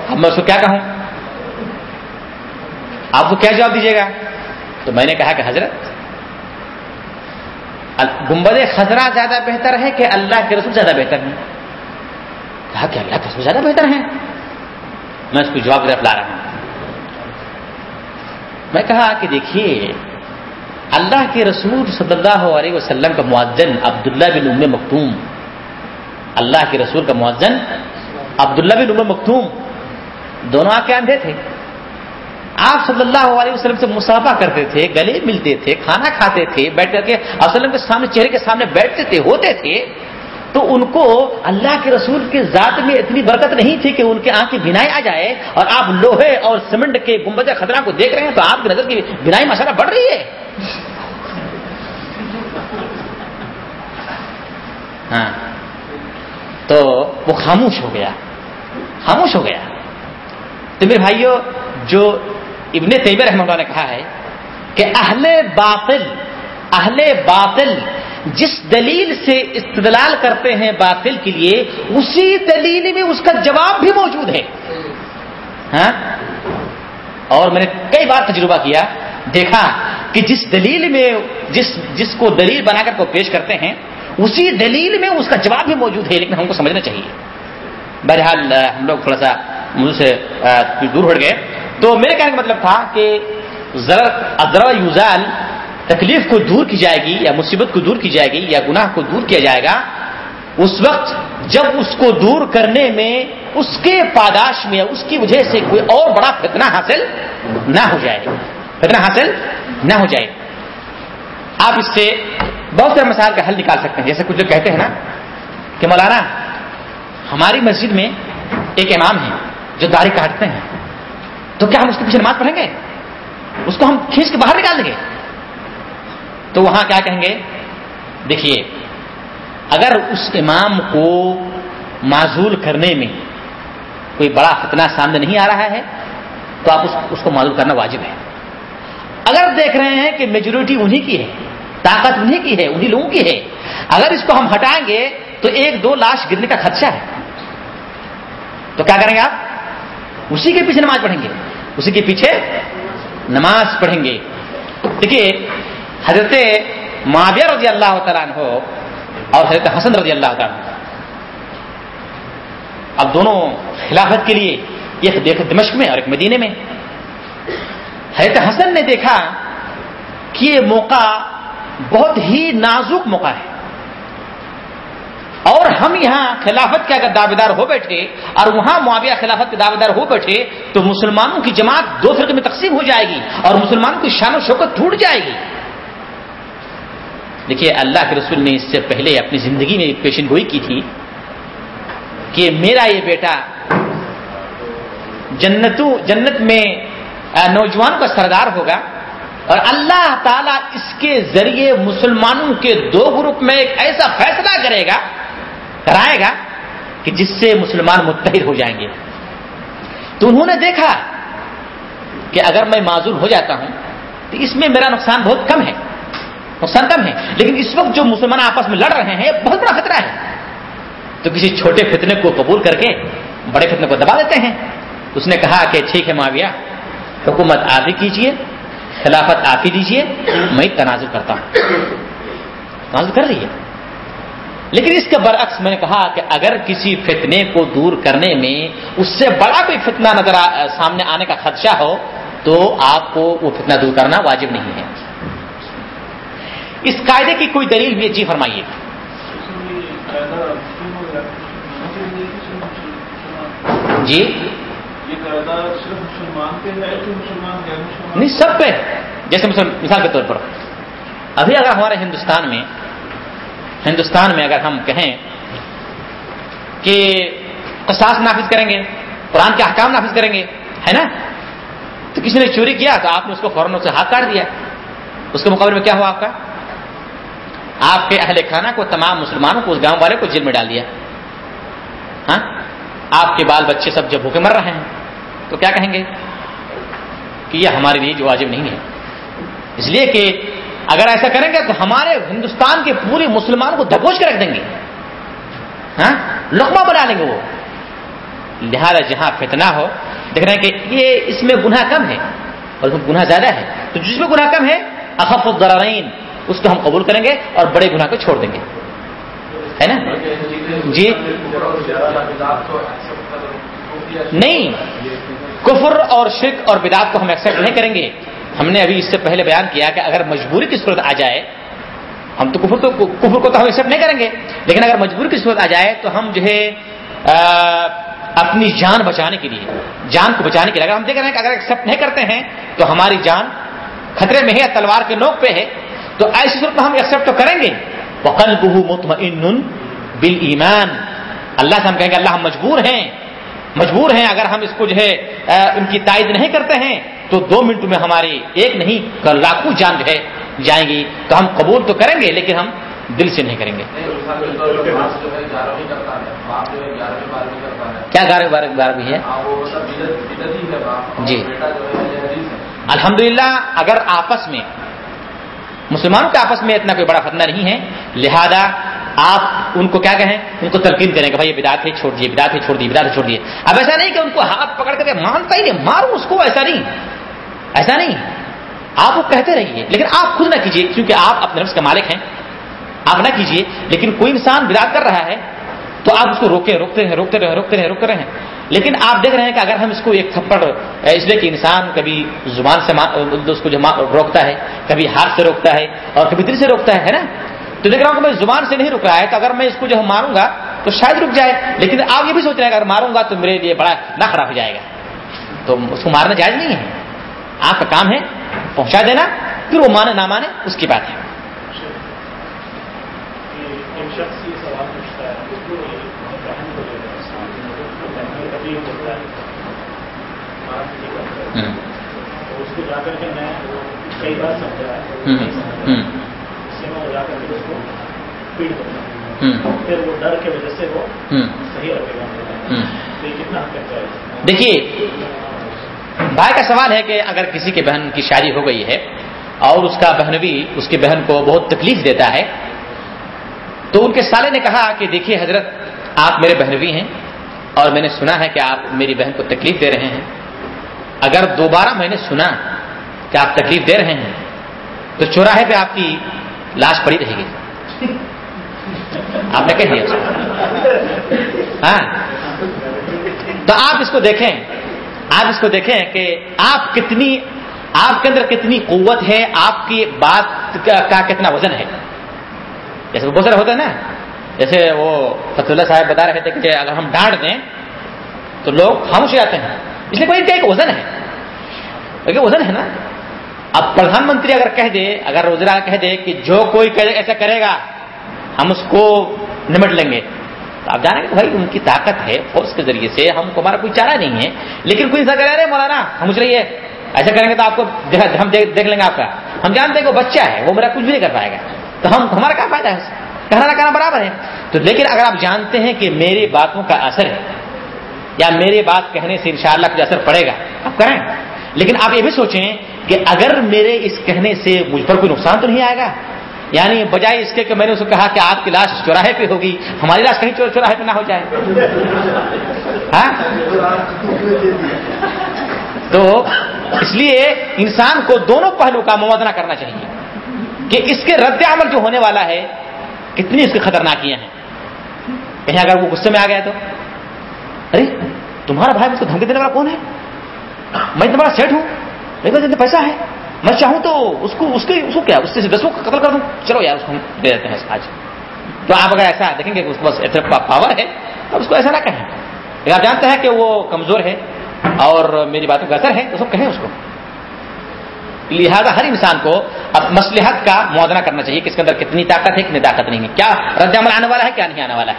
اب میں اس کو کیا کہوں؟ آپ کو کیا جواب دیجیے گا؟ تو میں نے کہا کہ حضرت، گمبد خزرہ زیادہ بہتر ہے کہ اللہ کے رسول زیادہ بہتر ہے کہا کہ اللہ کے زیادہ بہتر ہے میں اس کو جواب لا رہا ہوں۔ میں کہا کہ دیکھیے، اللہ کے رسول صلی اللہ علیہ وسلم کا معذن عبداللہ بن ام مختوم اللہ کے رسول کا معذن عبداللہ بن ام مختوم دونوں آ کے اندھے تھے۔ آپ صلی اللہ علیہ وسلم سے مسافہ کرتے تھے، گلے ملتے تھے، کھانا کھاتے تھے، بیٹھ کر کے وسلم کے سامنے، چہرے کے سامنے بیٹھتے تھے، ہوتے تھے۔ تو ان کو اللہ کے رسول کے ذات میں اتنی برکت نہیں تھی کہ ان کے آنکھ کی بینائی آ جائے اور آپ لوہے اور سیمنٹ کے گمبد خطرہ کو دیکھ رہے ہیں تو آپ کی نظر کی بینائی مسالہ بڑھ رہی ہے۔ ہاں۔ تو وہ خاموش ہو گیا۔ خاموش ہو گیا۔ تو میرے بھائیوں جو ابن طیب رحمہ اللہ نے کہا ہے کہ اہل باطل اہل باطل جس دلیل سے استدلال کرتے ہیں باطل کے لیے، اسی دلیل میں اس کا جواب بھی موجود ہے۔ ہاں؟ اور میں نے کئی بار تجربہ کیا، دیکھا کہ جس دلیل میں، جس جس کو دلیل بنا کر کو پیش کرتے ہیں، اسی دلیل میں اس کا جواب بھی موجود ہے، لیکن ہم کو سمجھنا چاہیے۔ بہرحال، ہم لوگ تھوڑا سا مجھ سے دور ہٹ گئے۔ تو میرے کہنے کا مطلب تھا کہ ذرا یوزال تکلیف کو دور کی جائے گی یا مصیبت کو دور کی جائے گی یا گناہ کو دور کیا جائے گا، اس وقت جب اس کو دور کرنے میں اس کے پاداش میں اس کی وجہ سے کوئی اور بڑا فتنہ حاصل نہ ہو جائے فتنہ حاصل نہ ہو جائے آپ اس سے بہت سے مسائل کا حل نکال سکتے ہیں۔ جیسے کچھ جو کہتے ہیں نا کہ مولانا، ہماری مسجد میں ایک امام ہے جو داڑھی کاٹتے ہیں۔ تو کیا ہم اس کے پیچھے نماز پڑھیں گے؟ اس کو ہم کھینچ کے باہر نکال دیں گے؟ تو وہاں کیا کہیں گے؟ دیکھیے اگر اس امام کو معذول کرنے میں کوئی بڑا فتنہ سامنے نہیں آ رہا ہے تو آپ اس, اس کو معذول کرنا واجب ہے۔ اگر دیکھ رہے ہیں کہ میجورٹی انہی کی ہے طاقت انہیں کی ہے انہیں لوگوں کی ہے اگر اس کو ہم ہٹائیں گے تو ایک دو لاش گرنے کا خدشہ ہے۔ تو کیا کریں گے آپ؟ اسی کے پیچھے نماز پڑھیں گے۔ اسی کے پیچھے نماز پڑھیں گے۔ دیکھیے حضرت معاویہ رضی اللہ تعالیٰ عنہ اور حضرت حسن رضی اللہ تعالیٰ عنہ۔ اب دونوں خلافت کے لیے ایک دیکھ دمشق میں اور ایک مدینے میں۔ حضرت حسن نے دیکھا کہ یہ موقع بہت ہی نازک موقع ہے۔ اور ہم یہاں خلافت کے اگر دعوے دار ہو بیٹھے اور وہاں معاویہ خلافت کے دعوے دار ہو بیٹھے تو مسلمانوں کی جماعت دو فرقے میں تقسیم ہو جائے گی اور مسلمانوں کی شان و شوکت ٹوٹ جائے گی۔ دیکھیے، اللہ کے رسول نے اس سے پہلے اپنی زندگی میں پیشن گوئی کی تھی کہ میرا یہ بیٹا جنتوں، جنت میں نوجوان کا سردار ہوگا اور اللہ تعالیٰ اس کے ذریعے مسلمانوں کے دو گروپ میں ایک ایسا فیصلہ کرے گا، کرائے گا کہ جس سے مسلمان متحد ہو جائیں گے۔ تو انہوں نے دیکھا کہ اگر میں معذور ہو جاتا ہوں تو اس میں میرا نقصان بہت کم ہے۔ نقصان کم ہے۔ لیکن اس وقت جو مسلمان آپس میں لڑ رہے ہیں، بہت بڑا خطرہ ہے۔ تو کسی چھوٹے فتنے کو قبول کر کے بڑے فتنے کو دبا دیتے ہیں۔ اس نے کہا کہ ٹھیک ہے معاویہ، حکومت آپ ہی کیجیے خلافت آپ ہی دیجیے میں تنازع کرتا ہوں۔ تنازع کر رہی ہے۔ لیکن اس کے برعکس میں نے کہا کہ اگر کسی فتنے کو دور کرنے میں اس سے بڑا کوئی فتنہ نظر سامنے آنے کا خدشہ ہو، تو آپ کو وہ فتنہ دور کرنا واجب نہیں ہے۔ اس قاعدے کی کوئی دلیل بھی جی فرمائیے۔ جی؟ نہیں، سب پہ۔ جیسے مثال کے طور پر۔ ابھی اگر ہمارے ہندوستان میں ہندوستان میں اگر ہم کہیں کہ قصاص نافذ کریں گے، قرآن کے احکام نافذ کریں گے، ہے نا؟ تو کسی نے چوری کیا تو آپ نے اس کو فوراً سے ہاتھ کاٹ دیا۔ اس کے مقابلے میں کیا ہوا آپ کا؟ آپ کے اہل خانہ کو تمام مسلمانوں کو اس گاؤں والے کو جیل میں ڈال دیا۔ ہاں؟ آپ کے بال بچے سب جب بھوکے مر رہے ہیں، تو کیا کہیں گے؟ کہ یہ ہمارے لیے جو واجب نہیں ہے۔ اس لیے کہ اگر ایسا کریں گے تو ہمارے ہندوستان کے پورے مسلمانوں کو دبوچ کے رکھ دیں گے۔ ہاں؟ لقمہ بنا لیں گے وہ۔ لہذا جہاں فتنہ ہو، دیکھ رہے ہیں کہ یہ اس میں گناہ کم ہے اور گناہ زیادہ ہے۔ تو جس میں گناہ کم ہے، اخف الضررین اس کو ہم قبول کریں گے اور بڑے گناہ کو چھوڑ دیں گے۔ ہے نا؟ جی۔ نہیں، کفر اور شرک اور بدعت کو ہم ایکسپٹ نہیں کریں گے۔ ہم نے ابھی اس سے پہلے بیان کیا کہ اگر مجبوری کی صورت آ جائے، ہم تو کفر کو کفر کو تو ہم ایکسپٹ نہیں کریں گے۔ لیکن اگر مجبوری کی صورت آ جائے تو ہم جو ہے اپنی جان بچانے کے لیے، جان کو بچانے کے لیے اگر ہم دیکھ رہے ہیں کہ اگر ایکسپٹ نہیں کرتے ہیں، تو ہماری جان خطرے میں ہے، تلوار کے نوک پہ ہے۔ تو ایسی صورت ہم ایکسپٹ تو کریں گے. وقل بہو مطمئن ایمان اللہ سے ہم کہیں گے اللہ ہم مجبور ہیں. مجبور ہیں اگر ہم اس کو جو ہے ان کی تائید نہیں کرتے ہیں، تو دو منٹ میں ہماری ایک نہیں لاکھوں جان جو ہے جائیں گی. تو ہم قبول تو کریں گے، لیکن ہم دل سے نہیں کریں گے. کیا گارے بار بھی ہے؟ جی۔ الحمدللہ، اگر آپس میں مسلمانوں کے آپس میں اتنا کوئی بڑا فتنہ نہیں ہے۔ لہذا آپ ان کو کیا کہیں؟ ان کو تلقین کریں کہ بھائی یہ بدات ہے، چھوڑ دیے بدات ہے، چھوڑ دیے بدات چھوڑ دیے۔ اب ایسا نہیں کہ ان کو ہاتھ پکڑ کر کے مانتا ہی نہیں، مارو اس کو، ایسا نہیں۔ ایسا نہیں۔ آپ وہ کہتے رہیے، لیکن آپ خود نہ کیجیے، کیونکہ آپ اپنے نفس کے مالک ہیں۔ آپ نہ کیجیے، لیکن کوئی انسان بدات کر رہا ہے تو آپ اس کو روکے روکتے ہیں، روکتے رہے روکتے رہے روکتے رہے۔ لیکن آپ دیکھ رہے ہیں کہ اگر ہم اس کو ایک تھپڑ اس لیے کہ انسان کبھی زبان سے اس کو جو روکتا ہے، کبھی ہاتھ سے روکتا ہے اور کبھی دل سے روکتا ہے نا؟ تو دیکھ رہا ہوں کہ میں زبان سے نہیں رک رہا ہے، تو اگر میں اس کو جو ماروں گا تو شاید رک جائے، لیکن آپ یہ بھی سوچ رہے ہیں اگر ماروں گا تو میرے لیے بڑا نہ ہو جائے گا۔ تو اس کو مارنا جائز نہیں ہے۔ آپ کا کام ہے پہنچا دینا، پھر وہ مانے نہ مانے، اس کی بات ہے۔ دیکھیے بھائی کا سوال ہے کہ اگر کسی کے بہن کی شادی ہو گئی ہے اور اس کا بہنوی اس کی بہن کو بہت تکلیف دیتا ہے تو ان کے سالے نے کہا کہ دیکھیے حضرت آپ میرے بہنوی ہیں۔ اور میں نے سنا ہے کہ آپ میری بہن کو تکلیف دے رہے ہیں۔ اگر دوبارہ میں نے سنا کہ آپ تکلیف دے رہے ہیں، تو چوراہے پہ آپ کی لاش پڑی رہے گی۔ آپ نے کہہ دیا۔ ہاں۔ تو آپ اس کو دیکھیں۔ آپ اس کو دیکھیں کہ آپ کتنی، آپ کے اندر کتنی قوت ہے، آپ کی بات کا کتنا وزن ہے۔ جیسے بہت سارے ہوتے ہیں نا جیسے وہ فت اللہ صاحب بتا رہے تھے کہ اگر ہم ڈانٹ دیں تو لوگ خاموش ہو جاتے ہیں۔ اس لیے کوئی ایک وزن ہے۔ وزن ہے نا۔ اب پردھان منتری اگر کہہ دے، اگر روزگار کہہ دے کہ جو کوئی ایسا کرے گا، ہم اس کو نمٹ لیں گے۔ تو آپ جانیں گے بھائی ان کی طاقت ہے فورس کے ذریعے سے ہم کو ہمارا کوئی چارہ نہیں ہے۔ لیکن کوئی ایسا کرے رہے مولانا سمجھ رہی ہے ایسا کریں گے تو آپ کو ہم دیکھ لیں گے آپ کا۔ ہم جانتے ہیں کہ وہ بچہ ہے، وہ میرا کچھ بھی نہیں کر پائے گا۔ تو ہم، ہمارا کیا فائدہ ہے کہنا نہ کہنا برابر ہے۔ تو لیکن اگر آپ جانتے ہیں کہ میری باتوں کا اثر ہے، یا میری بات کہنے سے انشاءاللہ کچھ اثر پڑے گا، آپ کریں۔ لیکن آپ یہ بھی سوچیں کہ اگر میرے اس کہنے سے مجھ پر کوئی نقصان تو نہیں آئے گا۔ یعنی بجائے اس کے کہ میں نے اسے کہا کہ آپ کی لاش چوراہے پہ ہوگی، ہماری لاش کہیں چوراہے پہ نہ ہو جائے۔ ہاں؟ تو اس لیے انسان کو دونوں پہلو کا موازنہ کرنا چاہیے کہ اس کے رد عمل جو ہونے والا ہے کتنی اس کی خطرناکیاں ہیں۔ کہیں اگر وہ غصے میں آ گیا تو۔ ارے، تمہارا بھائی مجھ کو دھمکی دینے والا کون ہے؟ میں تمہارا سیٹ ہوں۔ میرے پاس پیسہ ہے میں چاہوں تو اس کو، اس کے، اس کو کیا؟ اس سے دسوں کو قتل کر دوں۔ چلو یار، اس کو ہم دے دیتے ہیں آج۔ تو آپ اگر ایسا دیکھیں گے اس کو بس پاور ہے، تو اس کو ایسا نہ کہیں۔ آپ جانتے ہیں کہ وہ کمزور ہے اور میری باتوں کا اثر ہے، تو سب کہیں اس کو۔ لہذا ہر انسان کو اب مسلحت کا موازنہ کرنا چاہیے کہ اس کے اندر کتنی طاقت ہے کتنی طاقت نہیں ہے۔ کیا رد عمل آنے والا ہے کیا نہیں آنے والا ہے؟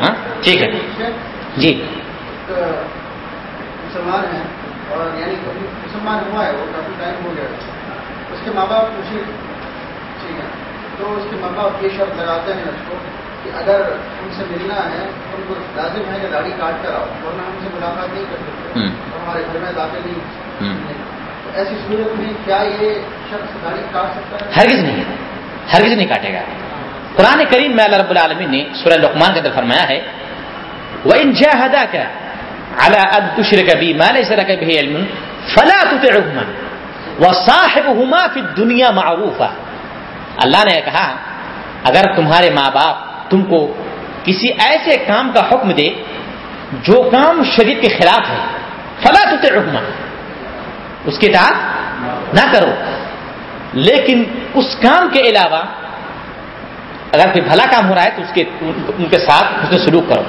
ہاں؟ ٹھیک ہے۔ جی۔ مسلمان ہیں اور یعنی مسلمان ہوا ہے وہ کافی ٹائم ہو گیا اس کے ماں باپ مجھے ٹھیک ہے۔ تو اس کے ماں باپ یہ شبد لگاتے ہیں اس کو کہ اگر ان سے ملنا ہے تو ان کو لازم ہے کہ گاڑی کاٹ کر آؤ ورنہ ہم سے ملاقات نہیں کر سکتے۔ ہمارے گھر میں داخل نہیں۔ ایسی صورت میں کیا یہ شخص کاٹ سکتا ہے؟ ہرگز نہیں ہرگز نہیں کاٹے گا۔ قرآن کریم میں اللہ رب العالمین نے سورہ لقمان کے اندر فرمایا ہے وہ ان جہدا کا على ان تشرك بي ما ليس لك علم فلا تطعهما وصاحبهما في الدنيا معروفا۔ اللہ نے کہا، اگر تمہارے ماں باپ تم کو کسی ایسے کام کا حکم دے جو کام شریف کے خلاف ہے، فلا تطعهما اس کے اطاعت نہ کرو۔ لیکن اس کام کے علاوہ اگر کوئی بھلا کام ہو رہا ہے تو اس کے ان کے ساتھ اس میں سلوک کرو۔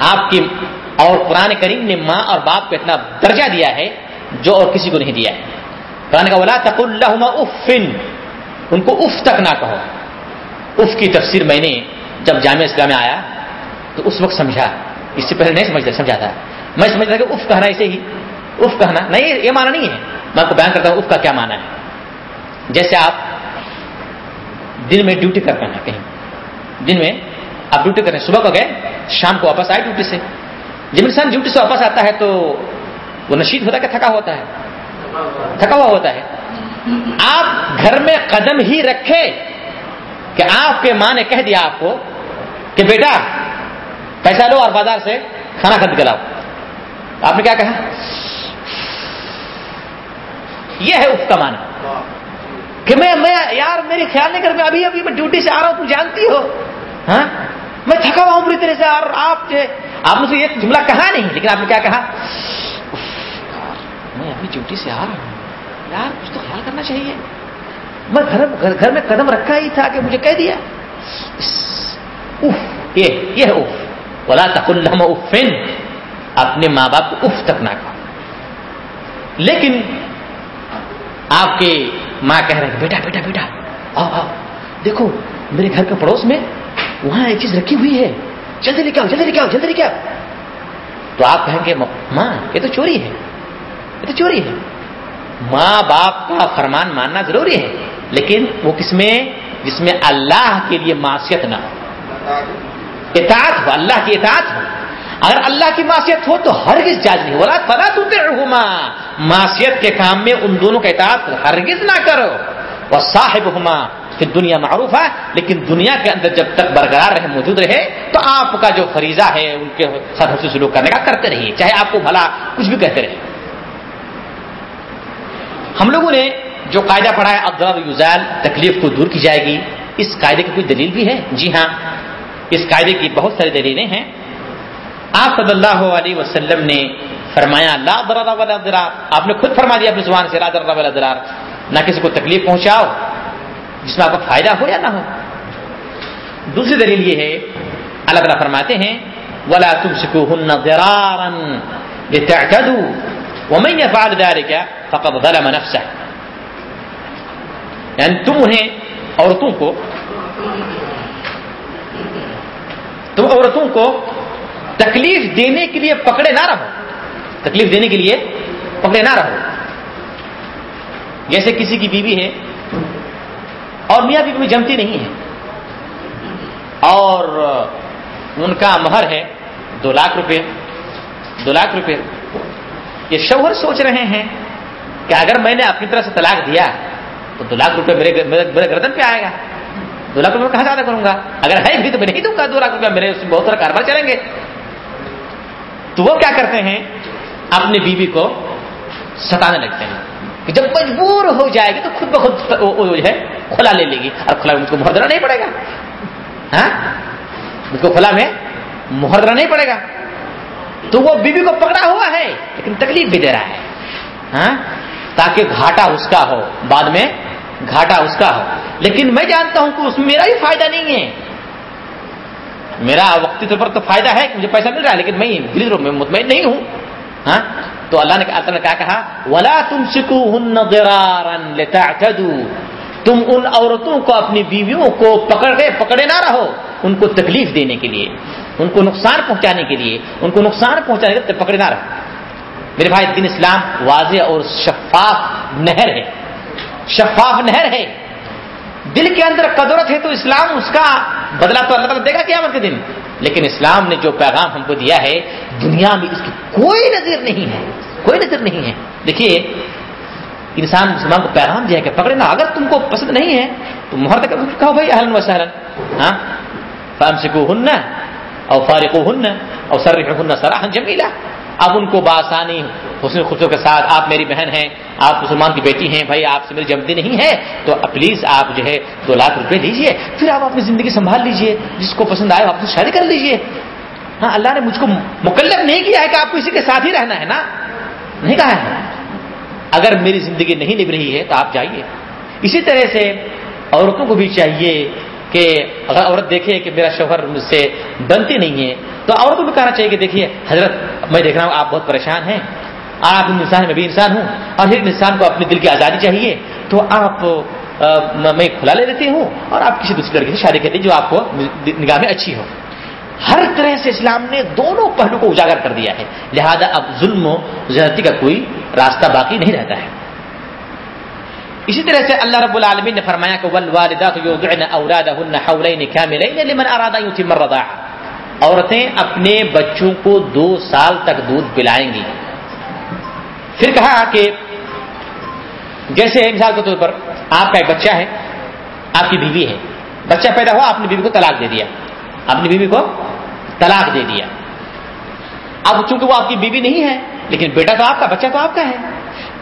آپ کی اور قرآن کریم نے ماں اور باپ کو اتنا درجہ دیا ہے جو اور کسی کو نہیں دیا ہے۔ قرآن کا ولا تق اللہ افن ان کو اف تک نہ کہو۔ اف کی تفسیر میں نے جب جامعہ اسلام میں آیا تو اس وقت سمجھا۔ اس سے پہلے نہیں سمجھتا سمجھا تھا میں سمجھتا کہ اف کہنا ایسے ہی۔ اف کہنا نہیں، یہ مانا نہیں ہے۔ میں آپ کو بیان کرتا ہوں اف کا کیا مانا ہے۔ جیسے آپ دن میں ڈیوٹی کرتے ہیں کہیں۔ دن میں آپ ڈیوٹی کریں صبح کو گئے، شام کو واپس آئے ڈیوٹی سے۔ جب انسان ڈیوٹی سے واپس آتا ہے تو وہ نشید ہوتا ہے کہ تھکا ہوتا ہے؟ تھکا ہوا ہوتا ہے۔ آپ گھر میں قدم ہی رکھے کہ آپ کے ماں نے کہہ دیا آپ کو کہ بیٹا، پیسہ لو اور بازار سے کھانا خرید کے لاؤ۔ آپ نے کیا کہا؟ یہ ہے اس کا مانا کہ میں میں یار میری خیال نہیں کر میں ابھی ابھی میں ڈیوٹی سے آ رہا ہوں، تم جانتی ہو۔ ہاں؟ میں تھکا ہوا ہوں پوری طرح سے، اور آپ جو آپ نے یہ جملہ کہا نہیں، لیکن آپ نے کیا کہا؟ میں ابھی ڈیوٹی سے آ رہا ہوں۔ یار، کچھ تو خیال کرنا چاہیے۔ میں گھر گھر میں قدم رکھا ہی تھا کہ مجھے کہہ دیا۔ اف یہ یہ اف بولا تک افن اپنے ماں باپ کو اف تک نہ کہا لیکن آپ کے ماں کہہ رہے بیٹا بیٹا بیٹا، آؤ آؤ۔ دیکھو، میرے گھر کے پڑوس میں وہاں ایک چیز رکھی ہوئی ہے۔ جلدی لے کے آؤ، جلدی لے کے آؤ، جلدی لے کے آؤ۔ تو آپ کہیں گے، ماں، یہ تو چوری ہے۔ یہ تو چوری ہے۔ ماں باپ کا فرمان ماننا ضروری ہے، لیکن وہ کس میں؟ جس میں اللہ کے لیے معاشیت نہ ہو۔ اطاعت ہو۔ اللہ کی اطاعت ہو۔ اگر اللہ کی معاشیت ہو تو ہر کس جائز نہیں۔ ہو رہا فلا تو معاشیت کے کام میں ان دونوں کا اطاعت ہرگز نہ کرو۔ وہ صاحب ہما پھر دنیا معروف ہے، لیکن دنیا کے اندر جب تک برقرار رہے، موجود رہے، تو آپ کا جو فریضہ ہے، ان کے ساتھ حسن سلوک کرنے کا کرتے رہیے۔ چاہے آپ کو بھلا کچھ بھی کہتے رہے۔ ہم لوگوں نے جو قاعدہ پڑھا ہے ابدال یوزال تکلیف کو دور کی جائے گی۔ اس قاعدے کی کوئی دلیل بھی ہے؟ جی ہاں اس قاعدے کی بہت ساری دلیلیں ہیں۔ آپ صلی اللہ علیہ وسلم نے فرمایا، لا ضرر ولا ضرار۔ آپ نے خود فرما دیا اپنی زبان سے، لا ضرر ولا ضرار۔ نہ کسی کو تکلیف پہنچاؤ، جس میں آپ کو فائدہ ہو یا نہ ہو۔ دوسری دلیل یہ ہے، اللہ تعالیٰ فرماتے ہیں، ولا تم سکو ہن ومن يفعل ذلك فقد ظلم نفسه۔ یعنی تم انہیں عورتوں کو، تم عورتوں کو تکلیف دینے کے لیے پکڑے نہ رہو۔ تکلیف دینے کے لیے پکڑے نہ رہو۔ جیسے کسی کی بیوی ہے اور میاں بیوی میں جمتی نہیں ہے اور ان کا مہر ہے دو لاکھ روپے، دو لاکھ روپے۔ یہ شوہر سوچ رہے ہیں کہ اگر میں نے اپنی طرح سے طلاق دیا تو دو لاکھ روپے میرے میرے گردن پہ آئے گا۔ دو لاکھ روپے کہاں زیادہ کروں گا؟ اگر ہے بھی تو میں نہیں دوں گا دو لاکھ روپیہ میرے اس میں بہت سارا کاروبار چلیں گے۔ تو وہ کیا کرتے ہیں؟ اپنی بیوی کو ستانے لگتے ہیں کہ جب مجبور ہو جائے گی تو خود بخود جو ہے کھلا لے لے گی۔ اور کھلا مجھ کو محردنا نہیں پڑے گا۔ ہاں؟ مجھ کو کھلا میں محردنا نہیں پڑے گا۔ تو وہ بیوی کو پکڑا ہوا ہے، لیکن تکلیف بھی دے رہا ہے۔ ہاں؟ تاکہ گھاٹا اس کا ہو، بعد میں گھاٹا اس کا ہو۔ لیکن میں جانتا ہوں کہ اس میں میرا بھی فائدہ نہیں ہے۔ میرا وقتی طور پر تو فائدہ ہے کہ مجھے پیسہ مل رہا ہے، لیکن میں دل میں مطمئن نہیں ہوں۔ ہاں؟ تو اللہ نے اللہ نے کیا کہا، ولا تم سکو ہن تم ان عورتوں کو اپنی بیویوں کو پکڑے پکڑے نہ رہو۔ ان کو تکلیف دینے کے لیے، ان کو نقصان پہنچانے کے لیے، ان کو نقصان پہنچانے کے لیے پکڑے نہ رہو۔ میرے بھائی، دین اسلام واضح اور شفاف نہر ہے۔ شفاف نہر ہے۔ دل کے اندر قدرت ہے تو اسلام اس کا بدلا تو اللہ تعالیٰ دے گا قیامت کے دن۔ لیکن اسلام نے جو پیغام ہم کو دیا ہے، دنیا میں اس کی کوئی نظر نہیں ہے۔ کوئی نظر نہیں ہے۔ دیکھیے، انسان مسلمان کو پیغام دیا کہ پکڑے نا، اگر تم کو پسند نہیں ہے، تو مہر تک کہو بھائی اہلن و سہلن ہاں؟ فام سکو ہن اور فارق ہن اور سر ہن سراہن جمیلا اب ان کو بآسانی حسن خوشوں کے ساتھ آپ میری بہن ہیں، آپ مسلمان کی بیٹی ہیں، بھائی آپ سے میری جمدی نہیں ہے تو پلیز آپ جو ہے دو لاکھ روپے لیجیے، پھر آپ اپنی زندگی سنبھال لیجیے، جس کو پسند آئے آپ سے شادی کر لیجیے۔ ہاں اللہ نے مجھ کو مکلب نہیں کیا ہے کہ آپ کو اسی کے ساتھ ہی رہنا ہے نا؟ نہیں کہا ہے۔ اگر میری زندگی نہیں نب رہی ہے تو آپ جائیے۔ اسی طرح سے عورتوں کو بھی چاہیے کہ اگر عورت دیکھے کہ میرا شوہر مجھ سے بنتی نہیں ہے، تو عورت کو بھی کہنا چاہیے کہ دیکھیے، حضرت، میں دیکھ رہا ہوں، آپ بہت پریشان ہیں۔ آپ انسان میں بھی انسان ہوں۔ اور ہر انسان کو اپنے دل کی آزادی چاہیے۔ تو آپ میں کھلا لے لیتی ہوں اور آپ کسی دوسری لڑکی سے شادی کرتی جو آپ کو نگاہ میں اچھی ہو۔ ہر طرح سے اسلام نے دونوں پہلو کو اجاگر کر دیا ہے۔ لہذا اب ظلم و زیادتی کا کوئی راستہ باقی نہیں رہتا ہے۔ اسی طرح سے اللہ رب العالمین نے فرمایا کہ والوالدات یوضعن اولادهن حولین کاملین لمن اراد ان يتم الرضاعه عورتیں اپنے بچوں کو دو سال تک دودھ پلائیں گی۔ پھر کہا کہ جیسے مثال کے طور پر آپ کا ایک بچہ ہے، آپ کی بیوی ہے۔ بچہ پیدا ہوا، آپ نے بیوی کو طلاق دے دیا۔ اپنی بیوی کو طلاق دے دیا۔ اب چونکہ وہ آپ کی بیوی نہیں ہے، لیکن بیٹا تو آپ کا، بچہ تو آپ کا ہے۔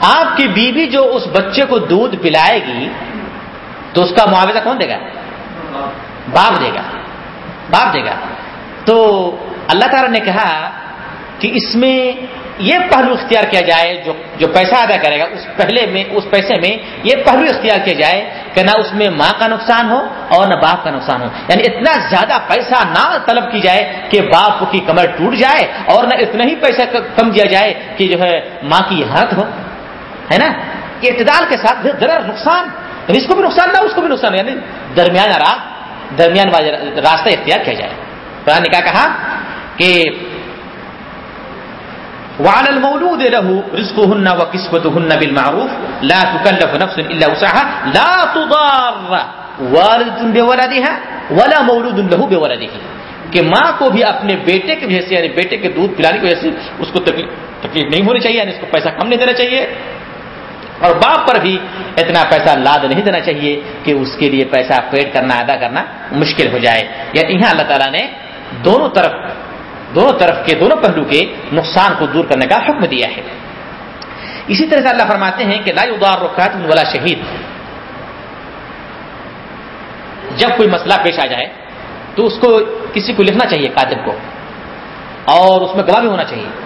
آپ کی بیوی جو اس بچے کو دودھ پلائے گی، تو اس کا معاوضہ کون دے گا؟ باپ دے گا۔ باپ دے گا۔ تو اللہ تعالی نے کہا کہ اس میں یہ پہلو اختیار کیا جائے، جو جو پیسہ ادا کرے گا، اس پہلے میں، اس پیسے میں یہ پہلو اختیار کیا جائے کہ نہ اس میں ماں کا نقصان ہو اور نہ باپ کا نقصان ہو۔ یعنی اتنا زیادہ پیسہ نہ طلب کی جائے کہ باپ کی کمر ٹوٹ جائے اور نہ اتنا ہی پیسہ کم دیا جائے کہ جو ہے ماں کی حالت ہو۔ ہے نا؟ کہ اعتدال کے ساتھ ذرا نقصان اس کو بھی نقصان نہ اس کو بھی نقصان یعنی درمیان راہ درمیان راستہ اختیار کیا جائے۔ قرآن نے کیا کہا کہ وعلى المولود له رزقهن وكسوتهن بالمعروف لا تكلف نفس الا وسعها لا تضار والد بولدها ولا مولود له بولده۔ کہ ماں کو بھی اپنے بیٹے کی وجہ سے یعنی بیٹے کے دودھ پلانے کی وجہ سے اس کو تکلیف نہیں ہونی چاہیے یعنی اس کو پیسہ کم نہیں دینا چاہیے۔ اور باپ پر بھی اتنا پیسہ لاد نہیں دینا چاہیے کہ اس کے لیے پیسہ پیڈ کرنا، ادا کرنا مشکل ہو جائے۔ یا یہاں اللہ تعالیٰ نے دونوں طرف دونوں طرف کے، دونوں پہلو کے نقصان کو دور کرنے کا حکم دیا ہے۔ اسی طرح سے اللہ فرماتے ہیں کہ لا ادار رکھات والا شہید۔ جب کوئی مسئلہ پیش آ جائے تو اس کو کسی کو لکھنا چاہیے کاتب کو، اور اس میں گواہ بھی ہونا چاہیے۔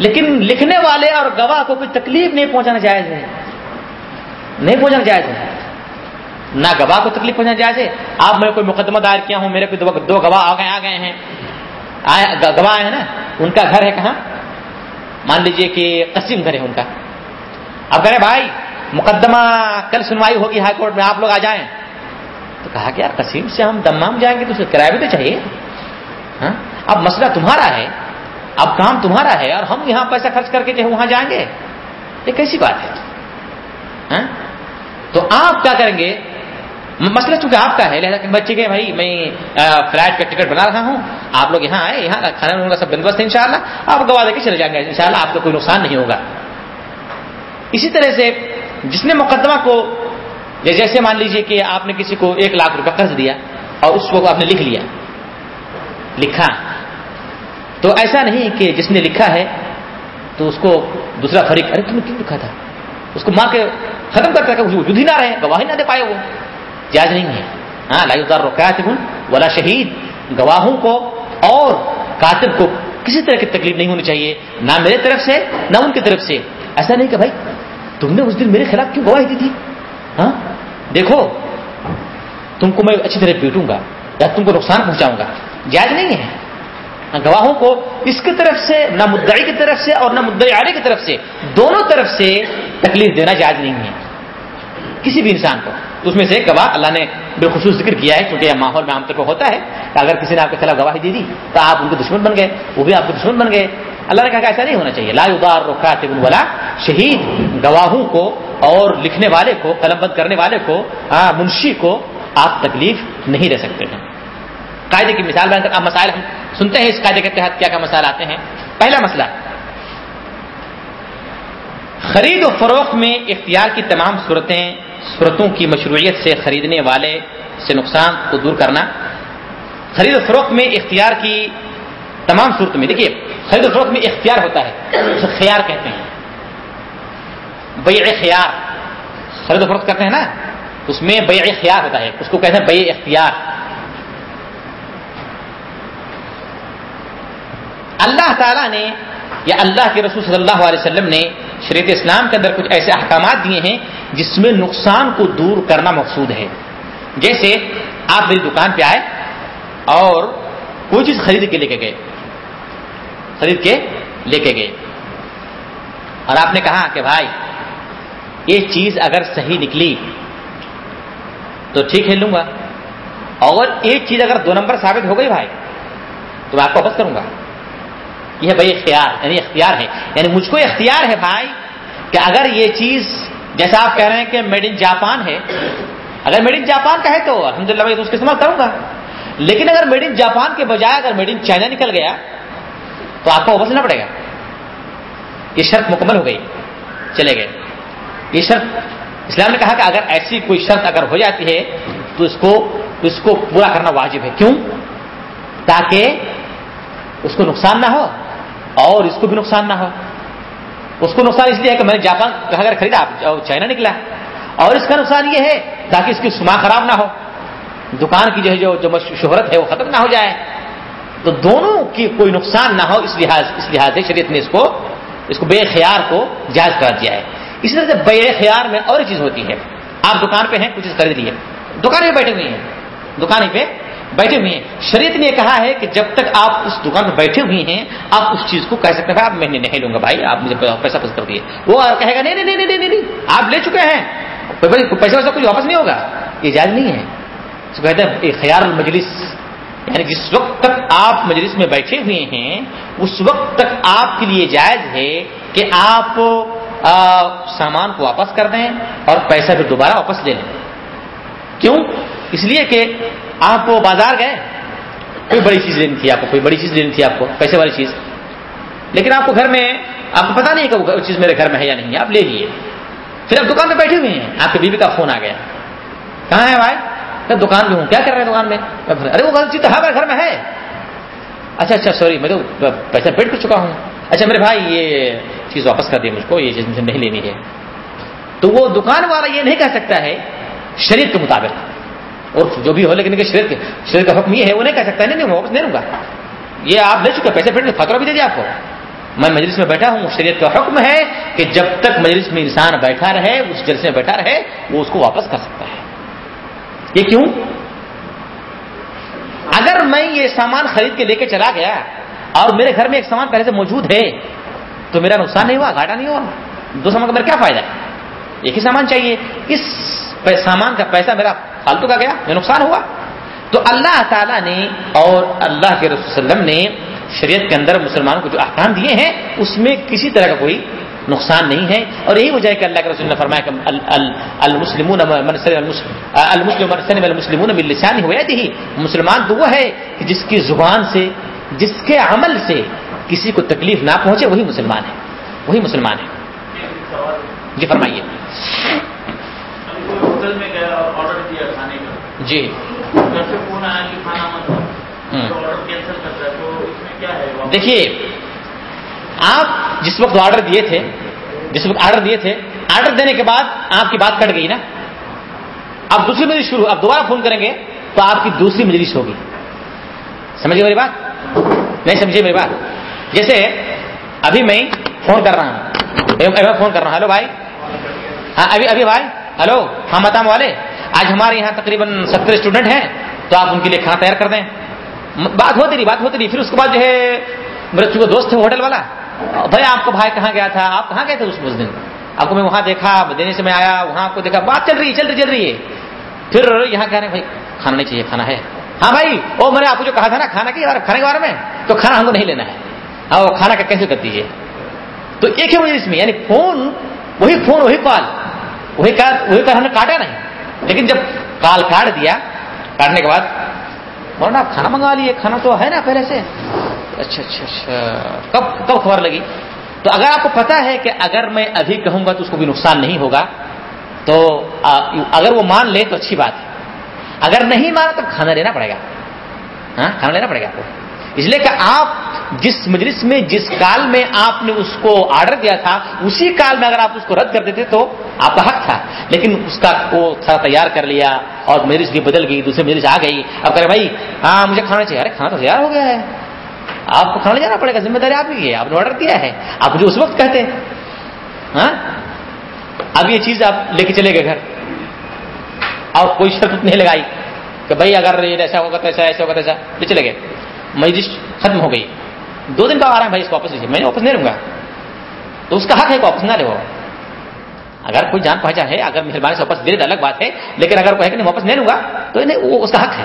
لیکن لکھنے والے اور گواہ کو کوئی تکلیف نہیں پہنچانا جائز ہے۔ نہیں پہنچانا جائز ہے۔ نہ گواہ کو تکلیف پہنچانا جائز ہے۔ آپ میں کوئی مقدمہ دائر کیا ہوں، میرے کوئی دو گواہ آ گئے آ گئے ہیں۔ گواہ ہیں نا؟ ان کا گھر ہے کہاں؟ مان لیجیے کہ قسم گھر ہے ان کا۔ اب کہہ رہے بھائی، مقدمہ کل سنوائی ہوگی ہائی کورٹ میں، آپ لوگ آ جائیں۔ تو کہا کہ یار، قسیم سے ہم دمام جائیں گے تو اسے کرایہ بھی تو چاہیے۔ ہاں؟ اب مسئلہ تمہارا ہے۔ اب کام تمہارا ہے اور ہم یہاں پیسہ خرچ کر کے جو وہاں جائیں گے۔ یہ کیسی بات ہے؟ ہاں؟ تو آپ کیا کریں گے؟ مسئلہ چونکہ آپ کا ہے، لہٰذا بچے گئے بھائی، میں فلائٹ کا ٹکٹ بنا رہا ہوں۔ آپ لوگ یہاں آئے یہاں کھانا کا سب بندوبست ہے ان شاء اللہ آپ گوا دے کے چلے جائیں گے ان شاء اللہ آپ کو کوئی نقصان نہیں ہوگا۔ اسی طرح سے جس نے مقدمہ کو، جیسے مان لیجیے کہ آپ نے کسی کو ایک لاکھ روپے قرض دیا اور اس کو آپ نے لکھ لیا۔ لکھا۔ تو ایسا نہیں کہ جس نے لکھا ہے تو اس کو دوسرا فریق، ارے تم نے کیوں لکھا تھا؟ اس کو ماں کے ختم کرتا کہ ہی نہ رہے، گواہی نہ دے پائے وہ۔ جائز نہیں ہے۔ ہاں لائی ادار ولا شہید۔ گواہوں کو اور کاتب کو کسی طرح کی تکلیف نہیں ہونی چاہیے، نہ میرے طرف سے، نہ ان کی طرف سے۔ ایسا نہیں کہ بھائی، تم نے اس دن میرے خلاف کیوں گواہی دی تھی؟ ہاں؟ دیکھو، تم کو میں اچھی طرح پیٹوں گا یا تم کو نقصان پہنچاؤں گا۔ جائز نہیں ہے۔ گواہوں کو اس کی طرف سے، نہ مدعی کی طرف سے اور نہ مدعی عالے کی طرف سے، دونوں طرف سے تکلیف دینا جائز نہیں ہے۔ کسی بھی انسان کو۔ اس میں سے گواہ اللہ نے بالخصوص ذکر کیا ہے کیونکہ یہ ماحول میں عام طور پر ہوتا ہے کہ اگر کسی نے آپ کے خلاف گواہی دے دی، تو آپ ان کے دشمن بن گئے، وہ بھی آپ کے دشمن بن گئے۔ اللہ نے کہا کہ ایسا نہیں ہونا چاہیے۔ لا ادار رخات والا شہید۔ گواہوں کو اور لکھنے والے کو، قلم بند کرنے والے کو منشی کو آپ تکلیف نہیں دے سکتے ہیں۔ قاعدے کی مثال بن کر مسائل ہم سنتے ہیں اس قاعدے کے تحت کیا کیا مسائل آتے ہیں۔ پہلا مسئلہ، خرید و فروخت میں اختیار کی تمام صورتیں، صورتوں کی مشروعیت سے خریدنے والے سے نقصان کو دور کرنا۔ خرید و فروخت میں اختیار کی تمام صورتوں میں، دیکھیے، خرید و فروخت میں اختیار ہوتا ہے، اسے خیار کہتے ہیں۔ بیع خیار، خرید و فروخت کرتے ہیں نا، اس میں بیع خیار ہوتا ہے، اس کو کہتے ہیں بیع اختیار۔ اللہ تعالی نے یا اللہ کے رسول صلی اللہ علیہ وسلم نے شریعت اسلام کے اندر کچھ ایسے احکامات دیے ہیں جس میں نقصان کو دور کرنا مقصود ہے۔ جیسے آپ میری دکان پہ آئے اور کوئی چیز خرید کے لے کے گئے۔ خرید کے لے کے گئے۔ اور آپ نے کہا کہ بھائی، یہ چیز اگر صحیح نکلی تو ٹھیک ہے، لوں گا۔ اور ایک چیز اگر دو نمبر ثابت ہو گئی بھائی، تو میں آپ کو واپس کروں گا۔ یہ بھائی اختیار یعنی اختیار ہے۔ یعنی مجھ کو اختیار ہے بھائی کہ اگر یہ چیز، جیسا آپ کہہ رہے ہیں کہ میڈ ان جاپان ہے، اگر میڈ ان جاپان کا ہے تو الحمد للہ تو اس کا استعمال کروں گا۔ لیکن اگر میڈ ان جاپان کے بجائے اگر میڈ ان چائنا نکل گیا، تو آپ کو واپس لینا پڑے گا۔ یہ شرط مکمل ہو گئی، چلے گئے۔ یہ شرط، اسلام نے کہا کہ اگر ایسی کوئی شرط اگر ہو جاتی ہے، تو اس کو اس کو پورا کرنا واجب ہے۔ کیوں؟ تاکہ اس کو نقصان نہ ہو۔ اور اس کو بھی نقصان نہ ہو۔ اس کو نقصان اس لیے ہے کہ میں نے جاپان کہا اگر خریدا چائنا نکلا۔ اور اس کا نقصان یہ ہے تاکہ اس کی سما خراب نہ ہو۔ دکان کی جو ہے، جو شہرت ہے، وہ ختم نہ ہو جائے۔ تو دونوں کی کوئی نقصان نہ ہو، اس لحاظ اس لحاظ سے شریعت نے اس کو اس کو بے خیار کو جائز کر دیا ہے۔ اسی طرح سے بے خیار میں اور چیز ہوتی ہے۔ آپ دکان پہ ہیں، کچھ چیز خرید لیے دکان پہ بیٹھے ہوئے ہیں۔ دکان پہ بیٹھے ہوئے ہیں۔ شریعت نے کہا ہے کہ جب تک آپ اس دکان پہ بیٹھے ہوئے ہیں، آپ اس چیز کو کہہ سکتے ہیں آپ میں نہیں لوں گا بھائی، آپ مجھے پیسہ پس کر دیے۔ وہ کہے گا، نہیں نہیں نہیں نہیں نہیں آپ لے چکے ہیں۔ پیسہ ویسا کچھ واپس نہیں ہوگا۔ یہ جائز نہیں ہے۔ کہتے ہیں خیال المجلس۔ یعنی جس وقت تک آپ مجلس میں بیٹھے ہوئے ہیں، اس وقت تک آپ کے لیے جائز ہے کہ آپ سامان کو واپس کر دیں اور پیسہ پھر دوبارہ واپس لے لیں۔ کیوں؟ اس لیے کہ آپ بازار گئے، کوئی بڑی چیز لینی تھی آپ کو، کوئی بڑی چیز لینی تھی آپ کو، پیسے والی چیز۔ لیکن آپ کو گھر میں، آپ کو پتا نہیں کہ وہ چیز میرے گھر میں ہے یا نہیں آپ لے لیے۔ پھر آپ دکان پہ بیٹھے ہوئے ہیں۔ آپ کی بیوی کا فون آ گیا۔ کہاں ہے بھائی؟ میں دکان پہ ہوں۔ کیا کر رہے ہیں دکان میں؟ ارے وہ غلطی تو ہے گھر میں ہے۔ اچھا اچھا سوری، میں تو پیسہ پیڈ کر چکا ہوں۔ اچھا میرے بھائی، یہ چیز واپس کر دیا مجھ کو، یہ چیز مجھے نہیں لینی ہے۔ تو وہ دکان والا یہ نہیں کہہ سکتا ہے، شریعت کے مطابق۔ اور جو بھی ہو لیکن شریعت شریعت کا حکم یہ ہے، وہ نہیں کہہ سکتا، نہیں میں واپس دے دوں گا۔ یہ آپ لے چکے، پیسے پیٹ خطرہ بھی دے دیا آپ کو۔ میں مجلس میں بیٹھا ہوں، شریعت کا حکم ہے کہ جب تک مجلس میں انسان بیٹھا رہے، اس جلسے میں بیٹھا رہے، وہ اس کو واپس کر سکتا ہے۔ یہ کیوں؟ اگر میں یہ سامان خرید کے لے کے چلا گیا اور میرے گھر میں ایک سامان پہلے سے موجود ہے، تو میرا نقصان نہیں ہوا، گھاٹا نہیں ہوا۔ دو سامان کا میرا کیا فائدہ ہے؟ ایک ہی سامان چاہیے۔ اس سامان کا پیسہ میرا فالتو کا گیا میں نقصان ہوا۔ تو اللہ تعالیٰ نے اور اللہ کے رسول وسلم نے شریعت کے اندر مسلمانوں کو جو احکام دیے ہیں، اس میں کسی طرح کا کوئی نقصان نہیں ہے۔ اور یہی وجہ ہے کہ اللہ کے رسول نے فرمایا کہ المسلمون المسلمون باللسان ہوا تھی مسلمان تو وہ ہے کہ جس کی زبان سے، جس کے عمل سے کسی کو تکلیف نہ پہنچے، وہی مسلمان ہے۔ وہی مسلمان ہے۔ جی فرمائیے۔ جی۔ دیکھیے آپ جس وقت آرڈر دیے تھے جس وقت آرڈر دیے تھے آرڈر دینے کے بعد آپ کی بات کٹ گئی نا؟ اب دوسری مجلس شروع اب دوبارہ فون کریں گے تو آپ کی دوسری مجلس ہوگی۔ سمجھے میری بات؟ نہیں سمجھے میری بات۔ جیسے ابھی میں فون کر رہا ہوں۔ فون کر رہا ہوں۔ ہلو بھائی۔ ہاں ابھی ابھی بھائی۔ ہلو ہاں متام والے، آج ہمارے یہاں تقریباً ستر اسٹوڈنٹ ہیں، تو آپ ان کے لیے کھانا تیار کر دیں۔ بات ہوتی رہی، بات ہوتی رہی، پھر اس کے بعد جو ہے، میرے چونکہ دوست تھے ہوٹل والا۔ بھائی، آپ کو بھائی کہاں گیا تھا؟ آپ کہاں گئے تھے اس دن آپ کو میں وہاں دیکھا دینے سے میں آیا، وہاں آپ کو دیکھا، بات چل رہی ہے، چل رہی چل رہی ہے۔ پھر یہاں کہہ رہے ہیں، بھائی، کھانا نہیں چاہیے، کھانا ہے۔ ہاں بھائی، وہ میں نے آپ کو جو کہا تھا نا، کھانا کی کھانے کے بارے میں، تو کھانا ہم کو نہیں لینا ہے۔ ہاں وہ کھانا کا کیسے کر دیجیے تو ایک ہی وجہ اس میں یعنی فون، وہی فون، وہی کال۔ وہی کال وہی ہم نے کاٹا نہیں۔ لیکن جب کال کاٹ دیا، کاٹنے کے بعد، مولانا آپ کھانا منگوا لیے، کھانا تو ہے نا پہلے سے۔ اچھا اچھا اچھا۔ کب کب خبر لگی؟ تو اگر آپ کو پتا ہے کہ اگر میں ابھی کہوں گا تو اس کو بھی نقصان نہیں ہوگا، تو اگر وہ مان لے تو اچھی بات ہے۔ اگر نہیں مانا تو کھانا لینا پڑے گا۔ ہاں کھانا لینا پڑے گا آپ کو۔ اس لیے کہ آپ جس مجلس میں، جس کال میں آپ نے اس کو آرڈر دیا تھا، اسی کال میں اگر آپ اس کو رد کر دیتے تو آپ کا حق تھا۔ لیکن اس کا وہ تھوڑا تیار کر لیا اور مجلس بھی بدل گئی، دوسری مجلس آ گئی۔ اب کرے بھائی ہاں مجھے کھانا چاہیے۔ ارے، کھانا تو تیار ہو گیا ہے۔ آپ کو کھانا جانا پڑے گا، ذمہ داری آپ کی ہے، آپ نے آرڈر دیا ہے۔ آپ مجھے اس وقت کہتے ہیں ہاں؟ اب یہ چیز آپ لے کے چلے گئے گھر۔ اور کوئی شرط نہیں لگائی کہ بھائی، اگر ایسا ہوگا تو ایسا ایسا ہوگا تو ایسا۔ لے چلے گئے۔ مجلس ختم ہو گئی۔ دو دن کا آ رہا ہے بھائی، اس کو واپس لیجیے۔ میں واپس نہیں لوں گا۔ تو اس کا حق ہے کہ واپس نہ لے وہ اگر کوئی جان پہچان ہے، اگر مہربانی سے واپس دے دے، الگ بات ہے۔ لیکن اگر کوئی ہے کہ نہیں واپس نہیں لوں گا، تو وہ اس کا حق ہے۔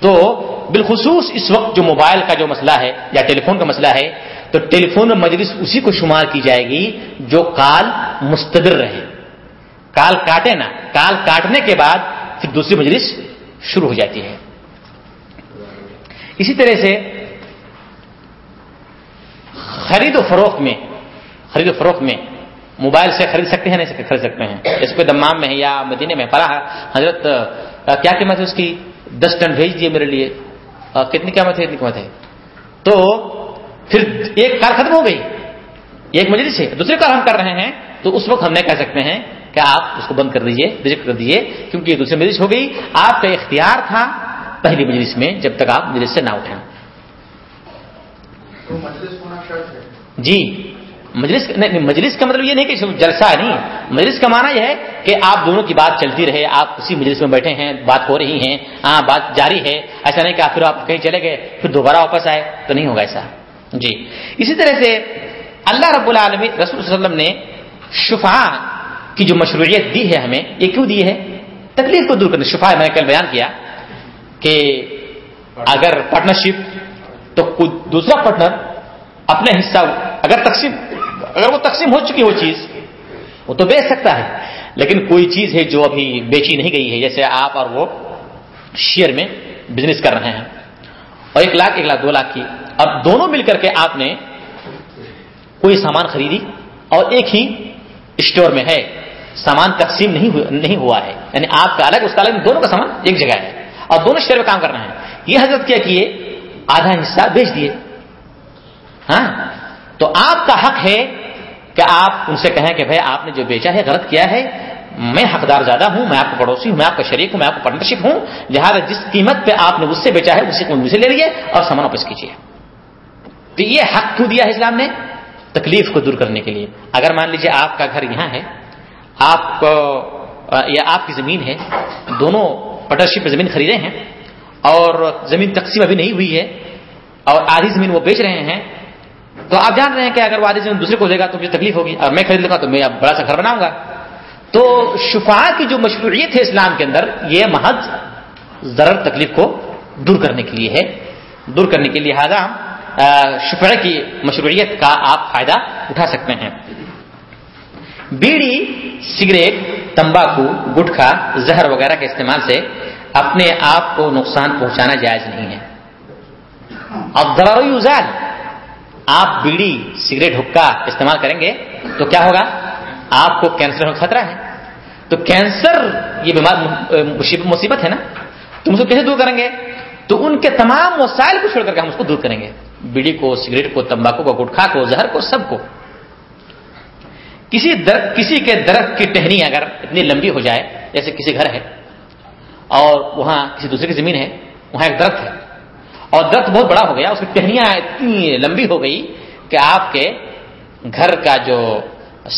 تو بالخصوص اس وقت جو موبائل کا جو مسئلہ ہے یا ٹیلی فون کا مسئلہ ہے، تو ٹیلی فون مجلس اسی کو شمار کی جائے گی جو کال مستدر رہے۔ کال کاٹے نا، کال کاٹنے کے بعد پھر دوسری مجلس شروع ہو جاتی ہے۔ اسی طرح سے خرید و فروخت میں، خرید و فروخت میں موبائل سے خرید سکتے ہیں، نہیں خرید سکتے ہیں۔ اس پہ دمام میں ہے یا مدینے میں پڑا حضرت کیا قیمت ہے اس کی؟ دس ٹن بھیج دیے میرے لیے۔ کتنی قیمت ہے کتنی قیمت ہے۔ تو پھر ایک کار ختم ہو گئی، ایک مجلس سے دوسری کار ہم کر رہے ہیں۔ تو اس وقت ہم نہیں کہہ سکتے ہیں کہ آپ اس کو بند کر دیجیے ریجیکٹ کر دیجیے کیونکہ دوسری مجلس ہو گئی۔ آپ کا اختیار تھا پہلی مجلس میں جب تک آپ مجلس سے نہ اٹھیں۔ جی مجلس نہیں مجلس کا مطلب یہ نہیں کہ جلسہ ہے نہیں۔ مجلس کا معنی یہ ہے کہ آپ دونوں کی بات چلتی رہے آپ اسی مجلس میں بیٹھے ہیں بات ہو رہی ہے ہاں بات جاری ہے۔ ایسا نہیں کہ پھر آپ کہیں چلے گئے پھر دوبارہ واپس آئے تو نہیں ہوگا ایسا۔ جی۔ اسی طرح سے اللہ رب العالمین رسول صلی اللہ علیہ وسلم نے شفا کی جو مشروعیت دی ہے ہمیں یہ کیوں دی ہے؟ تکلیف کو دور کرنے شفا میں نے کل بیان کیا۔ کہ اگر پارٹنرشپ تو دوسرا پارٹنر اپنے حصہ اگر تقسیم اگر وہ تقسیم ہو چکی وہ چیز، وہ تو بیچ سکتا ہے۔ لیکن کوئی چیز ہے جو ابھی بیچی نہیں گئی ہے، جیسے آپ اور وہ شیئر میں بزنس کر رہے ہیں۔ اور ایک لاکھ ایک لاکھ، دو لاکھ کی۔ اب دونوں مل کر کے آپ نے کوئی سامان خریدی اور ایک ہی اسٹور میں ہے۔ سامان تقسیم نہیں ہوا ہے۔ یعنی آپ کا الگ، اس کا الگ، دونوں کا سامان ایک جگہ ہے۔ اور دونوں اسٹور میں کام کر رہے ہیں۔ یہ حضرت کیا کیے؟ آدھا حصہ بیچ دیے۔ ہاں؟ تو آپ کا حق ہے کہ آپ ان سے کہیں کہ بھائی آپ نے جو بیچا ہے، غلط کیا ہے۔ میں حقدار زیادہ ہوں، میں آپ کو پڑوسی ہوں، میں آپ کا شریک ہوں، میں آپ کو پارٹنرشپ ہوں۔ لہٰذا جس قیمت پہ آپ نے اس سے بیچا ہے، اسی کو مجھے لے لیجیے اور سامان واپس کیجیے۔ تو یہ حق کیوں دیا ہے اسلام نے؟ تکلیف کو دور کرنے کے لیے۔ اگر مان لیجیے آپ کا گھر یہاں ہے، آپ کو، یا آپ کی زمین ہے، دونوں پارٹنرشپ میں زمین خریدے ہیں اور زمین تقسیم ابھی نہیں ہوئی ہے اور آدھی زمین وہ بیچ رہے ہیں، تو آپ جان رہے ہیں کہ اگر وہ آدھی زمین دوسرے کو دے گا تو مجھے تکلیف ہوگی۔ اور میں خرید لوں گا تو میں بڑا سا گھر بناؤں گا۔ تو شفا کی جو مشروعیت ہے اسلام کے اندر، یہ محض ضرر تکلیف کو دور کرنے کے لیے ہے۔ دور کرنے کے لہٰذا شفا کی مشروعیت کا آپ فائدہ اٹھا سکتے ہیں۔ بیڑی، سگریٹ، تمباکو، گٹکھا، زہر وغیرہ کے استعمال سے اپنے آپ کو نقصان پہنچانا جائز نہیں ہے۔ اب ضرور یوزال آپ بیڑی، سگریٹ حکا استعمال کریں گے تو کیا ہوگا؟ آپ کو کینسر کا خطرہ ہے۔ تو کینسر یہ بیمار، مصیبت ہے نا؟ تم اس کو کیسے دور کریں گے؟ تو ان کے تمام وسائل کو چھوڑ کر کے ہم اس کو دور کریں گے۔ بیڑی کو، سگریٹ کو، تمباکو کو، گٹکھا کو، زہر کو، سب کو۔ کسی درخت کسی کے درخت کی ٹہنی اگر اتنی لمبی ہو جائے، جیسے کسی گھر ہے، اور وہاں کسی دوسرے کی زمین ہے، وہاں ایک درخت ہے، اور درخت بہت بڑا ہو گیا، اس کی ٹہنیاں اتنی لمبی ہو گئی کہ آپ کے گھر کا جو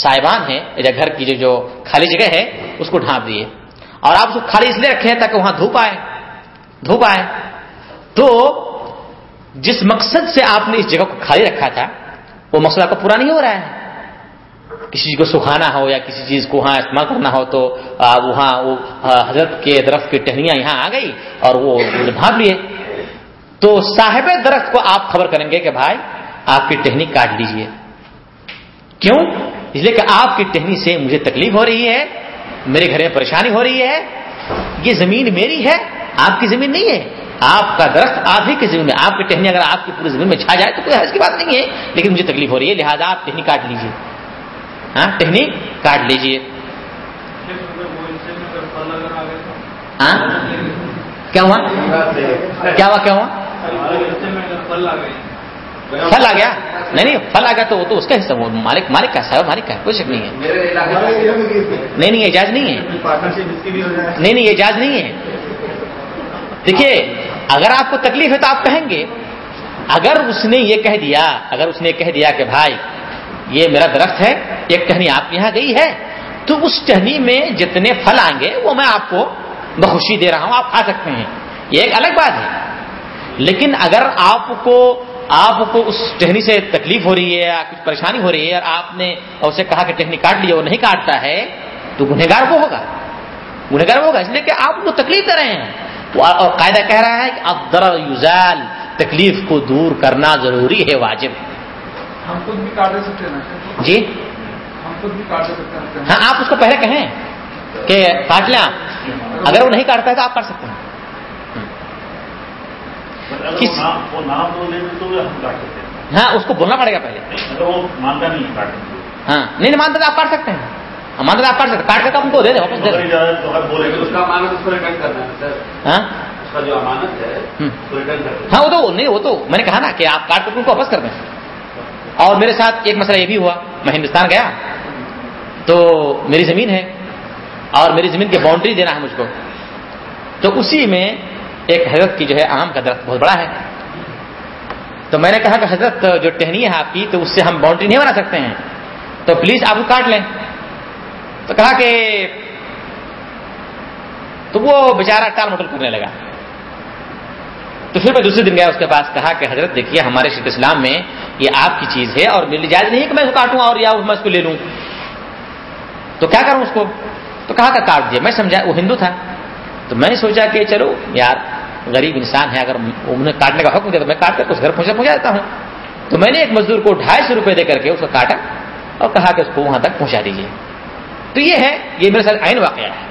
سائبان ہے، یا گھر کی جو جو خالی جگہ ہے، اس کو ڈھانپ دیے۔ اور آپ اس کو خالی اس لیے رکھے تاکہ وہاں دھوپ آئے دھوپ آئے۔ تو جس مقصد سے آپ نے اس جگہ کو خالی رکھا تھا، وہ مقصد آپ کا پورا نہیں ہو رہا ہے۔ کسی چیز کو سکھانا ہو یا کسی چیز کو وہاں استعمال کرنا ہو تو وہاں وہ حضرت کے درخت کی ٹہنیاں یہاں آ گئی اور وہ بھاگ لیے۔ تو صاحب درخت کو آپ خبر کریں گے کہ بھائی، آپ کی ٹہنی کاٹ لیجیے۔ کیوں؟ اس لیے کہ آپ کی ٹہنی سے مجھے تکلیف ہو رہی ہے، میرے گھر میں پریشانی ہو رہی ہے، یہ زمین میری ہے، آپ کی زمین نہیں ہے۔ آپ کا درخت آپ ہی کی زمین میں، آپ کی ٹہنی اگر آپ کی پوری زمین میں چھا جائے تو کوئی حرض کی بات نہیں ہے، لیکن مجھے تکلیف ہو رہی ہے، لہٰذا آپ ٹہنی کاٹ لیجیے ہاں ٹہنی کاٹ لیجیے ہاں؟ کیا ہوا؟ کیا ہوا کیا ہوا؟ پھل آ گیا؟ نہیں نہیں، پھل آ گیا تو وہ تو اس کا حصہ مالک مالک کا صاحب مالک کا کوئی شک نہیں ہے۔ نہیں نہیں، اعجاز نہیں ہے۔ نہیں نہیں، اعجاز نہیں ہے۔ دیکھیے، اگر آپ کو تکلیف ہے تو آپ کہیں گے۔ اگر اس نے یہ کہہ دیا، اگر اس نے کہہ دیا کہ بھائی یہ میرا درخت ہے، ایک ٹہنی آپ یہاں گئی ہے، تو اس ٹہنی میں جتنے پھل آئیں گے، وہ میں آپ کو بخوشی دے رہا ہوں، آپ کھا سکتے ہیں۔ یہ ایک الگ بات ہے۔ لیکن اگر آپ کو آپ کو اس ٹہنی سے تکلیف ہو رہی ہے یا کچھ پریشانی ہو رہی ہے اور آپ نے اسے کہا کہ ٹہنی کاٹ لیا وہ نہیں کاٹتا ہے، تو گنہگار وہ ہوگا۔ گنہگار وہ ہوگا، اس لیے کہ آپ کو تکلیف دے رہے ہیں۔ اور قاعدہ کہہ رہا ہے کہ اب در یوزال تکلیف کو دور کرنا ضروری ہے، واجب ہم خود بھی کاٹ دے سکتے ہیں۔ جی؟ ہم خود بھی کاٹ دے سکتے ہیں۔ ہاں آپ اس کو پہلے کہیں کہ کاٹ لیں اگر وہ نہیں کاٹتا ہے تو آپ کاٹ سکتے ہیں۔ ہاں اس کو بولنا پڑے گا پہلے۔ ہاں نہیں مانتا تو آپ کاٹ سکتے ہیں۔ مانتا آپ کاٹ سکتے کاٹ کر ہم کو دے دیں واپس دے دیں۔ ہاں؟ ہاں وہ تو نہیں وہ تو میں نے کہا نا کہ آپ کاٹ کر ان کو واپس کر دیں۔ اور میرے ساتھ ایک مسئلہ یہ بھی ہوا، میں ہندوستان گیا۔ تو میری زمین ہے اور میری زمین کی باؤنڈری دینا ہے مجھ کو۔ تو اسی میں ایک حضرت کی جو ہے آم کا درخت بہت بڑا ہے۔ تو میں نے کہا کہ حضرت جو ٹہنی ہے آپ کی، تو اس سے ہم باؤنڈری نہیں بنا سکتے ہیں۔ تو پلیز آپ کو کاٹ لیں۔ تو کہا کہ تو وہ بیچارہ ٹال مٹل کرنے لگا۔ تو پھر میں دوسرے دن گیا، اس کے پاس کہا کہ حضرت دیکھیے، ہمارے شیخ اسلام میں یہ آپ کی چیز ہے اور میری جائز نہیں ہے کہ میں اس کو کاٹوں اور یا میں اس کو لے لوں۔ تو کیا کروں اس کو؟ تو کہا کہ کاٹ دیا۔ میں سمجھا وہ ہندو تھا۔ تو میں نے سوچا کہ چلو یار، غریب انسان ہے، اگر انہیں کاٹنے کا حکم دیا تو میں کاٹ کر اس گھر پہنچا پہنچا دیتا ہوں۔ تو میں نے ایک مزدور کو ڈھائی سو روپئے دے کر کے اس کو کاٹا اور کہا کہ اس کو وہاں تک پہنچا دیجیے تو یہ ہے، یہ میرے ساتھ عین واقعہ ہے۔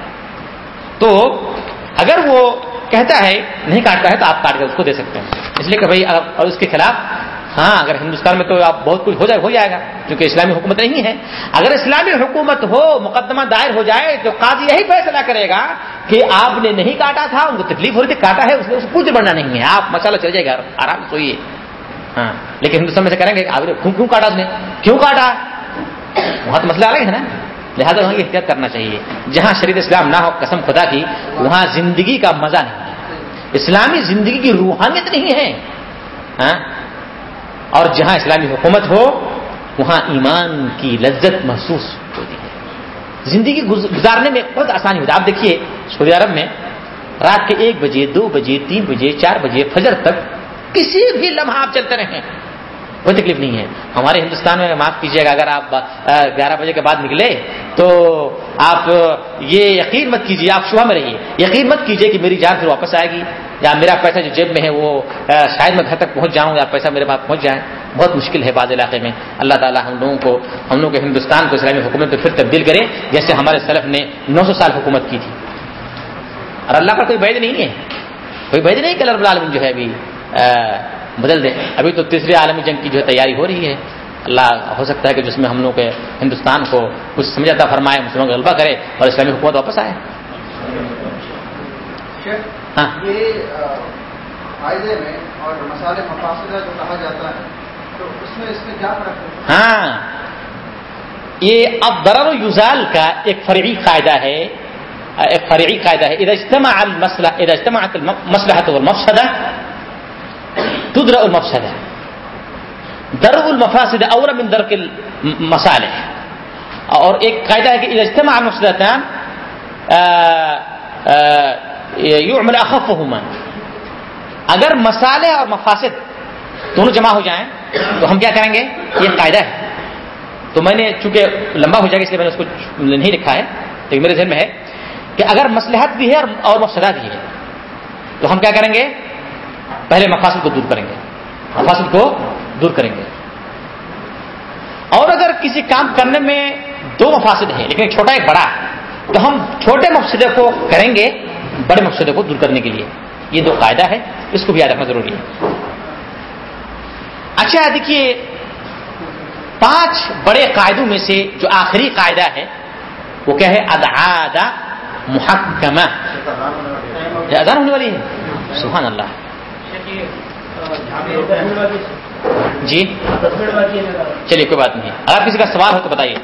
تو اگر وہ کہتا ہے، نہیں کاٹتا ہے تو آپ کاٹ کر اس کو دے سکتے ہیں۔ اس لیے کہ بھائی، اور اس کے خلاف ہاں اگر ہندوستان میں تو آپ بہت کچھ ہو جائے ہو جائے گا کیونکہ اسلامی حکومت نہیں ہے۔ اگر اسلامی حکومت ہو، مقدمہ دائر ہو جائے، تو قاضی یہی فیصلہ کرے گا کہ آپ نے نہیں کاٹا تھا، ان کو تکلیف ہو رہی تھی، کاٹا ہے، اس نے کچھ بڑھنا نہیں ہے۔ آپ مسالہ چل جائے گا، آرام سوئیے ہاں لیکن ہندوستان میں سے کریں گے آپ کیوں کاٹا اس نے؟ کیوں کاٹا؟ وہاں تو مسئلہ الگ ہے نا۔ لہٰذا وہاں احتیاط کرنا چاہیے۔ جہاں شرید اسلام نہ ہو، قسم خدا کی، وہاں زندگی کا مزہ نہیں ہے۔ اسلامی زندگی کی روحانیت نہیں ہے۔ ہاں اور جہاں اسلامی حکومت ہو، وہاں ایمان کی لذت محسوس ہوتی ہے۔ زندگی گزارنے میں بہت آسانی ہوتی ہے۔ آپ دیکھیے، سعودی عرب میں رات کے ایک بجے، دو بجے، تین بجے، چار بجے، فجر تک کسی بھی لمحہ آپ چلتے رہیں۔ کوئی تکلیف نہیں ہے۔ ہمارے ہندوستان میں معاف کیجیے گا اگر آپ گیارہ بجے کے بعد نکلے تو آپ یہ یقین مت کیجیے، آپ صبح میں رہیے۔ یقین مت کیجیے کہ میری جان پھر واپس آئے گی۔ یا میرا پیسہ جو جیب میں ہے وہ شاید میں گھر تک پہنچ جاؤں یا پیسہ میرے پاس پہنچ جائے، بہت مشکل ہے بعض علاقے میں۔ اللہ تعالیٰ ہم لوگوں کو، ہم لوگوں کے ہندوستان کو، اسلامی حکومت میں پھر تبدیل کرے، جیسے ہمارے سلف نے نو سو سال حکومت کی تھی۔ اور اللہ کا کوئی بید نہیں ہے۔ کوئی بید نہیں کہ اللہ العالمین جو ہے ابھی بدل دیں ابھی تو تیسری عالمی جنگ کی جو ہے تیاری ہو رہی ہے۔ اللہ، ہو سکتا ہے کہ جس میں ہم لوگ کے ہندوستان کو کچھ سمجھاتا فرمائے مسلموں کا غلبہ کرے اور اسلامی حکومت واپس آئے۔ یہ فائدے میں اور مسالے مفاصلہ جو کہا جاتا ہے تو اس میں اس میں کیا فرق ہے؟ ہاں۔ یہ اب درر و یوزال کا ایک فرعی قاعدہ ہے ایک فرعی قاعدہ ہے۔ اذا اجتمع المسلح اذا اجتمعت المصلحة والمفسدة تدرأ المفسدة درء المفاسد اورا من درک المصالح اور ایک قاعدہ ہے کہ اذا اجتمع المفسدتان یعمل اخفهما اگر مسالے اور مفاسد دونوں جمع ہو جائیں، تو ہم کیا کریں گے؟ یہ قاعدہ ہے۔ تو میں نے چونکہ لمبا ہو جائے گا اس لیے میں نے اس کو نہیں لکھا ہے، لیکن میرے ذہن میں ہے کہ اگر مسلحت بھی ہے اور مفسدہ بھی ہے، تو ہم کیا کریں گے؟ پہلے مفاصد کو دور کریں گے۔ مفاصد کو دور کریں گے۔ اور اگر کسی کام کرنے میں دو مفاصد ہیں، لیکن ایک چھوٹا ایک بڑا، تو ہم چھوٹے مفسدے کو کریں گے بڑے مقصدے کو دور کرنے کے لیے۔ یہ دو قاعدہ ہے اس کو بھی یاد رکھنا ضروری ہے۔ اچھا دیکھیے، پانچ بڑے قاعدوں میں سے جو آخری قاعدہ ہے، وہ کیا ہے؟ ادعادہ محکمہ۔ اذان ہونے والی ہے؟ سبحان اللہ۔ جی۔ چلیے، کوئی بات نہیں۔ اگر کسی کا سوال ہو تو بتائیے۔